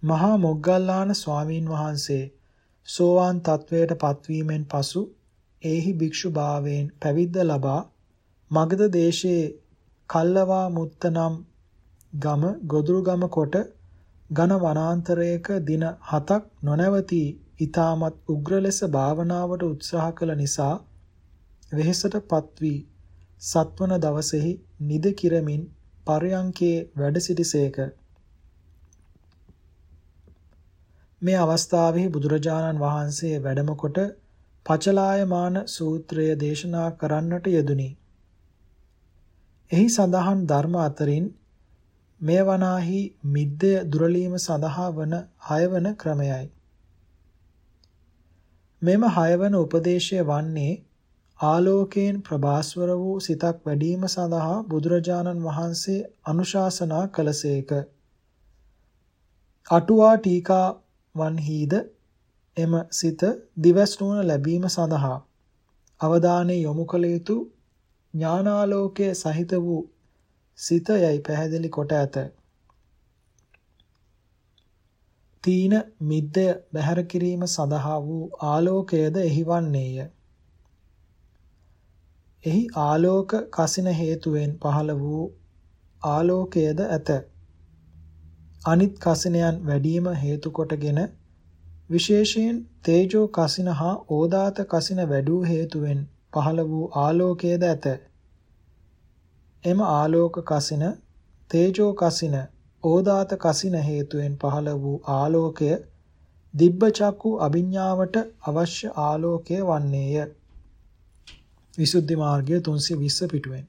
මහා මොග්ගල්ලාන ස්වාමීන් වහන්සේ සෝවාන් තත්වයට පත්වීමෙන් පසු ඒහි භික්ෂු භාවයෙන් පැවිද්ද ලබා මගධ දේශයේ කල්ලවා මුත්ත නම් ගම ගොදුරු ගම කොට ඝන වනාන්තරයක දින 7ක් නොනවති ඊටමත් උග්‍ර ලෙස භාවනාවට උත්සාහ කළ නිසා වෙහෙසටපත් වී සත්වන දවසෙහි නිද කිරමින් පරයන්කේ වැඩ සිටිසේක. මේ අවස්ථාවෙහි බුදුරජාණන් වහන්සේ වැඩම කොට පචලායමාන සූත්‍රය දේශනා කරන්නට යෙදුනි. එහි සඳහන් ධර්ම අතරින් මෙය වනාහි මිද්දය දුරලීම සඳහා වන හයවන ක්‍රමයයි. මෙම හයවන උපදේශය වන්නේ ආලෝකයෙන් ප්‍රභාස්වර වූ සිතක් වැඩිම සඳහා බුදුරජාණන් වහන්සේ අනුශාසනා කළසේක. අටුවා ටීකා වන්හිද එම සිත දිවස්නුවන ලැබීම සඳහා අවධානය යොමු කළ යුතු ඥානාලෝකයේ සහිත වූ සිත යයි පැහැදිලි කොට ඇත. තීන මිද්දය බැහැර කිරීම සඳහා වූ ආලෝකයද එහිවන්නේය. එහි ආලෝක කසින හේතුවෙන් පහළ වූ ආලෝකයද ඇත. අනිත් කසිනයන් වැඩිම හේතු කොටගෙන විශේෂයෙන් තේජෝ කසින හා ඕදාත කසින වැඩූ හේතුවෙන් පහළ වූ ආලෝකයද ඇත. එම ආලෝක කසින තේජෝ කසින ඕදාත කසින හේතුවෙන් පහළ වූ ආලෝකය දිබ්බ චක්කු අභිඥාවට අවශ්‍ය ආලෝකය වන්නේය. විසුද්ධි මාර්ගය 320 පිටුවෙන්.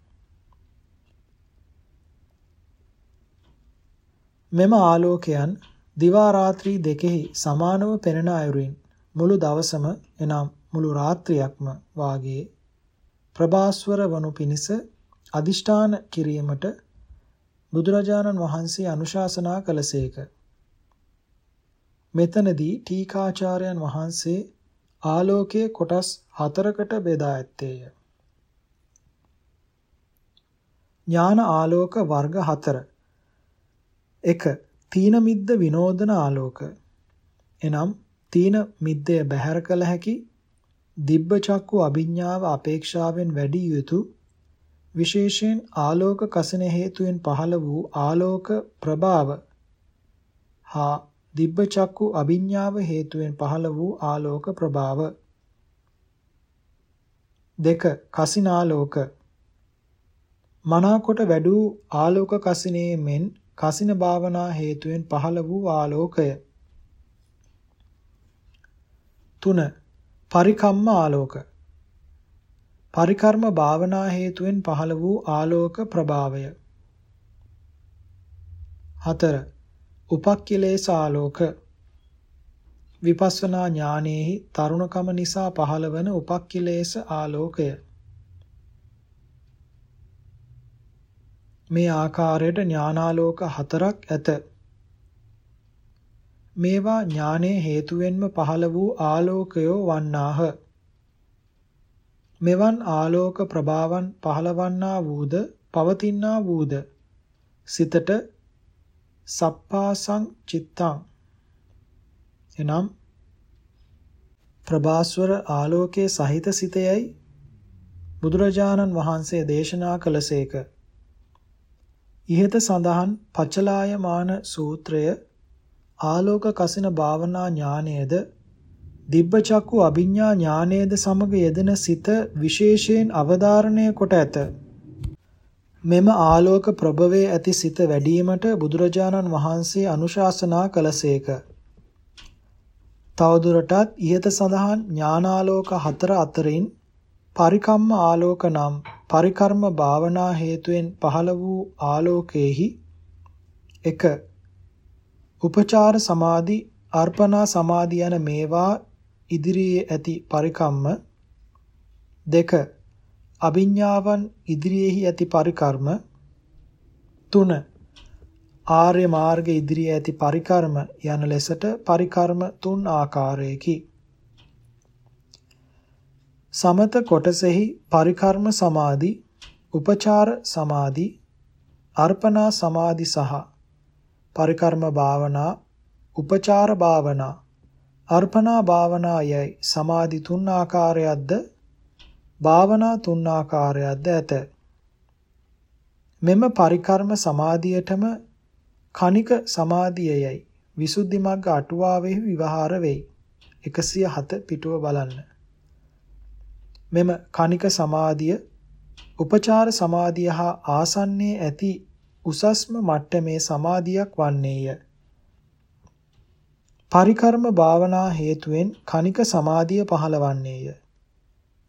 මෙම ආලෝකයන් දිවා රාත්‍රී දෙකෙහි සමානව පෙනෙන අයුරින් මුළු දවසම එනම් මුළු රාත්‍රියක්ම වාගේ ප්‍රභාස්වර වනු පිණිස අදිෂ්ඨාන කිරීමට බුදුරජාණන් වහන්සේ අනුශාසනා කළසේක. මෙතනදී ටීකාචාර්යයන් වහන්සේ ආලෝකයේ කොටස් හතරකට බෙදා ඇත්තේය. ඥාන ආලෝක වර්ග හතර. 1. තීන මිද්ද විනෝදන ආලෝක. එනම් තීන මිද්දය බැහැර කළ හැකි දිබ්බ චක්කු අභිඥාව අපේක්ෂාවෙන් වැඩි යුතු විශේෂයෙන් ආලෝක කසින හේතුවෙන් පහළ වූ ආලෝක ප්‍රභාව හා දිබ්බ චක්කු අභිඥාව හේතුවෙන් පහළ වූ ආලෝක ප්‍රභාව දෙක කසිනාලෝක මනාකොට වැඩූ ආලෝක කසිනේ මෙන් කසින භාවනා හේතුවෙන් පහළ වූ ආලෝකය. තුන. පරිකම්ම ආලෝක. පරිකර්ම භාවනා හේතුවෙන් පහළ වූ ආලෝක ප්‍රභාවය. 4. උපක්ඛිලේස ආලෝක. විපස්සනා ඥානෙහි තරුණකම නිසා පහළවන උපක්ඛිලේස ආලෝකය. මේ ආකාරයට ඥානාලෝක හතරක් ඇත. මේවා ඥානයේ හේතුවෙන්ම පහළ වූ ආලෝකයෝ වන්නාහ. මෙවන් ආලෝක ප්‍රභාවන් පහළවන්නා වූද පවතිනා වූද සිතට සප්පාසං චිත්තං එනම් ප්‍රභාස්වර ආලෝකයේ සහිත සිතයයි බුදුරජාණන් වහන්සේ දේශනා කළසේක. ඉහත සඳහන් පචලායමාන සූත්‍රය ආලෝක කසින භාවනා ඥානයේද දිබ්බ චක්කු අභිඥා ඥානයේද සමග යෙදෙන සිත විශේෂයෙන් අවධාරණය කොට ඇත. මෙම ආලෝක ප්‍රභවයේ ඇති සිත වැඩිවීමට බුදුරජාණන් වහන්සේ අනුශාසනා කළසේක. තවදුරටත් ইহත සඳහන් ඥානාලෝක හතර අතරින් පරිකම්ම ආලෝක නම් පරිකර්ම භාවනා හේතුවෙන් පහළ වූ ආලෝකයේහි 1 උපචාර සමාධි අර්පණා සමාධි යන මේවා ඉදිරියේ ඇති පරිකම්ම. දෙක. අභිඥාවන් ඉදිරියේහි ඇති පරිකර්ම. තුන. ආර්ය මාර්ග ඉදිරියේ ඇති පරිකර්ම යන ලෙසට පරිකර්ම තුන් ආකාරයකි සමත කොටසෙහි පරිකර්ම සමාධි උපචාර සමාධි අර්පණා සමාධි සහ පරිකර්ම භාවනා උපචාර භාවනා අර්පණා භාවනා යයි සමාධි තුන් ආකාරයක්ද භාවනා තුන් ආකාරයක්ද ඇත. මෙම පරිකර්ම සමාධියටම කනික සමාධියයි විසුද්ධි මග්ග අටුවාවෙහි විවහාර වෙයි. 107 පිටුව බලන්න. මෙම කණික සමාධිය උපචාර සමාධිය හා ආසන්නයේ ඇති උසස්ම මට්ටමේ සමාධියක් වන්නේය. පරිකර්ම භාවනා හේතුවෙන් කණික සමාධිය පහළවන්නේය.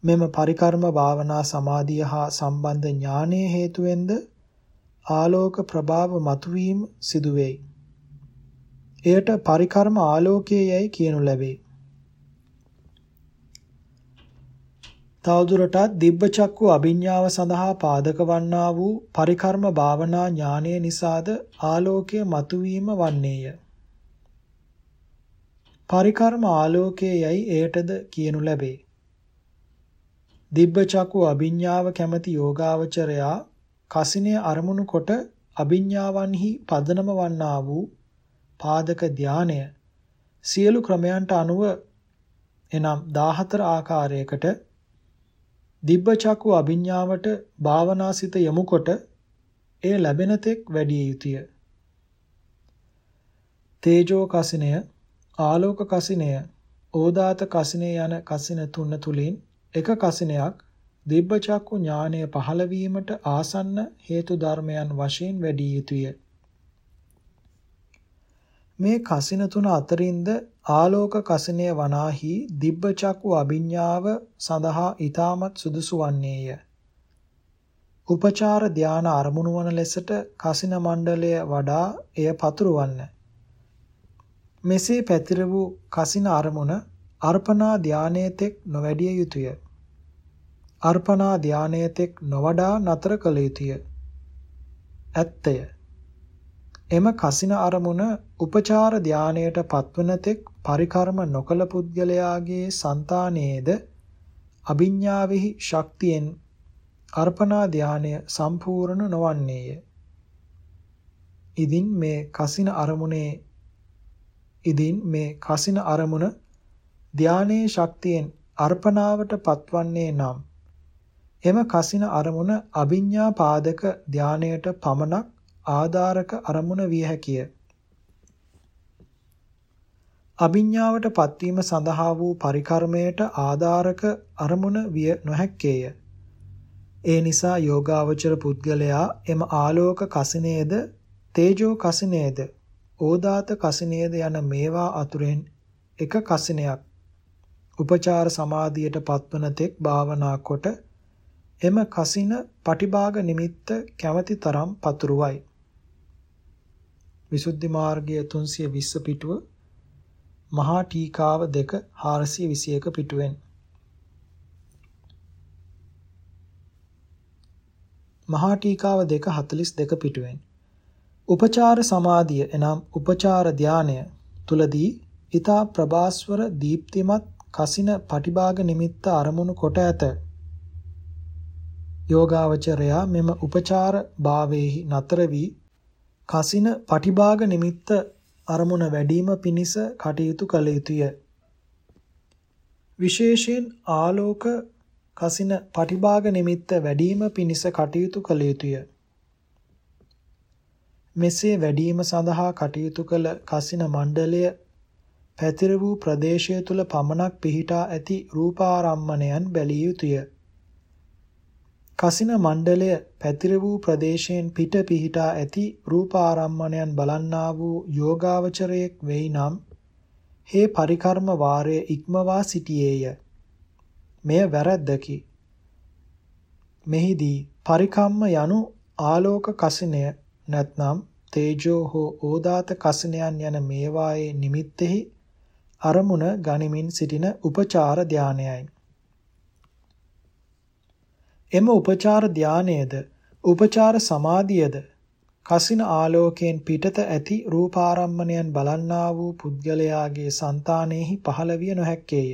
මෙම පරිකර්ම භාවනා සමාධිය හා සම්බන්ධ ඥානයේ හේතුවෙන්ද ආලෝක ප්‍රභාව මතුවීම සිදු වෙයි. එයට පරිකර්ම ආලෝකයේයි කියනු ලැබේ. තවදුරටත් දිබ්බ චක්කු අභිඥාව සඳහා පාදක වන්නා වූ පරිකර්ම භාවනා ඥානය නිසාද ආලෝකය මතුවීම වන්නේය. පරිකර්ම ආලෝකයේයි එයටද කියනු ලැබේ. දිබ්බ චක්කු අභිඥාව කැමැති යෝගාවචරයා කසිනේ අරමුණු කොට අභිඥාවන්හි පදනම වන්නා වූ පාදක ධානය සියලු ක්‍රමයන්ට අනුව එනම් 14 ආකාරයකට දිබ්බ චක්කු අභිඥාවට භාවනාසිත යොමුකොට එය ලැබෙන තෙක් වැඩි යුතුය. තේජෝ කසිනය, ආලෝක කසිනය, ඕදාත කසිනය යන කසින තුන තුලින් එක කසිනයක් දිබ්බ චක්කු ඥානය පහළ වීමට ආසන්න හේතු ධර්මයන් වශයෙන් වැඩි යුතුය. මේ කසින තුන අතරින්ද ආලෝක කසිනය වනාහි දිබ්බ චක්කු අභිඥාව සඳහා ඊටමත් සුදුසු වන්නේය. උපචාර ධාන අරමුණු වන ලෙසට කසින මණ්ඩලය වඩා එය පතුරවන්න. මෙසේ පැතිර වූ කසින අරමුණ අර්පණා ධානයේ තෙක් නොවැඩිය යුතුය. අර්පණා ධානයේ තෙක් නොවඩා නතර කළ යුතුය. ඇත්තය. එම කසින අරමුණ උපචාර ධානයට පත්වන තෙක් පරිකර්ම නොකල පුද්ගලයාගේ సంతානයේද අභිඥාවෙහි ශක්තියෙන් අර්පණා ධානය සම්පූර්ණ නොවන්නේය. ඉදින් මේ කසින අරමුණේ ඉදින් මේ කසින අරමුණ ධානයේ ශක්තියෙන් අර්පණාවට පත්වන්නේ නම් එම කසින අරමුණ අභිඥා පාදක ධානයට පමණක් ආධාරක අරමුණ විය හැකිය. අභිඥාවට පත්වීම සඳහා වූ පරිකර්මයට ආධාරක අරමුණ විය නොහැක්කේය. ඒ නිසා යෝගාවචර පුද්ගලයා එම ආලෝක කසිනේද තේජෝ කසිනේද ඕදාත කසිනේද යන මේවා අතුරෙන් එක කසිනයක් උපචාර සමාධියට පත්වන තෙක් භාවනා කොට එම කසින පටිභාග නිමිත්ත කැමැති තරම් පතුරුවයි. විසුද්ධි මාර්ගය 320 පිටුව මහා ටීකාව 2 421 පිටුවෙන්. මහා ටීකාව 2 42 පිටුවෙන්. උපචාර සමාධිය එනම් උපචාර ධානය තුලදී ඊතා ප්‍රභාස්වර දීප්තිමත් කසින පටිභාග නිමිත්ත අරමුණු කොට ඇත. යෝගාවචරයා මෙම උපචාර භාවේහි නතර වී කසින පටිභාග නිමිත්ත අරමුණ වැඩිම පිණිස කටයුතු කළ යුතුය. විශේෂයෙන් ආලෝක කසින පටිභාග නිමිත්ත වැඩිම පිණිස කටයුතු කළ යුතුය. මෙසේ වැඩිම සඳහා කටයුතු කළ කසින මණ්ඩලය පැතිර වූ ප්‍රදේශය තුල පමණක් පිහිටා ඇති රූපාරම්මණයන් බැලිය යුතුය. කසින මණ්ඩලය පැතිර වූ ප්‍රදේශයෙන් පිට පිහිටා ඇති රූපාරම්මණයන් බලන්නා වූ යෝගාවචරයෙක් වෙයි නම් හේ පරිකර්ම වාරය ඉක්මවා සිටියේය. මෙය වැරැද්දකි. මෙහිදී පරිකම්ම යනු ආලෝක කසිනය නැත්නම් තේජෝ හෝ ඕදාත කසිනයන් යන මේවායේ නිමිත්තෙහි අරමුණ ගනිමින් සිටින උපචාර ධානයයි. එම උපචාර ධානයේද උපචාර සමාධියද කසින ආලෝකයෙන් පිටත ඇති රූපාරම්මණයන් බලන්නා වූ පුද්ගලයාගේ సంతානෙහි පහළ විය නොහැක්කේය.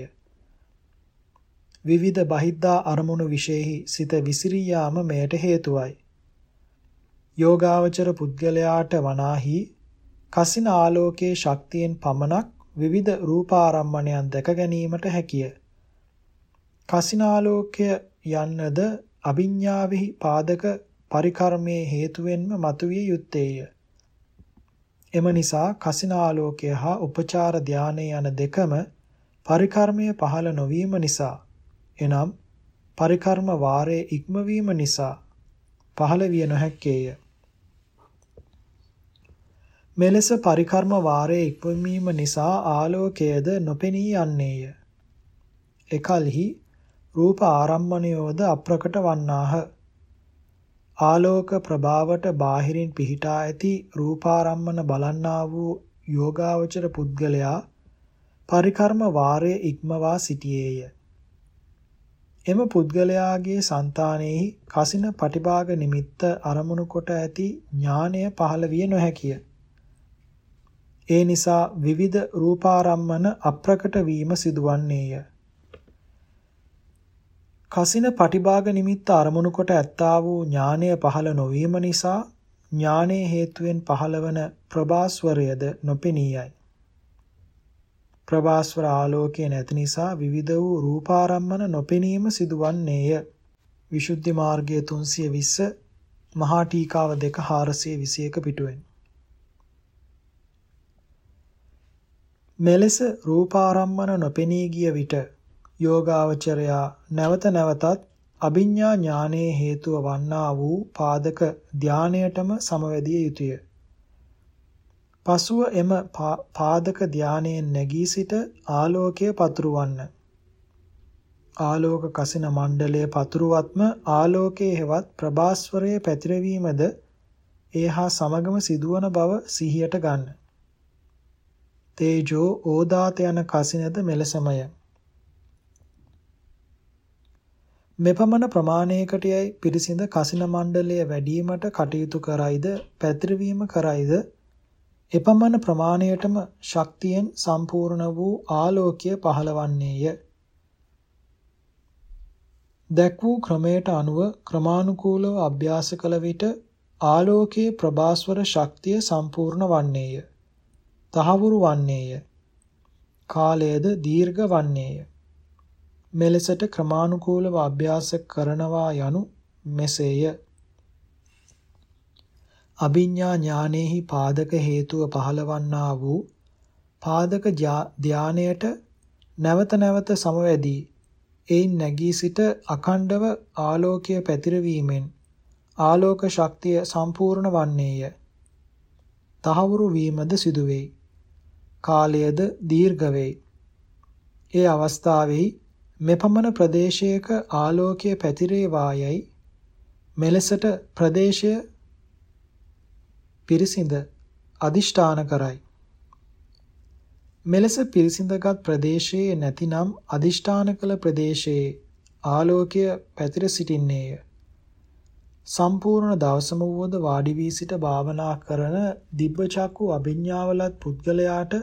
විවිධ බහිද්දා අරමුණු විශේෂෙහි සිත විසිරී යාම මෙයට හේතුවයි. යෝගාවචර පුද්ගලයාට වනාහි කසින ආලෝකයේ ශක්තියෙන් පමණක් විවිධ රූපාරම්මණයන් දැක ගැනීමට හැකිය. කසිනාලෝකය යන්නද අභිඥාවෙහි පාදක පරිකර්මයේ හේතුවෙන්ම මතුවිය යුත්තේය. එම නිසා කසිනාලෝකය හා උපචාර ධානය යන දෙකම පරිකර්මයේ පහළ නොවීම නිසා එනම් පරිකර්ම වාරයේ ඉක්මවීම නිසා පහළ විය නොහැක්කේය. මෙලෙස පරිකර්ම වාරයේ ඉක්මවීම නිසා ආලෝකයේද නොපෙනී යන්නේය. එකල්හි රූප ආරම්මණයෝද අප්‍රකට වන්නාහ. ආලෝක ප්‍රභාවට බාහිරින් පිහිටා ඇති රූපාරම්මන බලන්නා වූ යෝගාවචර පුද්ගලයා පරිකර්ම වාරයේ ඉක්මවා සිටියේය. එම පුද්ගලයාගේ సంతානෙහි කසින පටිභාග නිමිත්ත අරමුණු කොට ඇති ඥානය පහළ විය නොහැකිය. ඒ නිසා විවිධ රූපාරම්මන අප්‍රකට වීම සිදුවන්නේය. කසින පටිභාග නිමිත්ත අරමුණු කොට ඇත්තා වූ ඥානය පහළ නොවීම නිසා ඥානයේ හේතුවෙන් පහළවන ප්‍රභාස්වරයද නොපෙනීයයි. ප්‍රභාස්වර ආලෝකය නැති නිසා විවිධ වූ රූපාරම්මන නොපෙනීම සිදුවන්නේය. විසුද්ධි මාර්ගය 320 මහා ටීකාව 2 421 පිටුවෙන්. මෙලෙස රූපාරම්මන නොපෙනී ගිය විට යෝගාවචරයා නැවත නැවතත් අභිඥා ඥානයේ හේතුව වන්නා වූ පාදක ධානයටම සමවැදිය යුතුය. පසුව එම පාදක ධානයෙන් නැගී සිට ආලෝකය පතුරවන්න. ආලෝක කසින මණ්ඩලය පතුරවත්ම ආලෝකයේ හෙවත් ප්‍රභාස්වරයේ පැතිරවීමද ඒහා සමගම සිදුවන බව සිහියට ගන්න. තේජෝ ඕදාත යන කසිනද මෙලෙසමය. මෙපමණ ප්‍රමාණයකට යයි පිරිසිඳ කසින මණ්ඩලය වැඩිවීමට කටයුතු කරයිද පැතිරවීම කරයිද එපමණ ප්‍රමාණයටම ශක්තියෙන් සම්පූර්ණ වූ ආලෝකය පහළවන්නේය. දැක් වූ ක්‍රමයට අනුව ක්‍රමානුකූලව අභ්‍යාස කළ විට ආලෝකයේ ප්‍රභාස්වර ශක්තිය සම්පූර්ණ වන්නේය. තහවුරු වන්නේය. කාලයද දීර්ඝ වන්නේය. මෙලෙසට ක්‍රමානුකූලව අභ්‍යාස කරනවා යනු මෙසේය. අභිඥා ඥානෙහි පාදක හේතුව පහළවන්නා වූ පාදක ධානයට නැවත නැවත සමවැදී එයින් නැගී සිට අඛණ්ඩව ආලෝකය පැතිරවීමෙන් ආලෝක ශක්තිය සම්පූර්ණ වන්නේය. තහවුරු වීමද සිදුවේයි. කාලයද දීර්ඝ වෙයි. ඒ අවස්ථාවෙහි මෙපමණ ප්‍රදේශයක ආලෝකය පැතිරේවායයි මෙලෙසට ප්‍රදේශය පිරිසිඳ අදිෂ්ඨාන කරයි. මෙලෙස පිරිසිඳගත් ප්‍රදේශයේ නැතිනම් අදිෂ්ඨාන කළ ප්‍රදේශයේ ආලෝකය පැතිර සිටින්නේය. සම්පූර්ණ දවසම වුවද වාඩි වී සිට භාවනා කරන දිබ්බචක්කු අභිඥාවලත් පුද්ගලයාට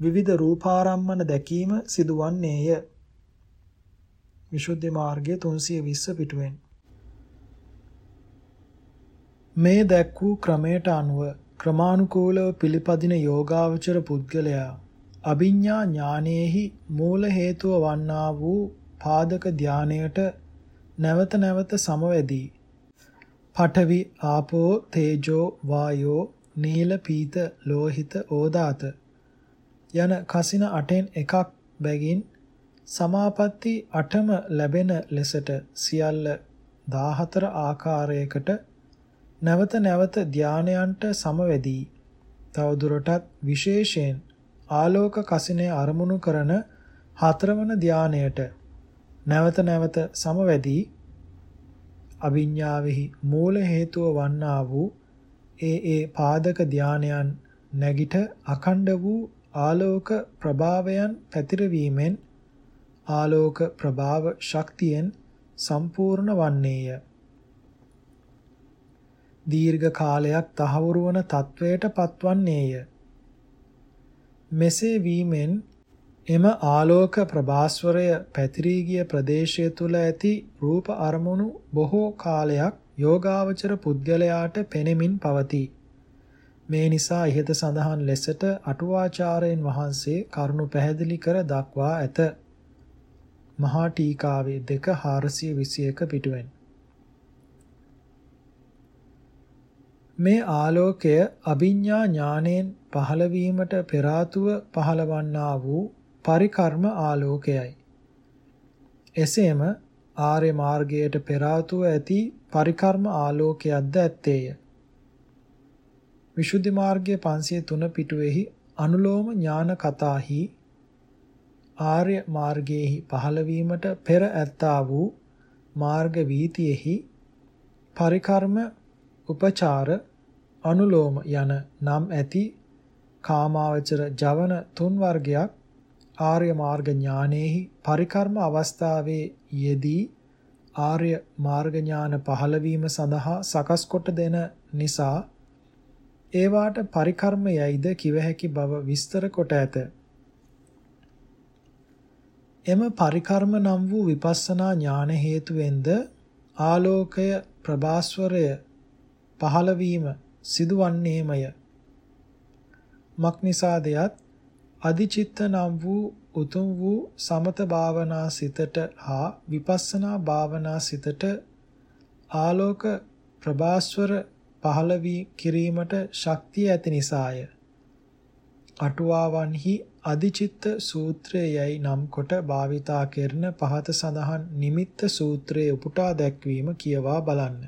විවිධ රූපාරම්මන දැකීම සිදුවන්නේය. විසුද්ධි මාර්ගය 320 පිටුවෙන්. මේ දැක් වූ ක්‍රමයට අනුව ක්‍රමානුකූලව පිළිපදින යෝගාවචර පුද්ගලයා අභිඥා ඥානයේහි මූල හේතුව වන්නා වූ පාදක ධානයට නැවත නැවත සමවැදී පඨවි ආපෝ තේජෝ වායෝ නීල පීත ලෝහිත ඕදාත යන කසින අටෙන් එකක් බැගින් සමාපatti 8ම ලැබෙන ලෙසට සියල්ල 14 ආකාරයකට නැවත නැවත ධානයන්ට සමවැදී තවදුරටත් විශේෂයෙන් ආලෝක කසිනේ අරමුණු කරන හතරවන ධානයට නැවත නැවත සමවැදී අවිඤ්ඤාවෙහි මූල හේතුව වන්නා වූ ඒ ඒ පාදක ධානයන් නැගිට අඛණ්ඩ වූ ආලෝක ප්‍රභාවයන් පැතිරවීමෙන් ආලෝක ප්‍රභාව ශක්තියෙන් සම්පූර්ණ වන්නේය. දීර්ඝ කාලයක් තහවුරු වන තත්වයට පත්වන්නේය. මෙසේ වීමෙන් එම ආලෝක ප්‍රභාස්වරය පැතිරී ගිය ප්‍රදේශය තුල ඇති රූප අරමුණු බොහෝ කාලයක් යෝගාවචර පුද්ගලයාට පෙනෙමින් පවතී. මේ නිසා ඉහත සඳහන් ලෙසට අටුවාචාර්යන් වහන්සේ කරුණු පැහැදිලි කර දක්වා ඇත. මහා ටීකාවේ 2421 පිටුවෙන් මේ ආලෝකය අභිඥා ඥාණයෙන් පහළවීමට පෙර පහළවන්නා වූ පරිකර්ම ආලෝකයයි. එසේම ආර්ය මාර්ගයට පෙර ඇති පරිකර්ම ආලෝකයක්ද ඇත්තේය. විසුද්ධි මාර්ගයේ 503 පිටුවේහි අනුලෝම ඥාන කතාහි ආර්ය මාර්ගයේහි පහළවීමට පෙර ඇත්තා වූ මාර්ග වීතියෙහි පරිකර්ම උපචාර අනුලෝම යන නම් ඇති කාමාවචර ජවන තුන් වර්ගයක් ආර්ය මාර්ග ඥානෙහි පරිකර්ම අවස්ථාවේ යෙදී ආර්ය මාර්ග ඥාන පහළවීම සඳහා සකස් කොට දෙන නිසා ඒවාට පරිකර්ම යයිද කිව හැකි බව විස්තර කොට ඇත. එම පරිකර්ම නම් වූ විපස්සනා ඥාන හේතුවෙන්ද ආලෝකය ප්‍රභාස්වරය පහළවීම සිදුවන්නේමය. මක්නිසාදයත් අදිචිත්ත නම් වූ උතුම් වූ සමත භාවනා සිතට හා විපස්සනා භාවනා සිතට ආලෝක ප්‍රභාස්වර පහළ වී කිරීමට ශක්තිය ඇති නිසාය. අටුවාවන්හි අදිචිත්ත සූත්‍රය යයි නම් කොට භාවිතා කරන පහත සඳහන් නිමිත්ත සූත්‍රයේ උපුටා දැක්වීම කියවා බලන්න.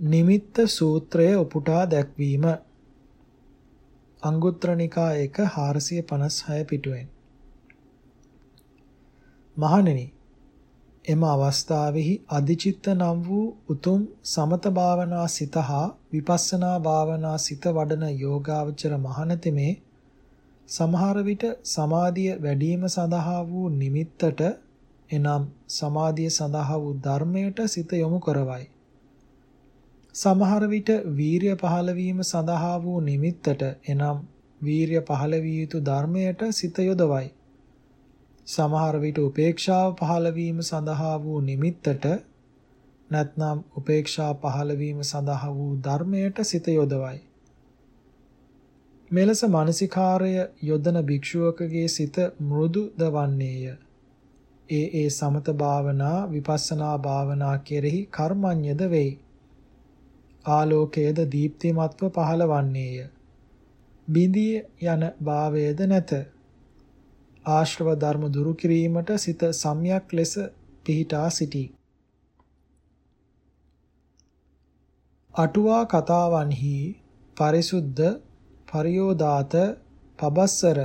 නිමිත්ත සූත්‍රය උපුටා දැක්වීම අංගුත්තර නිකාය 1 456 පිටුවෙන් මහණෙනි එම අවස්ථාවෙහි අධිචිත්ත නම් වූ උතුම් සමත භාවනා සිත හා විපස්සනා භාවනා සිත වඩන යෝගාවචර මහණතෙමේ සමහර විට සමාධිය වැඩිම සඳහා වූ නිමිත්තට එනම් සමාධිය සඳහා වූ ධර්මයට සිත යොමු කරවයි සමහර විට වීරිය පහළ වීම සඳහා වූ නිමිත්තට එනම් වීරිය පහළ විය යුතු ධර්මයට සිත යොදවයි. සමහර විට උපේක්ෂාව පහළ වීම සඳහා වූ නිමිත්තට නැත්නම් උපේක්ෂා පහළ වීම සඳහා වූ ධර්මයට සිත යොදවයි. මෙලෙස මානසිකාරය යොදන භික්ෂුවකගේ සිත මෘදු දවන්නේය. ඒ ඒ සමත භාවනා විපස්සනා භාවනා කෙරෙහි කර්මඤ්ඤද වෙයි. ආලෝකයේද දීප්තිමත්ව පහළවන්නේය. බිඳී යන භාවයේද නැත. ආශ්‍රව ධර්ම දුරු කිරීමට සිත සම්‍යක් ලෙස පිහිටා සිටී. අටුවා කතාවන්හි පරිසුද්ධ පරියෝදාත පබස්සර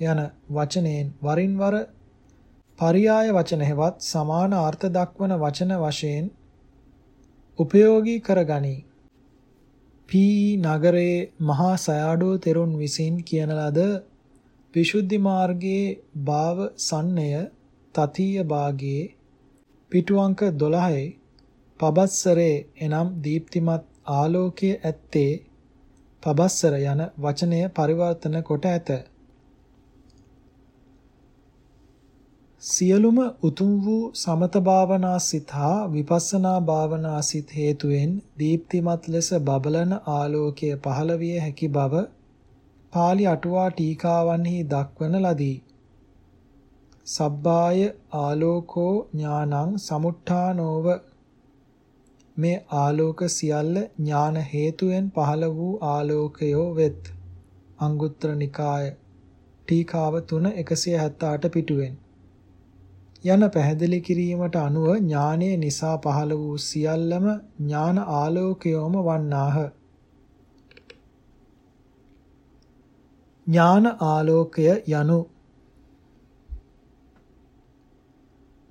යන වචනයෙන් වරින් වර පරියාය වචන හෙවත් සමාන අර්ථ දක්වන වචන වශයෙන් උපයෝගී කරගනී. පී නගරයේ මහා සයාඩෝ තෙරුන් විසින් කියන ලද විසුද්ධි මාර්ගයේ භාව සන්නය තතිය භාගයේ පිටු අංක 12 පබස්සරේ එනම් දීප්තිමත් ආලෝකයේ ඇත්තේ පබස්සර යන වචනය පරිවර්තන කොට ඇත. සියලුම උතුම් වූ සමත භාවනා සිත හා විපස්සනා භාවනා සිත හේතුවෙන් දීප්තිමත් ලෙස බබලන ආලෝකය පහළ විය හැකි බව පාලි අටුවා ටීකාවන්හි දක්වන ලදී. සබ්බාය ආලෝකෝ ඥානං සමුට්ඨානෝව මේ ආලෝක සියල්ල ඥාන හේතුවෙන් පහළ වූ ආලෝකයෝ වෙත්. අංගුත්තර නිකාය ටීකාව 3 178 පිටුවෙන් යන පැහැදිලි කිරීමට අනුව ඥානයේ නිසා පහළ වූ සියල්ලම ඥාන ආලෝකයෝම වන්නාහ. ඥාන ආලෝකය යනු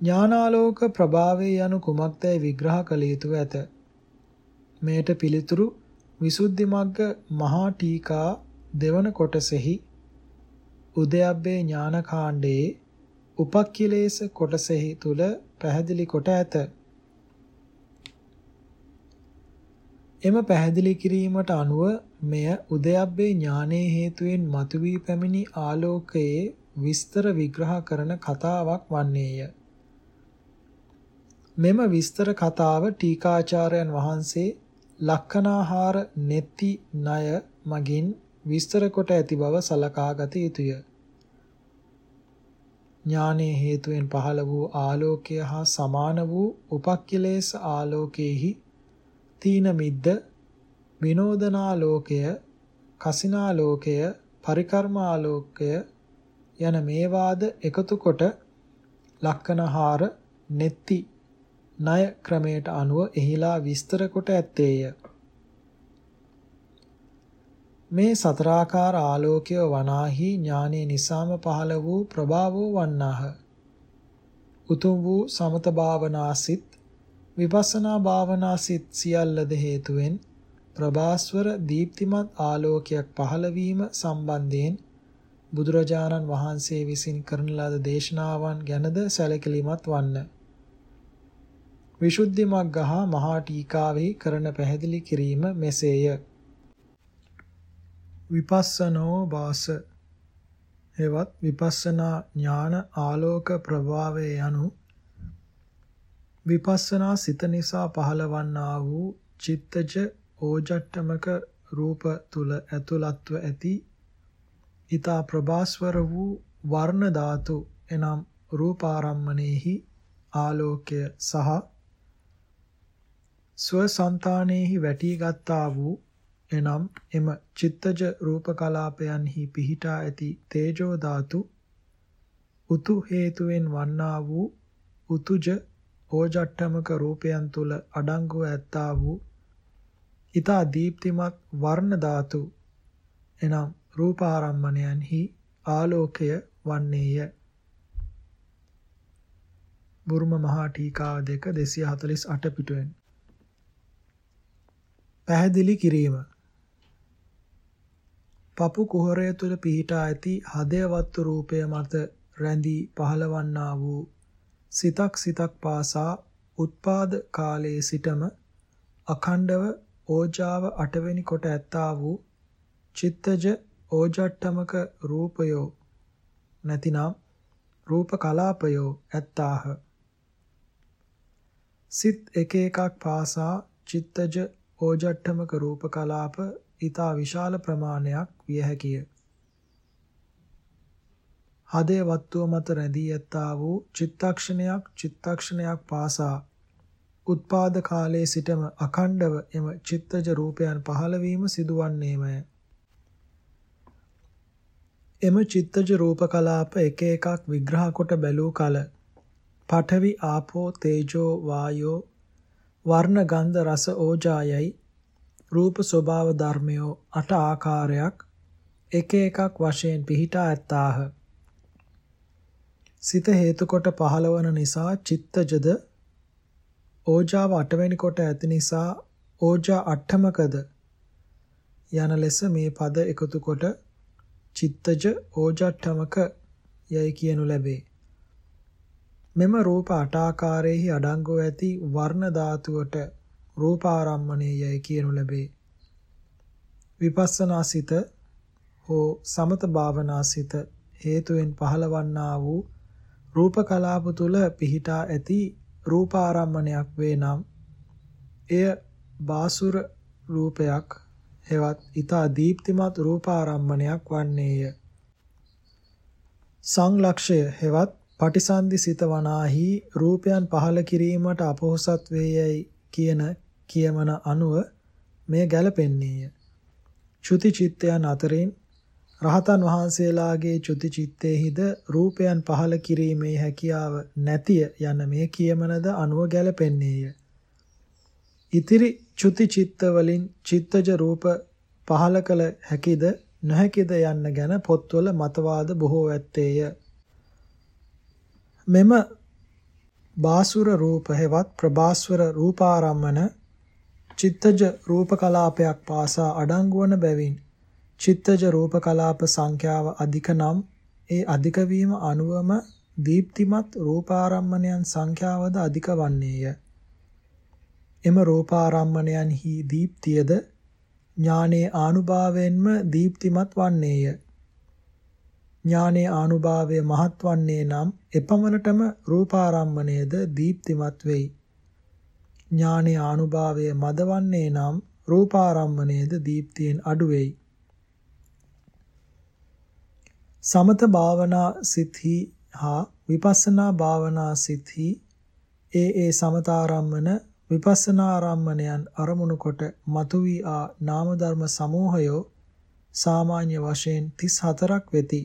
ඥානාලෝක ප්‍රභාවය යනු කුමක්දයි විග්‍රහ කළ යුතුව ඇත. මෙයට පිළිතුරු විසුද්ධි මග්ග මහා ටීකා දෙවන කොටසෙහි උදයබ්බේ ඥාන කාණ්ඩයේ උපක්ඛිලේශ කොටසෙහි තුල පැහැදිලි කොට ඇත. එම පැහැදිලි කිරීමට අනුව මෙය උදයබ්බේ ඥානයේ හේතුවෙන් මතුවී පැමිණි ආලෝකයේ විස්තර විග්‍රහ කරන කතාවක් වන්නේය. මෙම විස්තර කතාව ටීකාචාර්යන් වහන්සේ ලක්කනාහාර නෙත්ති ණය මගින් විස්තර කොට ඇති බව සලකා ගත යුතුය. ඥානයේ හේතුවෙන් පහළ වූ ආලෝකය හා සමාන වූ උපක්ඛිලේශ ආලෝකයේහි තීන මිද්ද විනෝදනාලෝකය කසිනාලෝකය පරිකර්මාලෝකය යන මේවාද එකතු කොට ලක්කනහාර නෙත්ති ණය ක්‍රමයට අනුව එහිලා විස්තර කොට ඇත්තේය. මේ සතරාකාර ආලෝකය වනාහි ඥානයේ නිසාම පහළ වූ ප්‍රභාවෝ වන්නාහ. උතුම් වූ සමත භාවනාසිත විපස්සනා භාවනාසිත සියල්ලද හේතුවෙන් ප්‍රභාස්වර දීප්තිමත් ආලෝකයක් පහළ වීම සම්බන්ධයෙන් බුදුරජාණන් වහන්සේ විසින් කරන ලද දේශනාවන් ගැනද සැලකිලිමත් වන්න. විසුද්ධි මග්ගහ මහා ටීකාවේ කරන පැහැදිලි කිරීම මෙසේය. විපස්සනෝ වාස හෙවත් විපස්සනා ඥාන ආලෝක ප්‍රභාවය යනු විපස්සනා සිත නිසා පහළවන්නා වූ චිත්තජ ඕජට්ටමක රූප තුල ඇතුළත්ව ඇති ඊතා ප්‍රභාස්වර වූ වර්ණ ධාතු එනම් රූපාරම්මණයෙහි ආලෝකය සහ ස්වසංතානෙහි වැටී ගත්තා වූ එනම් එම චිත්තජ රූප කලාපයන්හි පිහිටා ඇති තේජෝ ධාතු උතු හේතුවෙන් වන්නා වූ උතුජ ඕජට්ටමක රූපයන් තුල අඩංගුව ඇත්තා වූ ඊතා දීප්තිමත් වර්ණ ධාතු එනම් රූපාරම්මණයන්හි ආලෝකය වන්නේය. බුරුම මහා ටීකාව දෙක 248 පිටුවෙන්. පැහැදිලි කිරීම. පපු කුහරය තුල පිහිටා ඇති හදයවත්තු රූපය මත රැඳී පහළවන්නා වූ සිතක් සිතක් පාසා උත්පාද කාලයේ සිටම අඛණ්ඩව ඕජාව අටවෙනි කොට ඇත්තා වූ චිත්තජ ඕජට්ටමක රූපයෝ නැතිනම් රූප කලාපයෝ ඇත්තාහ සිත් එක එකක් පාසා චිත්තජ ඕජට්ටමක රූප කලාප ඊතා විශාල ප්‍රමාණයක් විය හැකිය. හදේ වත්තුව මත රැඳී ඇත්තා වූ චිත්තක්ෂණයක් චිත්තක්ෂණයක් පාසා උත්පාද කාලයේ සිටම අඛණ්ඩව එම චිත්තජ රූපයන් පහළ වීම සිදුවන්නේමය. එම චිත්තජ රූප කලාප එක එකක් විග්‍රහ කොට බැලූ කල පඨවි ආපෝ තේජෝ වායෝ වර්ණ ගන්ධ රස ඕජායයි රූප ස්වභාව ධර්මයෝ අට ආකාරයක් එක එකක් වශයෙන් පිහිටා ඇත්තාහ. සිත හේතු කොට පහළවන නිසා චිත්තජද ඕජාව අටවෙනි කොට ඇති නිසා ඕජා අට්ඨමකද යන ලෙස මේ පද එකතු කොට චිත්තජ ඕජට්ඨමක යයි කියනු ලැබේ. මෙම රූප අට ආකාරයේහි අඩංගු ඇති වර්ණ ධාතුවට රූපාරම්මණය යයි කියනු ලැබේ. විපස්සනා සිත හෝ සමත භාවනා සිත හේතුවෙන් පහළවන්නා වූ රූප කලාප තුල පිහිටා ඇති රූපාරම්මණයක් වේ නම් එය බාසුර රූපයක් හෙවත් ඊතා දීප්තිමත් රූපාරම්මණයක් වන්නේය. සංලක්ෂය හෙවත් පටිසන්ධි සිත වනාහි රූපයන් පහළ කිරීමට අපොහසත් වේයයි කියන කියමන අනුව මෙය ගැලපෙන්නේය. චුති චිත්තයන් අතරින් රහතන් වහන්සේලාගේ චුති චිත්තේහිද රූපයන් පහළ කිරීමේ හැකියාව නැතිය යන මේ කියමනද අනුව ගැලපෙන්නේය. ඉතිරි චුති චිත්ත වලින් චිත්තජ රූප පහළ කළ හැකිද නොහැකිද යන්න ගැන පොත්වල මතවාද බොහෝ ඇත්තේය. මෙම බාසුර රූප හෙවත් ප්‍රභාස්වර රූපාරම්මන චිත්තජ රූප කලාපයක් පාසා අඩංගු වන බැවින් චිත්තජ රූප කලාප සංඛ්‍යාව අධික නම් ඒ අධික වීම අනුවම දීප්තිමත් රූපාරම්මණයන් සංඛ්‍යාවද අධික වන්නේය. එම රූපාරම්මණයන්හි දීප්තියද ඥානයේ ආනුභාවයෙන්ම දීප්තිමත් වන්නේය. ඥානයේ ආනුභාවය මහත් වන්නේ නම් එපමණටම රූපාරම්මණයද දීප්තිමත් වෙයි. ඥානයේ ආනුභාවය මදවන්නේ නම් රූපාරම්මණයද දීප්තියෙන් අඩු වෙයි. සමත භාවනා සිත්හි හා විපස්සනා භාවනා සිත්හි ඒ ඒ සමතාරම්මන විපස්සනාරම්මණයන් අරමුණු කොට මතුවී ආ නාම ධර්ම සමූහයෝ සාමාන්‍ය වශයෙන් 34ක් වෙති.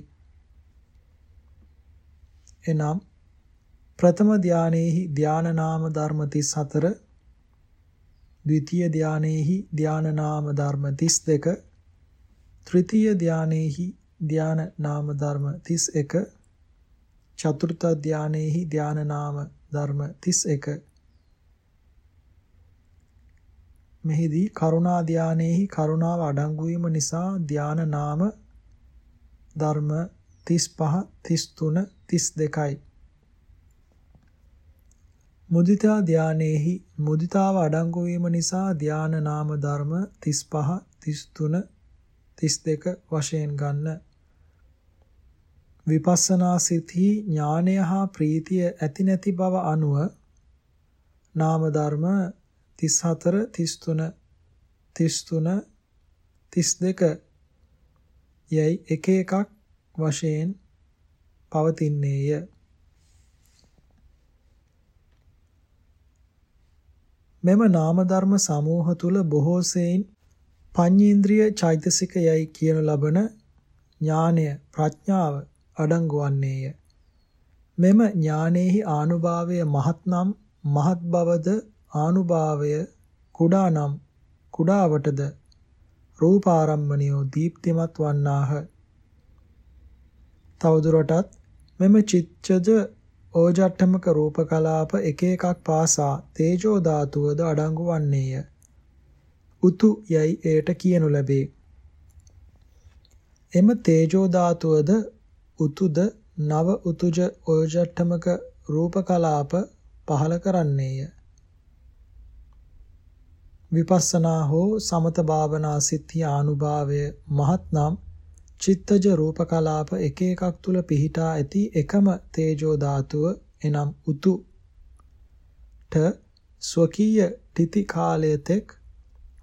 එනම් ප්‍රථම ධානයේහි ධාන නාම ධර්ම 34 ද්විතීය ධානයේහි ධාන නාම ධර්ම 32 තෘතීය ධානයේහි ධාන නාම ධර්ම 31 චතුර්ථ ධානයේහි ධාන නාම ධර්ම 31 මෙහිදී කරුණා ධානයේහි කරුණාව අඩංගු වීම නිසා ධාන නාම ධර්ම 35 33 32යි මුදිතා ධානයේහි මුදිතාව අඩංගු වීම නිසා ධාන නාම ධර්ම 35 33 32 වශයෙන් ගන්න. විපස්සනා සිතෙහි ඥානය හා ප්‍රීතිය ඇති නැති බව අනුව නාම ධර්ම 34 33 33 32 යයි එක එකක් වශයෙන් පවතින්නේය. මෙම නාම ධර්ම සමූහ තුල බොහෝ සෙයින් පඤ්චේන්ද්‍රිය චෛතසික යයි කියනු ලබන ඥානය ප්‍රඥාව අඩංගු වන්නේය. මෙම ඥානෙහි ආනුභාවය මහත්නම් මහත් බවද ආනුභාවය කුඩානම් කුඩාවටද රූපාරම්මණියෝ දීප්තිමත් වන්නාහ. තවදුරටත් මෙම චිත්තජ ඕජට්ඨමක රූප කලාප එක එකක් පාසා තේජෝ ධාතුවද අඩංගු වන්නේය. උතු යයි එයට කියනු ලැබේ. එම තේජෝ ධාතුවද උතුද නව උතුජ ඕජට්ඨමක රූප කලාප පහල කරන්නේය. විපස්සනා හෝ සමත භාවනා සිත්හි ආනුභාවය මහත්නම් චිත්තජ රූප කලාප එක එකක් තුල පිහිටා ඇති එකම තේජෝ ධාතුව එනම් උතු ට ස්වකීය තිති කාලයතෙක්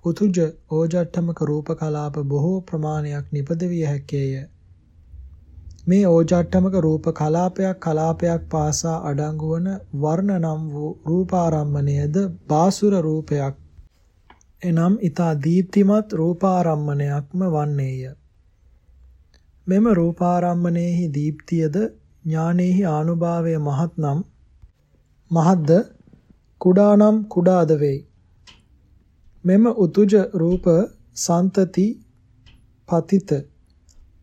උතුජ ඕජට්ඨමක රූප කලාප බොහෝ ප්‍රමාණයක් නිපදවිය හැකේය. මේ ඕජාට්ටමක රූප කලාපයක් කලාපයක් පාසා අඩංගු වන වර්ණ නම් වූ රූපාරම්මණයද බාසුර රූපයක්. එනම් ඊතා දීප්තිමත් රූපාරම්මණයක්ම වන්නේය. මෙම රූපාරම්මණයෙහි දීප්තියද ඥානෙහි ආනුභාවය මහත් නම් මහද්ද කුඩා නම් කුඩාද වෙයි. මෙම උතුජ රූප සන්තති පතිත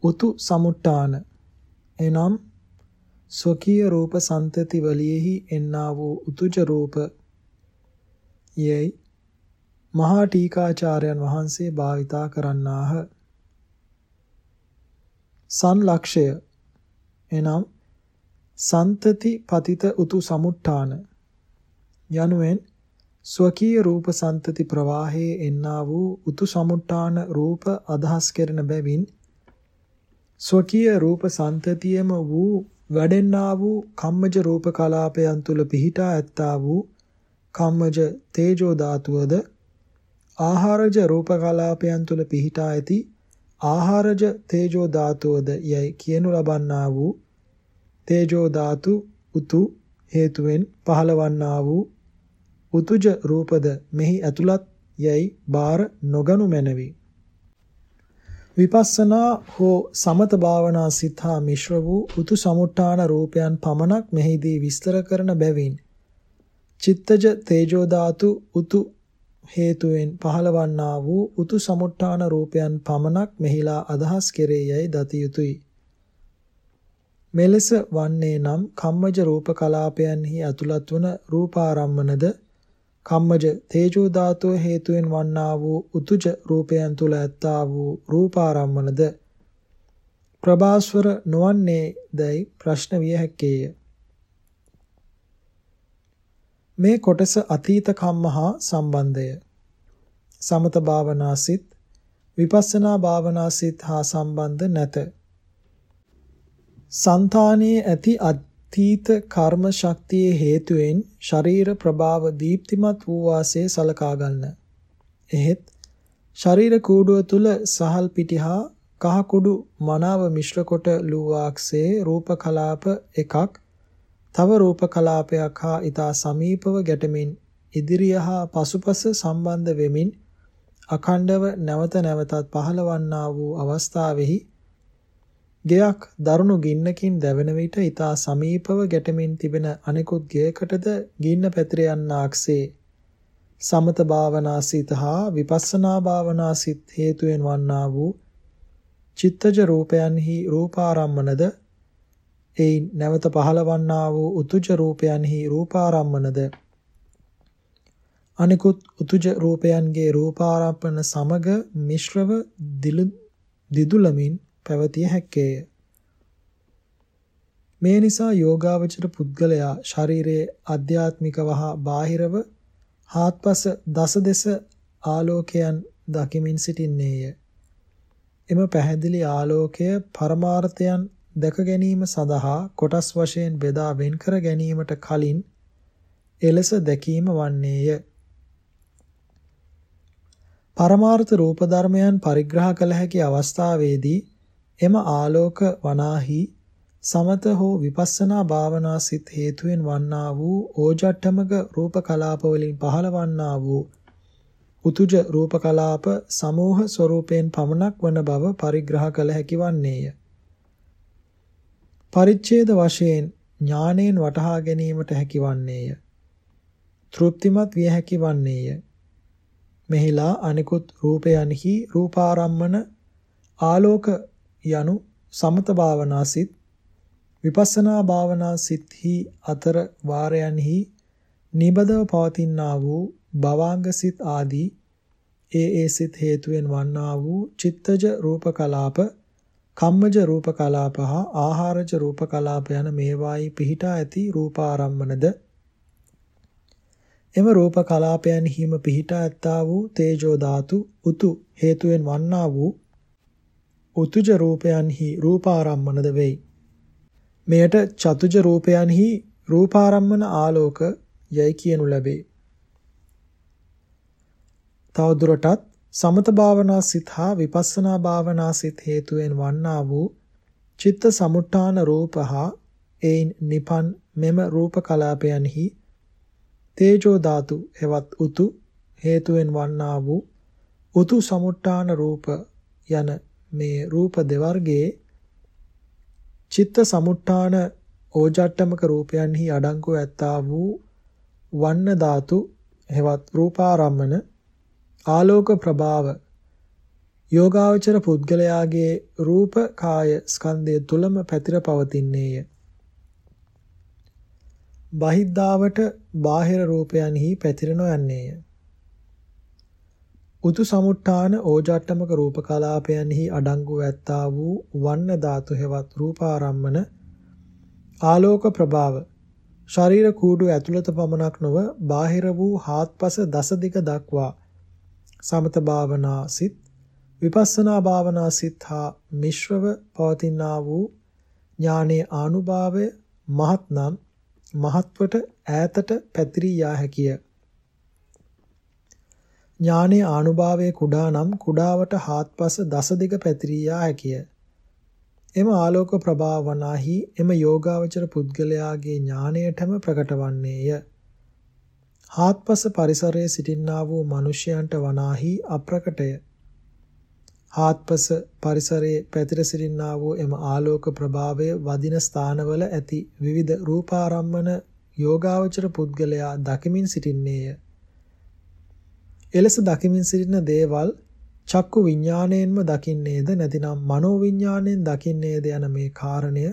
උතු සමුට්ටාන. එනම් ස්වකීය රූප සන්තති වලියෙහි එන්නා වූ උතුජ රූප යයි මහා ටීකාචාර්යන් වහන්සේ භාවිතා කරන්නාහ. සංලක්ෂය එනම් සන්තති පතිත උතු සමුට්ඨාන යනුවෙන් ස්වකීය රූප සන්තති ප්‍රවාහයේ එන්නා වූ උතු සමුට්ඨාන රූප අදහස් කෙරෙන බැවින් ස්වකීය රූප සන්තතියම වූ වැඩෙන්නා වූ කම්මජ රූප කලාපයන් තුල පිහිටා ඇත්තා වූ කම්මජ තේජෝ ධාතුවද ආහාරජ රූප කලාපයන් තුල පිහිටා ඇති ආහාරජ තේජෝ ධාතුවද යයි කියනු ලබන්නා වූ තේජෝ ධාතු උතු හේතුවෙන් පහළවන්නා වූ උතුජ රූපද මෙහි ඇතුළත් යයි බාර නොගනු මැනවි. විපස්සනා හෝ සමත භාවනා සිත හා මිශ්‍ර වූ උතු සමුට්ඨාන රූපයන් පමණක් මෙහිදී විස්තර කරන බැවින් චිත්තජ තේජෝ ධාතු උතු හේතුවෙන් පහළවන්නා වූ උතු සමුට්ඨාන රූපයන් පමණක් මෙහිලා අදහස් කෙරෙයයි දති යුතුය. මෙලෙස වන්නේ නම් කම්මජ රූප කලාපයන්හි අතුලත් වන රූපාරම්මනද කම්මජ තේජෝ ධාතුව හේතුවෙන් වන්නා වූ උතුජ රූපයන් තුල ඇත්තා වූ රූපාරම්මනද ප්‍රභාස්වර නොවන්නේ දැයි ප්‍රශ්න විය හැකේය. මේ කොටස අතීත කම්ම හා සම්බන්ධය. සමත භාවනා සිත් විපස්සනා භාවනා සිත් හා සම්බන්ධ නැත. సంతානයේ ඇති අතීත කර්ම ශක්තියේ හේතුවෙන් ශරීර ප්‍රභාව දීප්තිමත් වූ වාසේ සලකා ගන්න. එහෙත් ශරීර කූඩුව තුල සහල් පිටිහා කහ කුඩු මනාව මිශ්‍ර කොට ලුවාක්සේ රූප කලාප එකක් තව රූප කලාපයක් හා ඊතා සමීපව ගැටමින් ඉදිරිය හා පසුපස සම්බන්ධ වෙමින් අඛණ්ඩව නැවත නැවතත් පහළවන්නා වූ අවස්ථාවෙහි ගෙයක් දරුණු ගින්නකින් දැවෙන විට ඊතා සමීපව ගැටමින් තිබෙන අනෙකුත් ගෙයකටද ගින්න පැතිර යන්නාක්සේ සමත භාවනා සිත හා විපස්සනා භාවනා සිත් හේතුවෙන් වන්නා වූ චිත්තජ රූපයන්හි රූපාරම්මනද එයින් නැවත පහළවන්නා වූ උතුජ රූපයන්හි රූපාරම්මනද අනිකුත් උතුජ රූපයන්ගේ රූපාරම්පන සමග මිශ්‍රව දිදුලමින් පැවතිය හැක්කේය. මේ නිසා යෝගාවචර පුද්ගලයා ශරීරයේ අධ්‍යාත්මිකව හා බාහිරව හාත්පස දස දෙස ආලෝකයන් දකිමින් සිටින්නේය. එම පැහැදිලි ආලෝකය පරමාර්ථයන් දැක ගැනීම සඳහා කොටස් වශයෙන් බෙදා වෙන් කර ගැනීමට කලින් එලෙස දැකීම වන්නේය. පරමාර්ථ රූප ධර්මයන් පරිග්‍රහ කළ හැකි අවස්ථාවේදී එම ආලෝක වනාහි සමත හෝ විපස්සනා භාවනා සිත් හේතුවෙන් වන්නා වූ ඕජට්ටමක රූප කලාප වලින් පහළවන්නා වූ උතුජ රූප කලාප සමූහ ස්වરૂපයෙන් පමණක් වන බව පරිග්‍රහ කළ හැකි වන්නේය. පරිච්ඡේද වශයෙන් ඥාණයෙන් වටහා ගැනීමට හැකි වන්නේය. තෘප්තිමත් විය හැකි වන්නේය. මෙහිලා අනිකුත් රූපයන්හි රූපාරම්මන ආලෝක යනු සමත භාවනා සිත් විපස්සනා භාවනා සිත්හි අතර වාරයන්හි නිබදව පවතිනා වූ භවාංග සිත් ආදී ඒ ඒ සිත් හේතුවෙන් වන්නා වූ චිත්තජ රූප කලාප කම්මජ රූප කලාප හා ආහාරජ රූප කලාප යන මේවායි පිහිටා ඇති රූපාරම්මනද එම රූප කලාපයන් හිම පිහිටා ඇත්තා වූ තේජෝ ධාතු උතු හේතුවෙන් වන්නා වූ උතුජ රූපයන්හි රූපාරම්මනද වෙයි. මෙයට චතුජ රූපයන්හි රූපාරම්මන ආලෝක යයි කියනු ලැබේ. තවදුරටත් සමත භාවනා සිත හා විපස්සනා භාවනා සිත හේතුවෙන් වන්නා වූ චිත්ත සමුට්ඨාන රූප හා එයින් නිපන් මෙම රූප කලාපයන්හි තේජෝ ධාතු හෙවත් උතු හේතුවෙන් වන්නා වූ උතු සමුට්ඨාන රූප යන මේ රූප දෙවර්ගයේ චිත්ත සමුට්ඨාන ඕජට්ටමක රූපයන්හි අඩංගු ඇත්තා වූ වන්න ධාතු හෙවත් රූපාරම්මන ආලෝක ප්‍රභාව යෝගාවචර පුද්ගලයාගේ රූප කාය ස්කන්ධය තුලම පැතිර පවතින්නේය. බහිද්ධාවට බාහිර රූපයන්හි පැතිර නොයන්නේය. උතු සමුට්ඨාන ඕජාට්ටමක රූප කලාපයන්හි අඩංගු ඇත්තා වූ වන්න ධාතු හෙවත් රූපාරම්මන ආලෝක ප්‍රභාව ශරීර කූඩු ඇතුළත පමණක් නොව බාහිර වූ හාත්පස දස දිග දක්වා සමත භාවනා සිත් විපස්සනා භාවනා සිත් හා මිශ්‍රව පවතිනා වූ ඥානයේ ආනුභාවය මහත්නම් මහත්වට ඈතට පැතිරී යා හැකිය. ඥානයේ ආනුභාවයේ කුඩා නම් කුඩාවට හාත්පස දස දිග පැතිරී යා හැකිය. එම ආලෝක ප්‍රභාවනාහි එම යෝගාවචර පුද්ගලයාගේ ඥානයටම ප්‍රකට වන්නේය. හාත්පස පරිසරයේ සිටින්නා වූ මිනිසයන්ට වනාහි අප්‍රකටය. හාත්පස පරිසරයේ පැතිර සිටින්නා වූ එම ආලෝක ප්‍රභාවය වදින ස්ථානවල ඇති විවිධ රූපාරම්මන යෝගාවචර පුද්ගලයා දකිමින් සිටින්නේය. එලෙස දකිමින් සිටින දේවල් චක්කු විඥාණයෙන්ම දකින්නේද නැතිනම් මනෝ විඥාණයෙන් දකින්නේද යන මේ කාරණය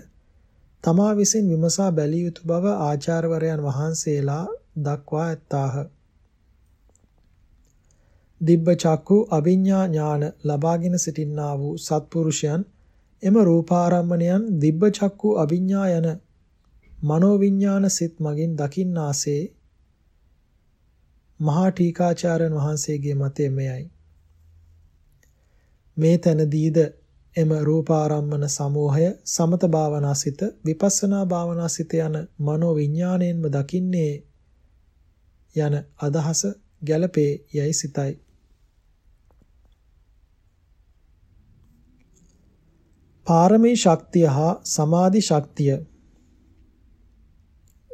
තමා විසින් විමසා බැලිය යුතු බව ආචාර්යවරයන් වහන්සේලා දක්වා ඇත්තාහ. දිබ්බ චක්කු අවිඥා ඥාන ලබාගෙන සිටින්නා වූ සත්පුරුෂයන් එම රූපාරම්මණයන් දිබ්බ චක්කු අවිඥා යන මනෝවිඥාන සිත් මගින් දකින්නාසේ මහා ටීකාචාර්යන් වහන්සේගේ මතය මෙයයි. මේ තැනදීද එම රූපාරම්මන සමූහය සමත භාවනාසිත විපස්සනා භාවනාසිත යන මනෝ විඥාණයෙන්ම දකින්නේ යන අදහස ගැළපේ යයි සිතයි. පාරමී ශක්තිය හා සමාධි ශක්තිය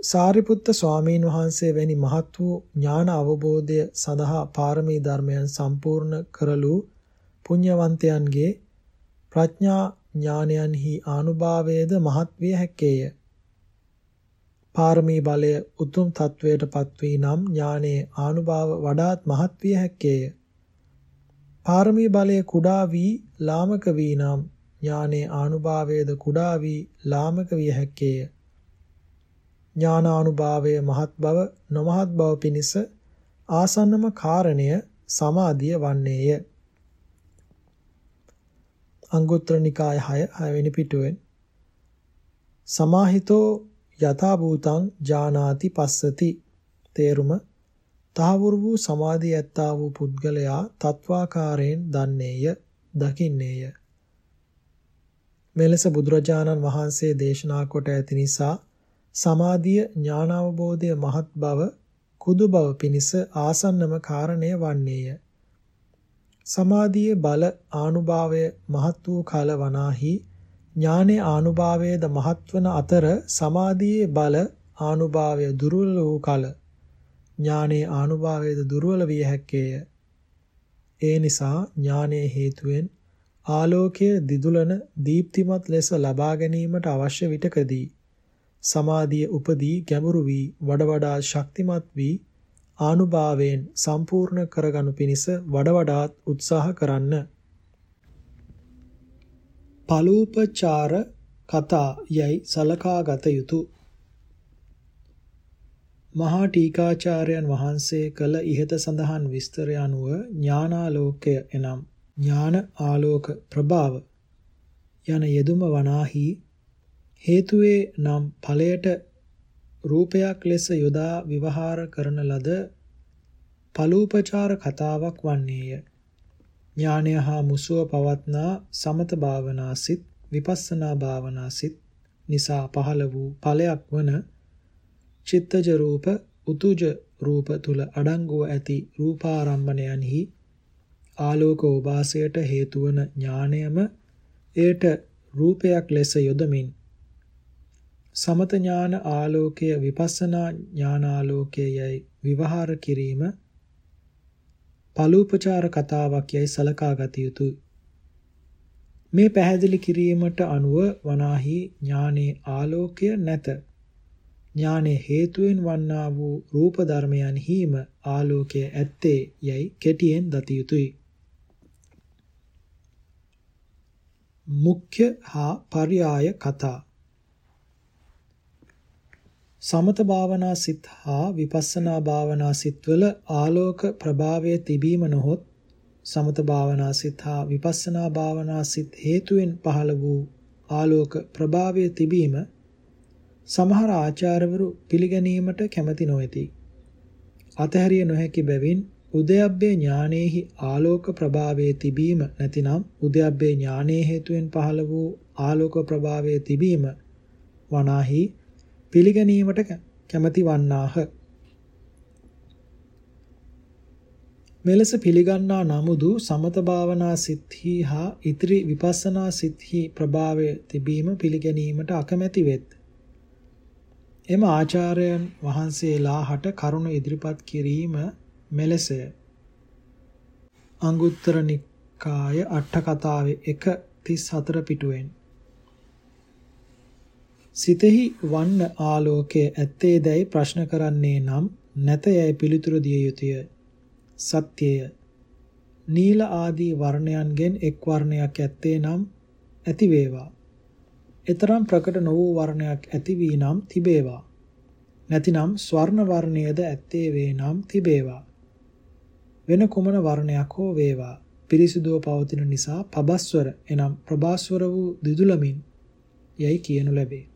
සාරිපුත්ත ස්වාමීන් වහන්සේ වැනි මහත් වූ ඥාන අවබෝධය සඳහා පාරමී ධර්මයන් සම්පූර්ණ කරලු පුණ්‍යවන්තයන්ගේ ප්‍රඥා ඥානයන්හි ආනුභාවයේද මහත් විය හැක්කේය. පාරමී බලය උතුම් තත්වයට පත්වී නම් ඥානයේ ආනුභාව වඩාත් මහත් විය හැක්කේය. පාරමී බලය කුඩා වී ලාමක වී නම් ඥානයේ ආනුභාවයේද කුඩා වී ලාමක විය හැක්කේය. ඥානානුභාවය මහත් බව නොමහත් බව පිණිස ආසන්නම කාරණය සමාධිය වන්නේය. අංගුත්තර නිකාය 6 6 වෙනි පිටුවෙන්. සමාහිතෝ යථා භූතං ජානාති පස්සති. තේරුම තහවුරු වූ සමාධිය ඇත්තා වූ පුද්ගලයා තත්වාකාරයෙන් දන්නේය දකින්නේය. මෙලෙස බුදුරජාණන් වහන්සේ දේශනා කොට ඇති නිසා සමාධිය ඥානාවබෝධය මහත් බව කුදු බව පිණිස ආසන්නම කාරණය වන්නේය සමාධියේ බල ආනුභාවය මහත් වූ කල වනාහි ඥානයේ ආනුභාවයේද මහත්වන අතර සමාධියේ බල ආනුභාවය දුර්වල වූ කල ඥානයේ ආනුභාවයේද දුර්වල විය හැක්කේය. ඒ නිසා ඥානයේ හේතුවෙන් ආලෝකය දිදුලන දීප්තිමත් ලෙස ලබා ගැනීමට අවශ්‍ය විටකදී සමාධිය උපදී ගැඹුරු වී වඩ වඩා ශක්තිමත් වී ආනුභාවයෙන් සම්පූර්ණ කරගනු පිණිස වඩ වඩාත් උත්සාහ කරන්න. පලූපචාර කතා යයි සලකාගත යුතු මහා ටීකාචාර්යයන් වහන්සේ කළ ඉහත සඳහන් විස්තරය අනුව ඥානාලෝකය එනම් ඥාන ආලෝක ප්‍රභාව යන යෙදුම වනාහි හේතුවේ නම් ඵලයට රූපයක් ලෙස යොදා විවහාර කරන ලද පලූපචාර කතාවක් වන්නේය. ඥානය හා මුසුව පවත්නා සමත භාවනා සිත් විපස්සනා භාවනා සිත් නිසා පහළ වූ ඵලයක් වන චිත්තජ රූප උතුජ රූප තුල අඩංගුව ඇති රූපාරම්මණයන්හි ආලෝක ඕභාසයට හේතු වන ඥානයම එයට රූපයක් ලෙස යොදමින් සමත ඥාන ආලෝකය විපස්සනා ඥානාලෝකය යයි විවහාර කිරීම පළූපචාර කතාවක් යයි සලකා ගත යුතුය. මේ පැහැදිලි කිරීමට අනුව වනාහි ඥානේ ආලෝකය නැත. ඥානේ හේතුවෙන් වන්නා වූ රූප ධර්මයන් හිම ආලෝකය ඇත්තේ යයි කෙටියෙන් දත යුතුය. මුඛ්‍ය හා පర్యాయ කතා සමත භාවනා සිත් හා විපස්සනා භාවනා සිත්වල ආලෝක ප්‍රභාවය තිබීම නොහොත් සමත භාවනා සිත් හා විපස්සනා භාවනා සිත් හේතුවෙන් පහළ වූ ආලෝක ප්‍රභාවය තිබීම සමහර ආචාර්යවරු පිළිගැනීමට කැමති නොවේති. අතහැරිය නොහැකි බැවින් උද්‍යප්පේ ඥානෙහි ආලෝක ප්‍රභාවයේ තිබීම නැතිනම් උද්‍යප්පේ ඥානයේ හේතුවෙන් පහළ වූ ආලෝක ප්‍රභාවයේ තිබීම වනාහි පිළිගැනීමට කැමැති වන්නාහ. මෙලෙස පිළිගන්නා නමුදු සමත භාවනා සිත්හි හා ඉතිරි විපස්සනා සිත්හි ප්‍රභාවය තිබීම පිළිගැනීමට අකමැති වෙත්. එම ආචාර්යයන් වහන්සේලා හට කරුණ ඉදිරිපත් කිරීම මෙලෙසය. අංගුත්තර නිකාය අට කතාවේ 1 34 පිටුවෙන් සිතෙහි වන්න ආලෝකයේ ඇත්තේදැයි ප්‍රශ්න කරන්නේ නම් නැත යයි පිළිතුරු දිය යුතුය. සත්‍යය. නීල ආදී වර්ණයන්ගෙන් එක් වර්ණයක් ඇත්තේ නම් ඇති වේවා. ඊතරම් ප්‍රකට නො වූ වර්ණයක් ඇති වී නම් තිබේවා. නැතිනම් ස්වර්ණ වර්ණයේද ඇත්තේ වේ නම් තිබේවා. වෙන කුමන වර්ණයක් හෝ වේවා. පිරිසිදුව පවතින නිසා පබස්වර එනම් ප්‍රභාස්වර වූ දිදුලමින් යයි කියනු ලැබේ.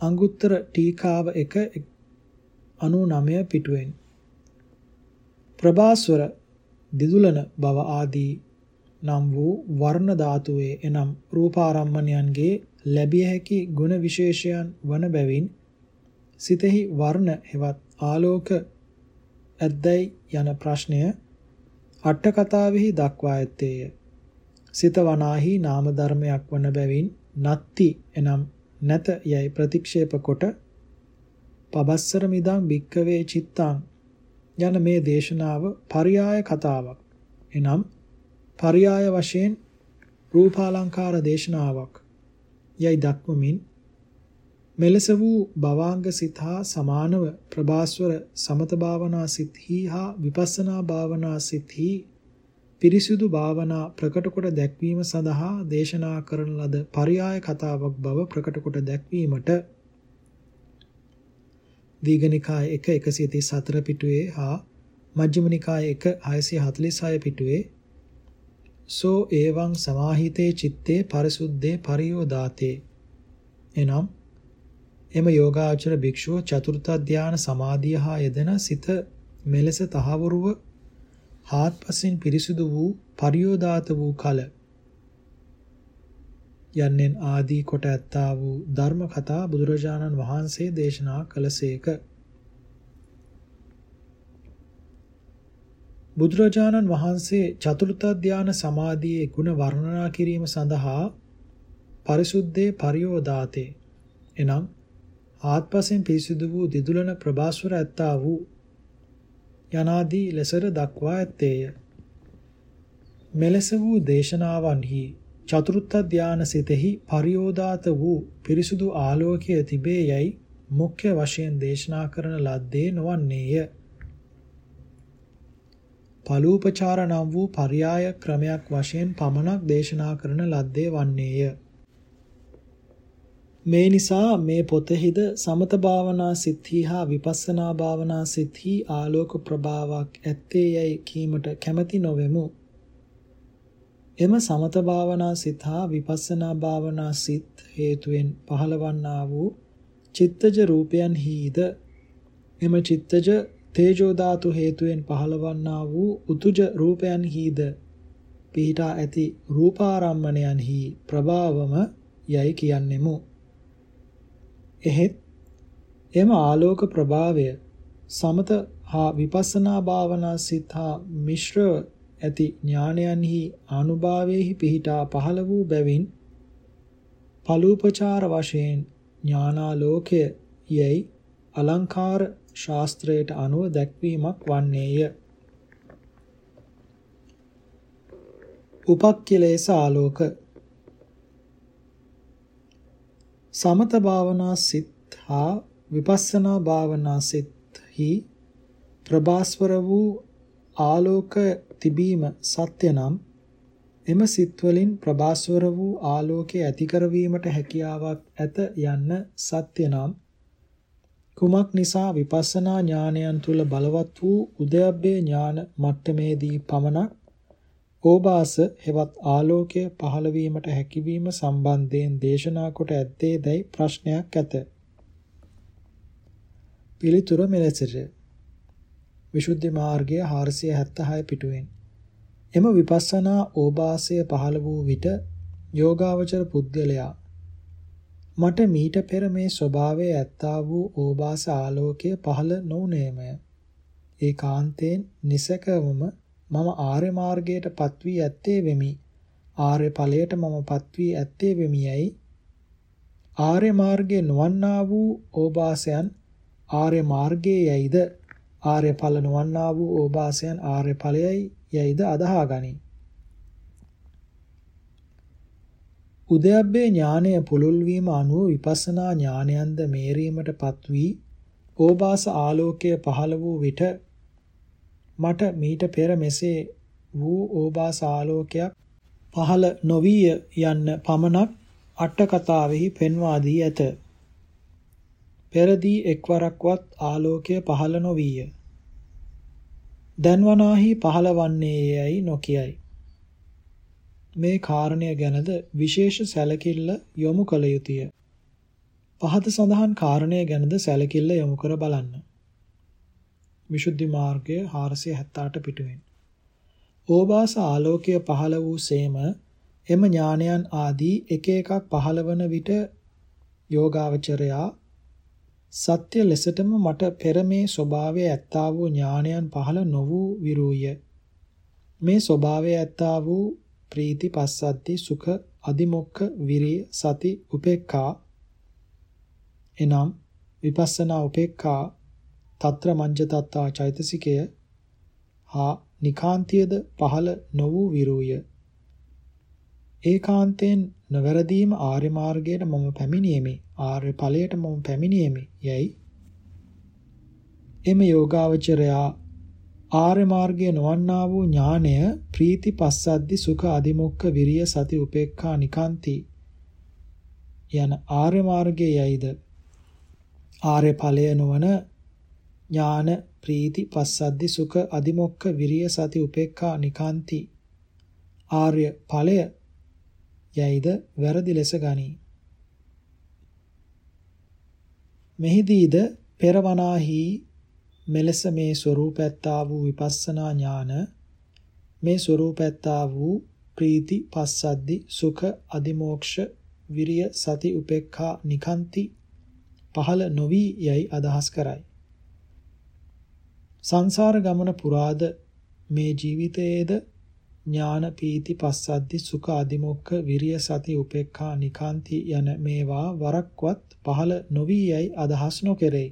අංගුත්තර ටීකාව 1 99 පිටුවෙන් ප්‍රභාස්වර දිදුලන බව ආදී නම් වූ වර්ණ ධාතුවේ එනම් රූපාරම්මණයන්ගේ ලැබිය හැකි ගුණ විශේෂයන් වන බැවින් සිතෙහි වර්ණ හෙවත් ආලෝක ඇද්දයි යන ප්‍රශ්නය අට කතාවෙහි දක්වා ඇත්තේය. සිත වනාහි නාම ධර්මයක් වන බැවින් නත්ති එනම් නැත යයි ප්‍රතික්ෂේප කොට පබස්සර මිදං භික්කවේ චිත්තං යන මේ දේශනාව පරියාය කතාවක්. එනම් පర్යාය වශයෙන් රූපාලංකාර දේශනාවක් යයි දක්වමින් මෙලෙස වූ භවාංග සිත හා සමානව ප්‍රභාස්වර සමත භාවනා සිත්හි හා විපස්සනා භාවනා සිත්හි පිරිසිදු භාවනා ප්‍රකට කොට දැක්වීම සඳහා දේශනා කරන ලද පරයාය කතාවක් බව ප්‍රකට කොට දැක්වීමට දීඝනිකාය 1 134 පිටුවේ හා මජ්ක්‍ධිම නිකාය 1 646 පිටුවේ සෝ එවං සමාහිතේ චිත්තේ පරිසුද්ධේ පරියෝදාතේ. එනම් එම යෝගාචර භික්ෂුව චතුර්ථ ධාන සමාධිය හා යෙදෙන සිත මෙලෙස තහවුරුව හාත්පසින් පිරිසුදු වූ පරියෝදාත වූ කල යන්නෙන් ආදී කොට ඇත්තා වූ ධර්ම කතා බුදුරජාණන් වහන්සේ දේශනා කළසේක. බුදුරජාණන් වහන්සේ චතුර්ථ ධානය සමාධියේ ගුණ වර්ණනා කිරීම සඳහා පරිසුද්ධේ පරියෝදාතේ එනම් ආත්පසෙන් පිරිසිදු වූ දිදුලන ප්‍රභාස්වර ඇත්තා වූ යනාදී ලෙසට දක්වා ඇත්තේය. මෙලෙස වූ දේශනාවන්හි චතුර්ථ ධාන සිතෙහි පරියෝදාත වූ පිරිසුදු ආලෝකය තිබේ යයි මුඛ්‍ය වශයෙන් දේශනා කරන ලද්දේ නොවන්නේය. පලූපචාර නම් වූ පర్యాయ ක්‍රමයක් වශයෙන් පමණක් දේශනා කරන ලද්දේ වන්නේය. මේ නිසා මේ පොතෙහිද සමත භාවනා සිත්හි හා විපස්සනා භාවනා සිත්හි ආලෝක ප්‍රභාවක් ඇත්තේ යයි කීමට කැමැති නොවෙමු. එම සමත භාවනා සිත හා විපස්සනා භාවනා සිත් හේතුවෙන් පහළවන්නා වූ චිත්තජ රූපයන් හිද එම චිත්තජ තේජෝ ධාතු හේතුවෙන් පහළවන්නා වූ උතුජ රූපයන් හිද පිහිටා ඇති රූපාරම්මණයන්හි ප්‍රභාවම යයි කියන්නෙමු. එහෙත් එම ආලෝක ප්‍රභාවය සමත හා විපස්සනා භාවනා සිත හා මිශ්‍රව ඇති ඥානයන්හි අනුභවයේහි පිහිටා පහළ වූ බැවින් පලූපචාර වශයෙන් ඥානාලෝකය යයි අලංකාර ශාස්ත්‍රයට අනුව දැක්වීමක් වන්නේය. උපක්ඛලේශ ආලෝක සමත භාවනා සිත් හා විපස්සනා භාවනා සිත්හි ප්‍රභාස්වර වූ ආලෝක තිබීම සත්‍ය නම් එම සිත් වලින් ප්‍රභාස්වර වූ ආලෝකයේ ඇති කරවීමට හැකියාවක් ඇත යන්න සත්‍ය නම් කුමක් නිසා විපස්සනා ඥානයන් තුල බලවත් වූ උදයබ්බේ ඥාන මට්ටමේදී පමණක් ඕබාස හෙවත් ආලෝකය පහළ වීමට හැකියවීම සම්බන්ධයෙන් දේශනා කොට ඇත්තේ දැයි ප්‍රශ්නයක් ඇත. පිළිතුර මෙලෙසට. විසුද්ධි මාර්ගය 476 පිටුවෙන්. එම විපස්සනා ඕබාසය පහළ වූ විට යෝගාවචර පුද්ගලයා මට මීට පෙර මේ ස්වභාවයේ ඇත්තා වූ ඕබාස ආලෝකය පහළ නොඋනේමය. ඒ කාන්තෙන් නිසකවම මම ආර්ය මාර්ගයට පත්වී ඇත්තේ වෙමි. ආර්ය ඵලයට මම පත්වී ඇත්තේ වෙමියයි. ආර්ය මාර්ගයේ නොවන්නා වූ ඕපාසයන් ආර්ය මාර්ගයේ යයිද ආර්ය ඵල නොවන්නා වූ ඕපාසයන් ආර්ය ඵලයයි යයිද අදහා ගනි. උදයබ්බේ ඥානය පුළුල් වීම අනුව විපස්සනා ඥානයන්ද මේරීමටපත් වී ඕපාස ආලෝකය පහළ වූ විට මට මීට පෙර මෙසේ වූ ඕබාස ආලෝකයක් පහළ නොවිය යන්න පමණක් අට කතාවෙහි පෙන්වා දී ඇත. පෙරදී එක්වරක්වත් ආලෝකය පහළ නොවිය. දැන්වනාහි පහළවන්නේ යයි නොකියයි. මේ කාරණය ගැනද විශේෂ සැලකිල්ල යොමු කළ යුතුය. පහත සඳහන් කාරණය ගැනද සැලකිල්ල යොමු කර බලන්න. විසුද්ධි මාර්ගය 478 පිටුවෙන්. ඕබාස ආලෝකය පහළ වූ සේම එම ඥානයන් ආදී එක එකක් පහළවන විට යෝගාවචරයා සත්‍ය ලෙසටම මට පෙර මේ ස්වභාවය ඇත්තා වූ ඥානයන් පහළ නො වූ විරූය. මේ ස්වභාවය ඇත්තා වූ ප්‍රීති පස්සද්දි සුඛ අදිමොක්ඛ විරිය සති උපේක්ඛා එනම් විපස්සනා උපේක්ඛා తත්‍ර මංජ තත්තා චෛතසිකය හා නිකාන්තියද පහළ නො වූ විරූය. ඒකාන්තයෙන් නොවැරදීම ආර්ය මාර්ගයට මම පැමිණීමේ ආර්ය ඵලයට මම පැමිණීමේ යයි එම යෝගාවචරයා ආර්ය මාර්ගය නොවන්නා වූ ඥානය ප්‍රීති පස්සද්දි සුඛ අදිමොක්ඛ විරිය සති උපේක්ඛා නිකාන්ති යන ආර්ය මාර්ගයේ යයිද ආර්ය ඵලය නොවන ඥාන ප්‍රීති පස්සද්දි සුඛ අදිමොක්ඛ විරිය සති උපේක්ඛා නිකාන්ති ආර්ය ඵලය යයිද වැරදි ලෙස ගනී මෙහිදීද පෙරවනාහි මෙලෙස මේ ස්වરૂපැත්තා වූ විපස්සනා ඥාන මේ ස්වરૂපැත්තා වූ ප්‍රීති පස්සද්දි සුඛ අදිමෝක්ෂ විරිය සති උපේක්ඛා නිකාන්ති පහළ නොවි යයි අදහස් කරයි. සංසාර ගමන පුරාද මේ ජීවිතයේද ඥාන පීති පස්සද්දි සුඛ අදිමොක්ඛ විරිය සති උපේක්ඛා නිකාන්ති යන මේවා වරක්වත් පහළ නොවි යයි අදහස් නොකෙරේ.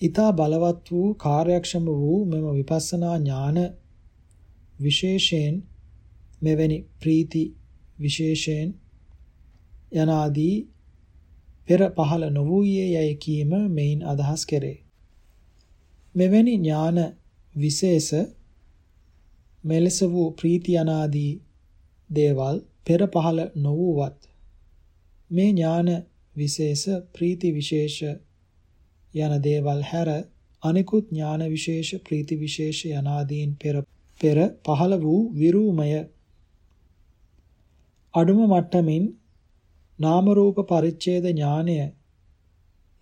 ඊතා බලවත් වූ කාර්යක්ෂම වූ මෙම විපස්සනා ඥාන විශේෂයෙන් මෙවැනි ප්‍රීති විශේෂයෙන් යනාදී පෙර පහළ නොවූයේ යයි කීම මෙයින් අදහස් කෙරේ. මෙවැනි ඥාන විශේෂ මෙලෙස වූ ප්‍රීති අනාදී දේවල් පෙර පහළ නොවුවත් මේ ඥාන විශේෂ ප්‍රීති විශේෂ යන දේවල් හැර අනිකුත් ඥාන විශේෂ ප්‍රීති විශේෂ යනාදීන් පෙර පෙර පහළ වූ විරූමය. අඩුම මට්ටමින් නාම රූප පරිච්ඡේද ඥානය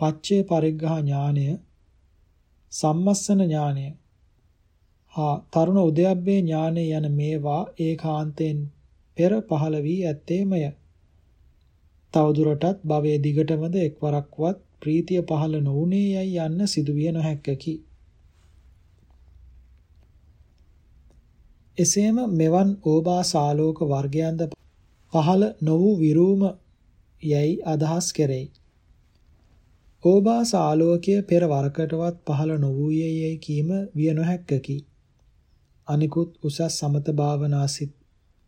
පච්චේ පරිග්‍රහ ඥානය සම්මස්සන ඥානය හා තරුණ උද්‍යප්පේ ඥානය යන මේවා ඒකාන්තයෙන් පෙර පහළ වී ඇත්තේමය. තවදුරටත් භවයේ දිගටමද එක්වරක්වත් ප්‍රීතිය පහළ නොවුනේ යයි යන්න සිදුවිය නොහැක්කකි. එසේම මෙවන් ඕබාසාලෝක වර්ගයන්ද පහළ නො වූ විරූම යයි අදහස් කෙරෙයි. ඕබාස ආලෝකය පෙර වරකටවත් පහළ නොවූයේ යයි කීම විය නොහැක්කකි. අනිකුත් උසස් සමත භාවනා සිත්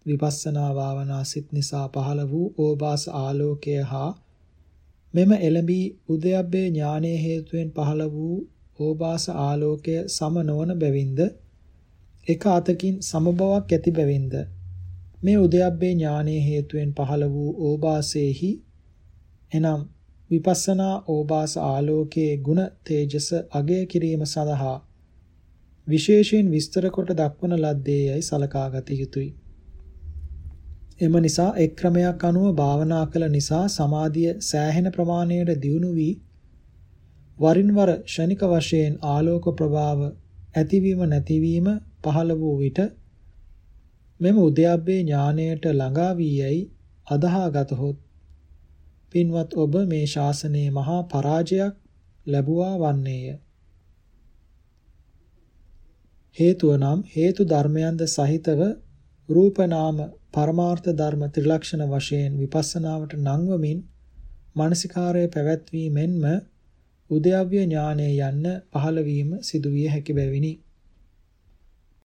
විපස්සනා භාවනා සිත් නිසා පහළ වූ ඕබාස ආලෝකය හා මෙම එළඹී උදයබ්බේ ඥානයේ හේතුවෙන් පහළ වූ ඕබාස ආලෝකය සම නොවන බැවින්ද එක අතකින් සමබවක් ඇති බැවින්ද මේ උදයබ්බේ ඥානයේ හේතුවෙන් පහළ වූ ඕබාසේහි එනම් විපස්සනා ඕබාස ආලෝකයේ ගුණ තේජස අගය කිරීම සඳහා විශේෂයෙන් විස්තර කොට දක්වන ලද්දේයයි සලකා ගත යුතුය. එම නිසා එක් ක්‍රමයක් අනුව භාවනා කළ නිසා සමාධිය සෑහෙන ප්‍රමාණයට දියුණු වී වරින් වර ෂණික වශයෙන් ආලෝක ප්‍රභාව ඇතිවීම නැතිවීම පහළ වූ විට මෙම උද්‍යප්පේ ඥාණයට ළඟා වී යයි අදහා ගතහොත් පින්වත් ඔබ මේ ශාසනයේ මහා පරාජයක් ලැබුවා වන්නේය. හේතුව නම් හේතු ධර්මයන්ද සහිතව රූප නාම පරමාර්ථ ධර්ම ත්‍රිලක්ෂණ වශයෙන් විපස්සනාවට නංවමින් මානසිකාරය පැවැත්වීමෙන්ම උද්‍යව්‍ය ඥානය යන්න පහළ වීම සිදුවිය හැකි බැවිනි.